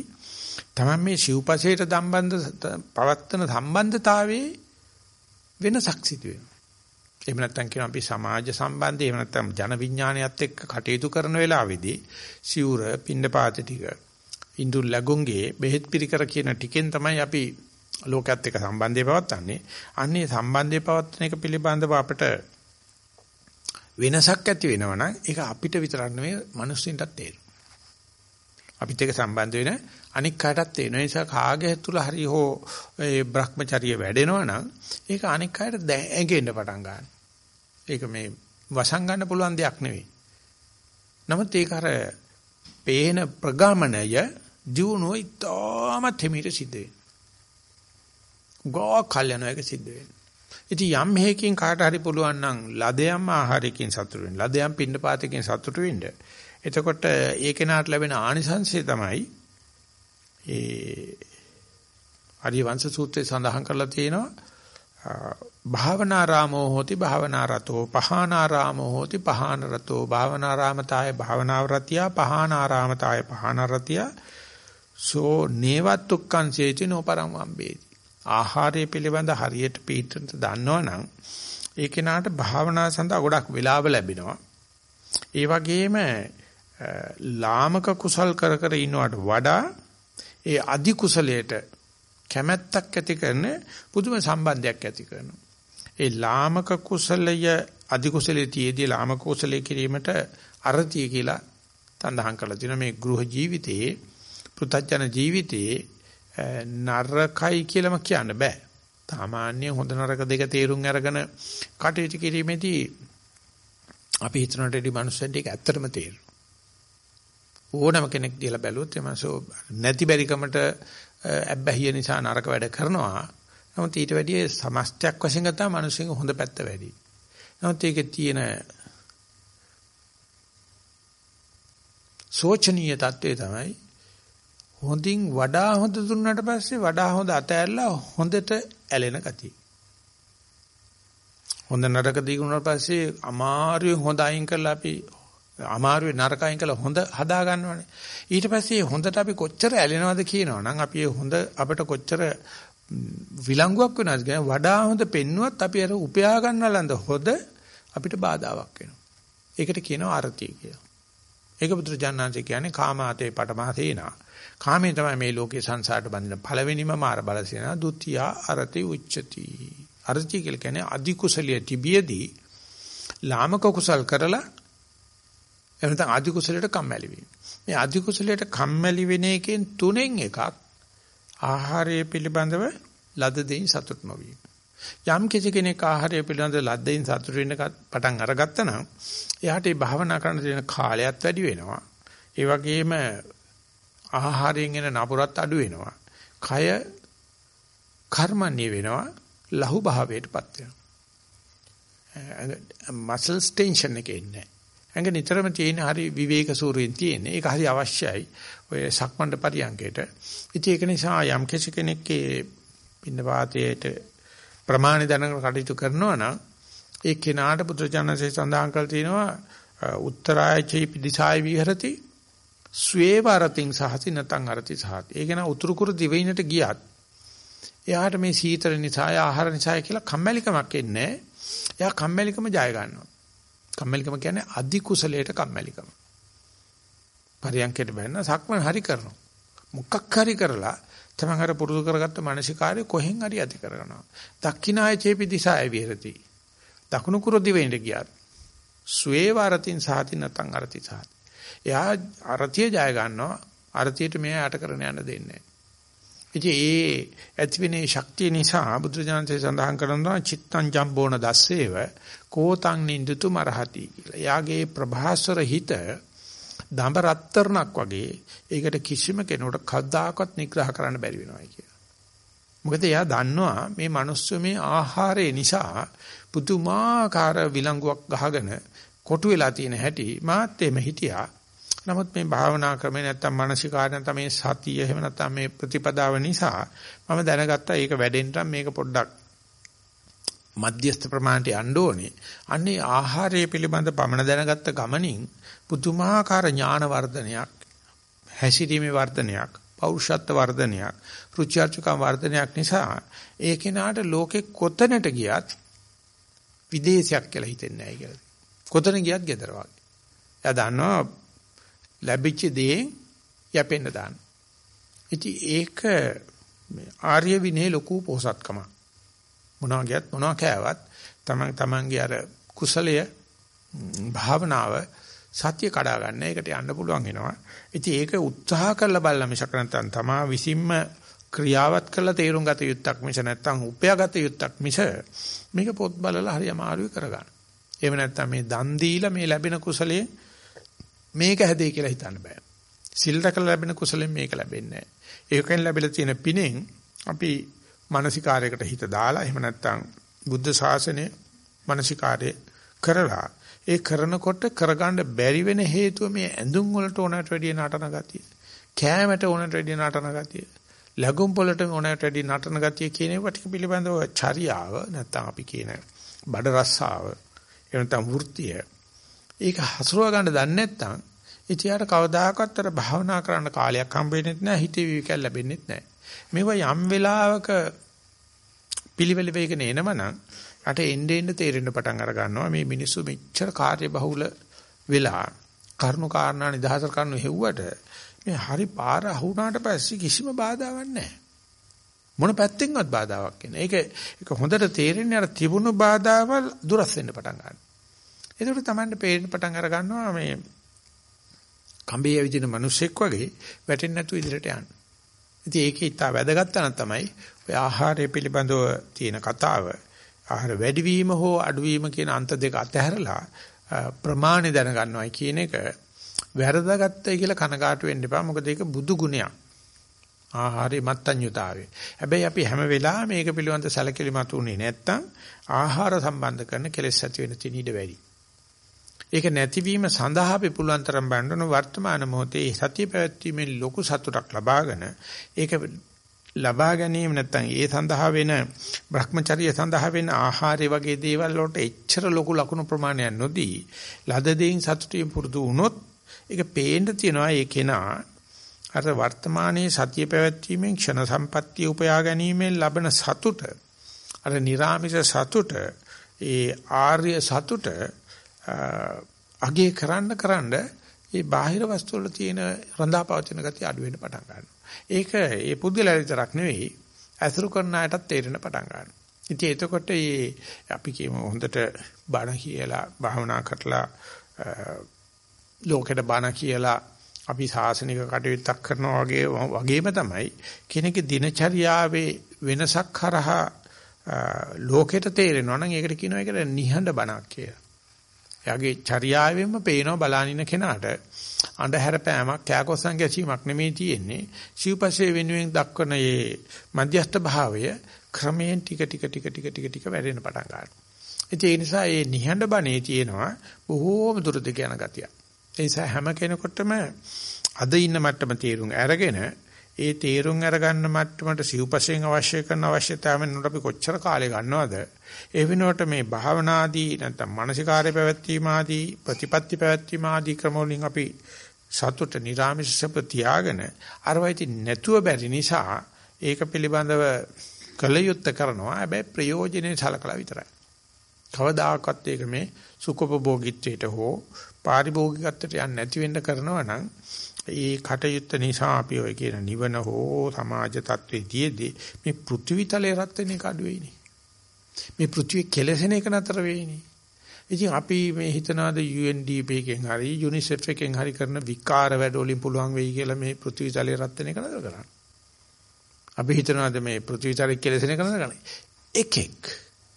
තමයි මේ සිව්පසේට සම්බන්ධ පවත්තන සම්බන්ධතාවයේ වෙනසක් සිදු වෙනවා. එහෙම නැත්නම් කියන අපි සමාජ සම්බන්ධය එහෙම නැත්නම් ජන විඥානයත් එක්ක කටයුතු කරන වෙලාවේදී සිවුර පින්නපාත ටික ඉන්දු ලැබුංගේ බෙහෙත් පිරිකර කියන ටිකෙන් තමයි අපි ලෝකයේත් එක්ක සම්බන්ධය පවත්න්නේ. අන්නේ සම්බන්ධය පවත්වන එක පිළිබඳව අපිට වෙනසක් ඇති වෙනවා නම් ඒක අපිට විතරක් නෙවෙයි මිනිස්සුන්ටත් තේරෙනවා. අපිත් එක්ක සම්බන්ධ වෙන අනික් කාටත් තේරෙනවා. ඒ නිසා කාගේ තුල හරි හෝ ඒ Brahmacharya වැඩෙනවා නම් ඒක අනික් කාට ඇඟෙන්න පටන් ගන්නවා. ඒක මේ වසන් ගන්න පුළුවන් දෙයක් නෙවෙයි. නමුත් ඒක අර පේන ප්‍රගමණය දියුණුව ඉතාමත් හිමීට සිද්ධ වෙනවා. ගෝ කල්යනයක සිද්ධ වෙනවා. ඉතින් යම් හේකින් කාට හරි පුළුවන් නම් ලදයම් ආහාරයකින් සතුටු වෙන්න. ලදයම් පින්නපාතකින් සතුටු වෙන්න. එතකොට ඒ කෙනාට ලැබෙන ආනිසංසය තමයි ඒ ආර්ය වංශ සූත්‍රයේ සඳහන් කරලා තියෙනවා භාවනාරාමෝ හෝති භාවනාරතෝ පහානාරාමෝ හෝති පහානරතෝ භාවනාරාමතාය භාවනාවරතිය පහානාරාමතාය පහානරතිය සෝ නේවත්තුක්කං සේති නොපරං වම්බේති ආහාරය පිළිබඳ හරියට පිළිතුරට දන්නවනම් ඒ කෙනාට භාවනා සඳහා ගොඩක් වෙලාව ලැබෙනවා. ඒ වගේම ලාමක කුසල් කර කර ඉන්නවට වඩා ඒ අධි කුසලයට කැමැත්තක් ඇති කරන පුදුම සම්බන්ධයක් ඇති කරනවා. ඒ ලාමක කුසලය අධි කුසලයේ තියේදී ලාමක කුසලයේ කිරීමට අරතිය කියලා තඳහන් කරලා තියෙනවා මේ ගෘහ ජීවිතයේ පෘථජන ජීවිතයේ නරකයි කියලාම කියන්න බෑ. සාමාන්‍ය හොඳ නරක දෙක තේරුම් අරගෙන කටයුතු කිරීමේදී අපි හිතනට ඉදි මනුස්සයෙක් ඒක ඇත්තටම තේරෙනවා. ඕනම කෙනෙක් කියලා බැලුවොත් එමසෝ නැති බැරිකමට ඇබ්බැහිය නිසා නරක වැඩ කරනවා. නමුත් ඊට වැඩිය සමස්තයක් වශයෙන් ගත්තාම මිනිස්සුන්ගේ හොඳ පැත්ත වැඩි. නමුත් ඒකේ තියෙන සෝචනීය தત્ත්වය තමයි හොඳින් වඩා හොඳ දුන්නාට පස්සේ වඩා හොඳ අතෑරලා හොඳට ඇලෙන ගතිය. හොඳ නරක දීගුණාට පස්සේ අමාරුවෙන් හොඳ අයින් කරලා අපි අමාරුවේ නරක අයින් කරලා හොඳ හදා ගන්නවනේ. ඊට පස්සේ හොඳට අපි කොච්චර ඇලෙනවද කියනවනම් අපි හොඳ අපිට කොච්චර විලංගුවක් වෙනවද කියන වඩා හොඳ පෙන්නුවත් අපි අර උපයා ගන්නලඳ හොද අපිට බාධාවක් වෙනවා. ඒකට කියනවා අරතිය කියලා. ඒක බුදුරජාණන්සේ කියන්නේ කාමාතේ පටමාසේනා. කාමයෙන් තමයි මේ ලෝකේ සංසාරට බඳින පළවෙනිම මාර බලසේනා ဒ ුතියා අරති උච්චති. අරති කියලා කියන්නේ අධි කුසලිය තිබියදී ලාමක කුසල් කරලා එහෙම නැත්නම් අධි කුසලයට කම්මැලි වීම. මේ අධි කුසලයට කම්මැලි වෙන එකෙන් තුනෙන් එකක් ආහාරය පිළිබඳව ලද දෙයින් සතුට නොවීම. යම් කිසි කෙනෙක් ආහාරය පිළිබඳව ලද දෙයින් සතුට වෙන්න පටන් අරගත්තා නම් එයාට මේ භාවනා කරන්න තියෙන කාලයත් වැඩි වෙනවා. ඒ වගේම ආහාරයෙන් එන නපුරත් අඩු වෙනවා. කය කර්මන්නේ වෙනවා ලහු භාවයටපත් වෙනවා. මසල්ස් ටෙන්ෂන් එකේ ඉන්නේ. ඇඟ නිතරම තියෙන හරි විවේක සූරයෙන් තියෙන. ඒක හරි අවශ්‍යයි. ඔය සක්මණේ පරියන්කේට. ඉතින් ඒක නිසා යම් කෙනෙක්ගේ පින්න වාතයේට ප්‍රමාණ දැනගෙන කටයුතු කරනවා නම් ඒ කෙනාට පුත්‍රජනසේ සඳහන් කළ තියෙනවා උත්තරාය චෛපි දිසාය විහෙරති ස්වේවරතින් සහති නැතන් අරති සහති. ඒ කෙනා උතුරු කුරු දිවයිනට ගියත් එයාට මේ සීතල නිසා ආහාර නිසා කියලා කම්මැලිකමක් එන්නේ එයා කම්මැලිකම ජය ගන්නවා. කම්මැලිකම කියන්නේ අධි කුසලයට කම්මැලිකම. පරියන්කයට බැන්න සක්මන් හරි කරනවා. මොකක් හරි කරලා තමන් අර පුරුදු කරගත්ත මානසිකාරය කොහෙන් හරි ඇති කරගන්නවා. දක්ඛිනාය චේපි දිසාය විහෙරති. දකුණු කුරු දිවෙන්ට ගියත් ස්වේවරතින් සාති නැතන් අරති සාති. එයා අරතිය ජය ගන්නවා. අරතියට මෙයා යට කරන යන්න දෙන්නේ නැහැ. ඉතින් ඒ ඇතිවෙනේ ශක්තිය නිසා බුදුරජාණන්සේ සඳහන් කරනවා චිත්තං ජම්බෝන දස්සේව කෝතං නින්දුතු මරහති කියලා. යාගේ ප්‍රභාස්වර හිත දඹ රත්තරණක් වගේ ඒකට කිසිම කෙනෙකුට කවදාකවත් නිග්‍රහ කරන්න බැරි වෙනවා කියලා. මොකද එයා දන්නවා මේ මිනිස්සු මේ ආහාරය නිසා පුදුමාකාර විලංගුවක් ගහගෙන කොටු වෙලා තියෙන හැටි මාත් එමෙ හිටියා. නමුත් මේ භාවනා ක්‍රමේ නැත්තම් මානසිකාර නැත්තම් මේ සතිය එහෙම නැත්තම් මේ ප්‍රතිපදාව නිසා මම දැනගත්තා ඒක වැඩෙන්න මේක පොඩ්ඩක් මධ්‍යස්ථ ප්‍රමාණයට යන්න ඕනේ. අන්නේ ආහාරය පිළිබඳ පමණ දැනගත්ත ගමනින් පුදුමාකාර ඥාන වර්ධනයක්, හැසිරීමේ වර්ධනයක්, පෞරුෂත්ව වර්ධනයක්, රුචිආර්චකම් වර්ධනයක් නිසා ඒ කෙනාට ලෝකෙ කොතැනට ගියත් විදේශයක් කියලා හිතෙන්නේ නැහැ කියලා. කොතන ගියත් gedara වගේ. එයා දන්නවා ලැබිච්ච දේ යැපෙන්න දාන්න. ඉතින් ඒක ආර්ය විනය ලොකු පොහසත්කමක්. මොනවා ගියත් මොනවා කෑවත් තමන් තමන්ගේ අර කුසලය භාවනාව සත්‍ය කඩා ගන්න එකට යන්න පුළුවන් වෙනවා. ඉතින් ඒක උත්සාහ කරලා බලලා මිසක නැත්නම් තමා විසින්ම ක්‍රියාවත් කරලා තේරුම් ගත යුත්තක් මිස නැත්නම් උපයාගත යුත්තක් මිස මේක පොත් බලලා හරි අමාරුයි කරගන්න. එහෙම නැත්නම් මේ දන් දීලා මේ ලැබෙන කුසලයේ මේක හැදේ කියලා හිතන්න බෑ. සිල් රැකලා ලැබෙන කුසලෙන් මේක ලැබෙන්නේ නැහැ. ඒකෙන් ලැබිලා තියෙන පිනෙන් අපි මානසිකාරයකට හිත දාලා එහෙම නැත්නම් බුද්ධ ශාසනය මානසිකාරය කරලා ඒ කරනකොට කරගන්න බැරි වෙන හේතුව මේ ඇඳුම් වලට ඕනට වැඩිය නටන ගතිය. කෑමට ඕනට වැඩිය නටන ගතිය. ලැබුම් වලට ඕනට වැඩිය නටන ගතිය කියන ඒවා ටික පිළිබඳව චර්යාව නැත්නම් අපි කියන බඩ රස්සාව එහෙම නැත්නම් වෘත්තිය ඒක හසුරව ගන්න දන්නේ නැත්නම් ඉතියාට කවදාකවත් අර භාවනා කරන්න කාලයක් හම්බ වෙන්නේ නැහැ හිතේ විවිකල් ලැබෙන්නේ නැහැ. මේවා යම් වෙලාවක පිළිවෙල වේගන එනමනම් අට එන්න එන්න තේරෙන්න පටන් අර ගන්නවා මේ මිනිස්සු මෙච්චර කාර්යබහුල වෙලා කරුණු කාරණා නිදහස කරනු හෙව්වට මේ හරි පාර අහුණාට පස්සේ කිසිම බාධාවක් නැහැ. මොන පැත්තෙන්වත් බාධාවක් එන්නේ. ඒක ඒක හොඳට තේරෙන්නේ අර තිබුණු බාධාවල් දුරස් වෙන්න පටන් ගන්නවා. ඒකට තමයි පේන්න පටන් අර ගන්නවා මේ කඹේ ඇවිදින මිනිස්සෙක් වගේ වැටෙන්නේ නැතුව ඉදිරියට යන්න. ඉතින් ඒකේ ඉතා වැදගත් තැන තමයි ඔය ආහාරය පිළිබඳව තියෙන කතාව. ආහාර වැඩිවීම හෝ අඩුවීම කියන අන්ත දෙක අතහැරලා ප්‍රමාණය දැනගන්නවයි කියන එක වැරදගත්තයි කියලා කනගාටු වෙන්න එපා. මොකද ඒක බුදු ගුණයක්. ආහාරයේ මත්ඤ්‍යතාවය. හැබැයි අපි හැම වෙලාවෙම මේක පිළිබඳ සැලකිලිමත් උනේ නැත්තම් ආහාර සම්බන්ධ කරන කෙලෙස් ඇති වෙන තිනීඩ වැඩි. ඒක නැතිවීම සඳහා අපි පුළුවන් තරම් බඳුන වර්තමාන මොහොතේ සතිය පැවැත්වීමෙන් ලොකු සතුටක් ලබාගෙන ඒක ලබා ගැනීම නැත්නම් ඒ සඳහා වෙන Brahmacharya සඳහා වෙන ආහාරය වගේ දේවල් වලට එච්චර ලොකු ලකුණු ප්‍රමාණයක් නොදී ලද දෙයින් සතුටින් පුරුදු වුණොත් ඒක පේන්න තියනවා ඒ කෙනා අර වර්තමානයේ සතිය පැවැත්වීමෙන් ක්ෂණ සම්පත්තිය උපයා ගැනීමෙන් ලබන සතුට අර නිර්ාමිෂ සතුට ඒ ආර්ය සතුට අගේ කරන්න කරන්න ඒ බාහිර වස්තු වල තියෙන රඳාපවතින ගතිය අඩු වෙන්න පටන් ගන්නවා. ඒක ඒ පුද්ගලයා විතරක් නෙවෙයි අසුරු කරන අයටත් තේරෙන පටන් ගන්නවා. ඉතින් එතකොට මේ අපි කියමු හොඳට බණ කියලා භාවනා කරලා ලෝකෙට බණ කියලා අපි සාසනික කටයුත්තක් කරනවා වගේ වගේම තමයි කෙනෙකුගේ දිනචර්යාවේ වෙනසක් කරහා ලෝකෙට තේරෙනවා නම් ඒකට කියනවා ඒකට නිහඬ බණක් කියලා. එයාගේ චර්යාවෙන්ම පේනවා බලානින කෙනාට අඳුර පෑමක් කෑකොස්සන් ගැසීමක් නෙමෙයි තියෙන්නේ. සිව්පස්සේ වෙනුවෙන් දක්වන මේ මධ්‍යස්ථ භාවය ක්‍රමයෙන් ටික ටික ටික ටික ටික ටික වැඩෙන පටන් ගන්නවා. ඒ නිසා මේ නිහඬ බණේ තියෙනවා බොහෝම දුරද යන ගතිය. ඒ නිසා හැම කෙනෙකුටම අද ඉන්න මට්ටම තේරුම් අරගෙන ඒ තේරුම් අරගන්න මට්ටමට සිව්පසෙන් අවශ්‍ය කරන අවශ්‍යතාවෙන් උඩ අපි කොච්චර කාලය ගන්නවද? ඒ වෙනුවට මේ භාවනාදී නැත්නම් මානසිකාර්ය පැවැත්වීම ආදී ප්‍රතිපත්ති පැවැත්වීම ආදී ක්‍රම වලින් අපි සතුට නිරාමිෂ සප තියාගෙන අරවයිති නැතුව බැරි නිසා ඒක පිළිබඳව කලයුත්ත කරනවා. හැබැයි ප්‍රයෝජනේ සලකලා විතරයි. කවදාකවත් ඒක මේ සුඛෝපභෝගීත්වයට හෝ පාරිභෝගිකත්වයට යන්නේ නැති වෙන්න කරනවා නම් ඒ කටයුත්ත නිසා අපි ඔය කියන නිවන හෝ සමාජ තත්ත්වයේදී මේ පෘථිවි තලයේ රත් වෙන එක අඩු වෙයිනේ. මේ පෘථිවි කෙලසෙන එක නතර වෙයිනේ. ඉතින් අපි මේ හිතනවාද UNDP එකෙන් හරි UNICEF එකෙන් හරි කරන විකාර වැඩ වලින් පුළුවන් වෙයි කියලා මේ පෘථිවි තලයේ රත් වෙන එක නතර කරන්න. අපි හිතනවාද මේ පෘථිවි තලයේ කෙලසෙන එක නතර කරන්න. එකෙක්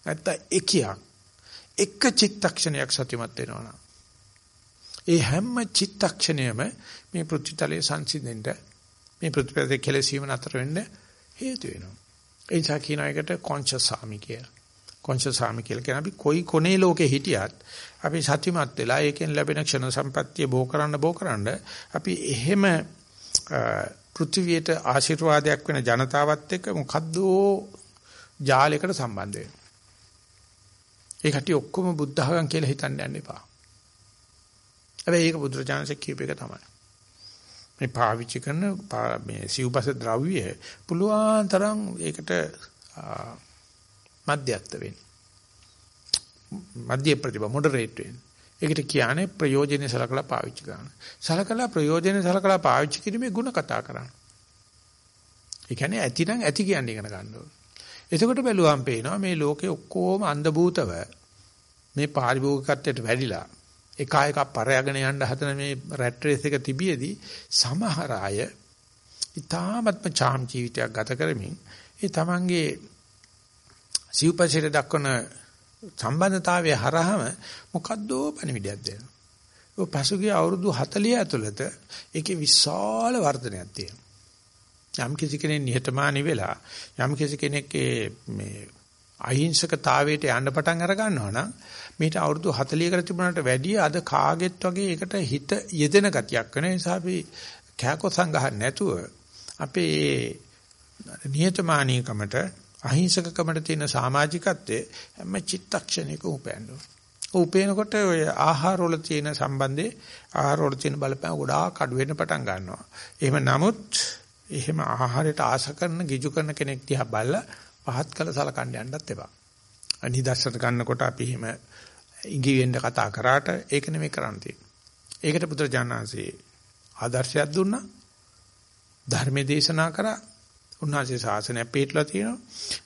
නැත්නම් එකියක් එක චිත්තක්ෂණයක් සතිමත් වෙනවා ඒ හැම චිත්තක්ෂණයම මේ පෘථිතලයේ සංසිඳෙන්න මේ ප්‍රතිපදේ කෙලසීම නතර වෙන්න හේතු වෙනවා. ඒ නිසා කියන එකට කොන්ෂස් සාමි කියලා. කොන්ෂස් සාමි කියලා කියන අපි කොයි කොනේ ලෝකේ හිටියත් අපි සත්‍යමත් වෙලා ඒකෙන් ලැබෙන ක්ෂණ සම්පත්තිය බෝ කරන්න බෝ කරන්න අපි එහෙම පෘථිවියට ආශිර්වාදයක් වෙන ජනතාවත් එක්ක මොකද්ද ජාලයකට සම්බන්ධ වෙනවා. ඒ කටි ඔක්කොම බුද්ධඝම් කියලා හිතන්න යන්න එපා. හැබැයි ඒක බුදුරජාණන්සේ කියප එක තමයි. මේ පාවිච්චි කරන මේ සිව්පස ද්‍රව්‍ය පුළුවන් තරම් ඒකට මධ්‍යස්ත වෙන්න. මධ්‍ය ප්‍රතිපද මොඩරේට් වෙන්න. ඒකට කියන්නේ ප්‍රයෝජනෙ සලකලා පාවිච්චි කරන. සලකලා ප්‍රයෝජනෙ සලකලා පාවිච්චි කිරීමේ ಗುಣ කතා කරන්න. ඒ කියන්නේ ඇති නම් ඇති කියන්නේ ඉගෙන ගන්න ඕනේ. එතකොට බැලුවම් පේනවා මේ ලෝකේ ඔක්කොම අන්ධ භූතව මේ පාරිභෝගිකත්වයට වැඩිලා එක එක පරයාගෙන යන්න හදන මේ රැට් රේස් එක තිබියදී සමහර අය ඊ타මත්ම චාම් ජීවිතයක් ගත කරමින් ඒ තමන්ගේ සිව්පසිර දක්වන සම්බන්ධතාවයේ හරහම මොකද්දෝ පණිවිඩයක් දෙනවා. ඔය පසුගිය අවුරුදු 40 ඇතුළත ඒකේ විශාල වර්ධනයක් තියෙනවා. යම් කිසි කෙනෙක් නිහතමානී වෙලා යම් කිසි කෙනෙක්ගේ මේ අහිංසකතාවයට යන්න පටන් අර ගන්නවා නම් මේට අවුරුදු 40කට තිබුණාට වැඩිය අද කාගෙත් වගේ ඒකට හිත යෙදෙන ගතියක් වෙන නිසා අපි කෑකොත් සංගහන්න නැතුව අපේ නිහතමානීකමට අහිංසකකමට තියෙන සමාජිකත්වයේ හැම චිත්තක්ෂණයක උපයන්න උපේනකොට ඔය ආහාර වල තියෙන සම්බන්ධේ ආහාර වල තියෙන බලපෑම ගොඩාක් අඩු වෙන්න පටන් ගන්නවා. එහෙම නමුත් එහෙම ආහාරයට ආස කරන ගිජු කරන කෙනෙක් දිහා බලලා පහත් කළ සලකන්න යන්නත් එපා. අනිදස්සට ගන්නකොට අපි එහෙම ඉඟි වෙන්න කතා කරාට ඒක නෙමෙයි කරන්න තියෙන්නේ. ඒකට පුත්‍රජානන්සේ ආදර්ශයක් දුන්නා. ධර්මයේ දේශනා කරා. උන්වහන්සේ ශාසනය පිටලා තියෙනවා.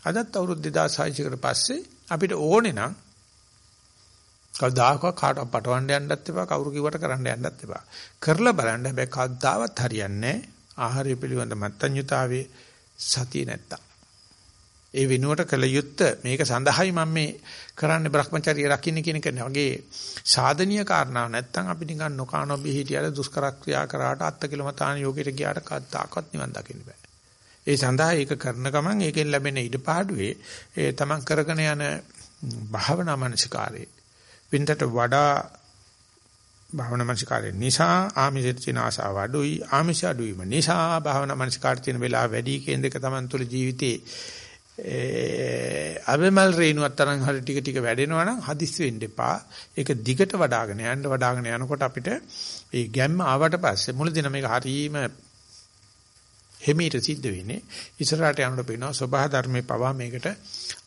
අදත් අවුරුදු 2600 කට පස්සේ අපිට ඕනේ නම් කවදාකවත් කාටවත් පටවන්න යන්නත් එපා කවුරු කිව්වට කරන්න යන්නත් එපා. කරලා බලන්න හැබැයි කවදාවත් හරියන්නේ ආහාරය පිළිබඳ මත්ඤ්‍යතාවයේ සතිය නැත්තම්. ඒ වෙනුවට කළ යුත්ත. මේක සඳහායි මම මේ කරන්නේ Brahmacharya රකින්න කියන එක වගේ සාධනීය කාරණාවක් නැත්තම් අපි නිකන් නොකානෝ බිහිටියල දුෂ්කර ක්‍රියා කරාට අත්ති කිලමතාන යෝගයට ගියාට කවදාකවත් නිවන් දකින්න බෑ. ඒ සඳහා ඒක කරන ගමන් ඒකෙන් ලැබෙන ඉඩපාඩුවේ ඒ තමන් කරගෙන යන භාවනා මනසිකාරේ වින්දට වඩා භාවනා මනසිකාරය නිසා ආමිෂයට තියෙන ආසාව අඩුයි. ආමිෂ අඩුවීම නිසා භාවනා මනසිකාරය තියෙන වෙලාව වැඩි කියන දෙක තමන් තුළ ජීවිතේ අබෙමල් රේණුවත් තරම් හරි ටික ටික වැඩෙනවා නම් හදිස්සි වෙන්න එපා. ඒක දිගට වඩ아가න යන්න වඩ아가න යනකොට අපිට මේ ගැම්ම ආවට පස්සේ මුලදින මේක හරීම හිමීට සිද්ධ වෙන්නේ. ඉස්සරහට යනකොට පේනවා සබහා ධර්මයේ පවා මේකට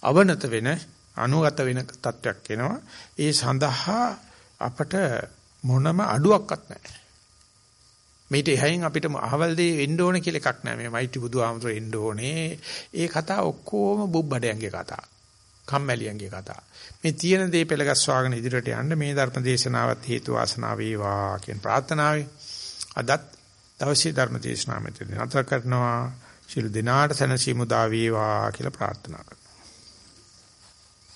අවනත වෙන, අනුගත වෙන තත්වයක් එනවා. ඒ සඳහා අපට මොනම අඩුවක්වත් නැහැ. මේට එහයින් අපිට අහවල් දෙය වෙන්න ඕන කියලා එකක් නැහැ. මේ මෛත්‍රී බුදුහාමතුරු එන්න ඕනේ. ඒ කතා ඔක්කොම බුබ්බඩයන්ගේ කතා. කම්මැලියන්ගේ කතා. මේ තියෙන දේ පෙළගස්වාගෙන ඉදිරියට යන්න මේ ධර්ම දේශනාවත් හේතු වාසනා වේවා කියන ප්‍රාර්ථනාවයි. අදත් දවසේ ධර්ම දේශනාව මෙතන නතර කරනවා. ශිළු දිනාට සැනසීම උදා වේවා කියලා ප්‍රාර්ථනා කරනවා.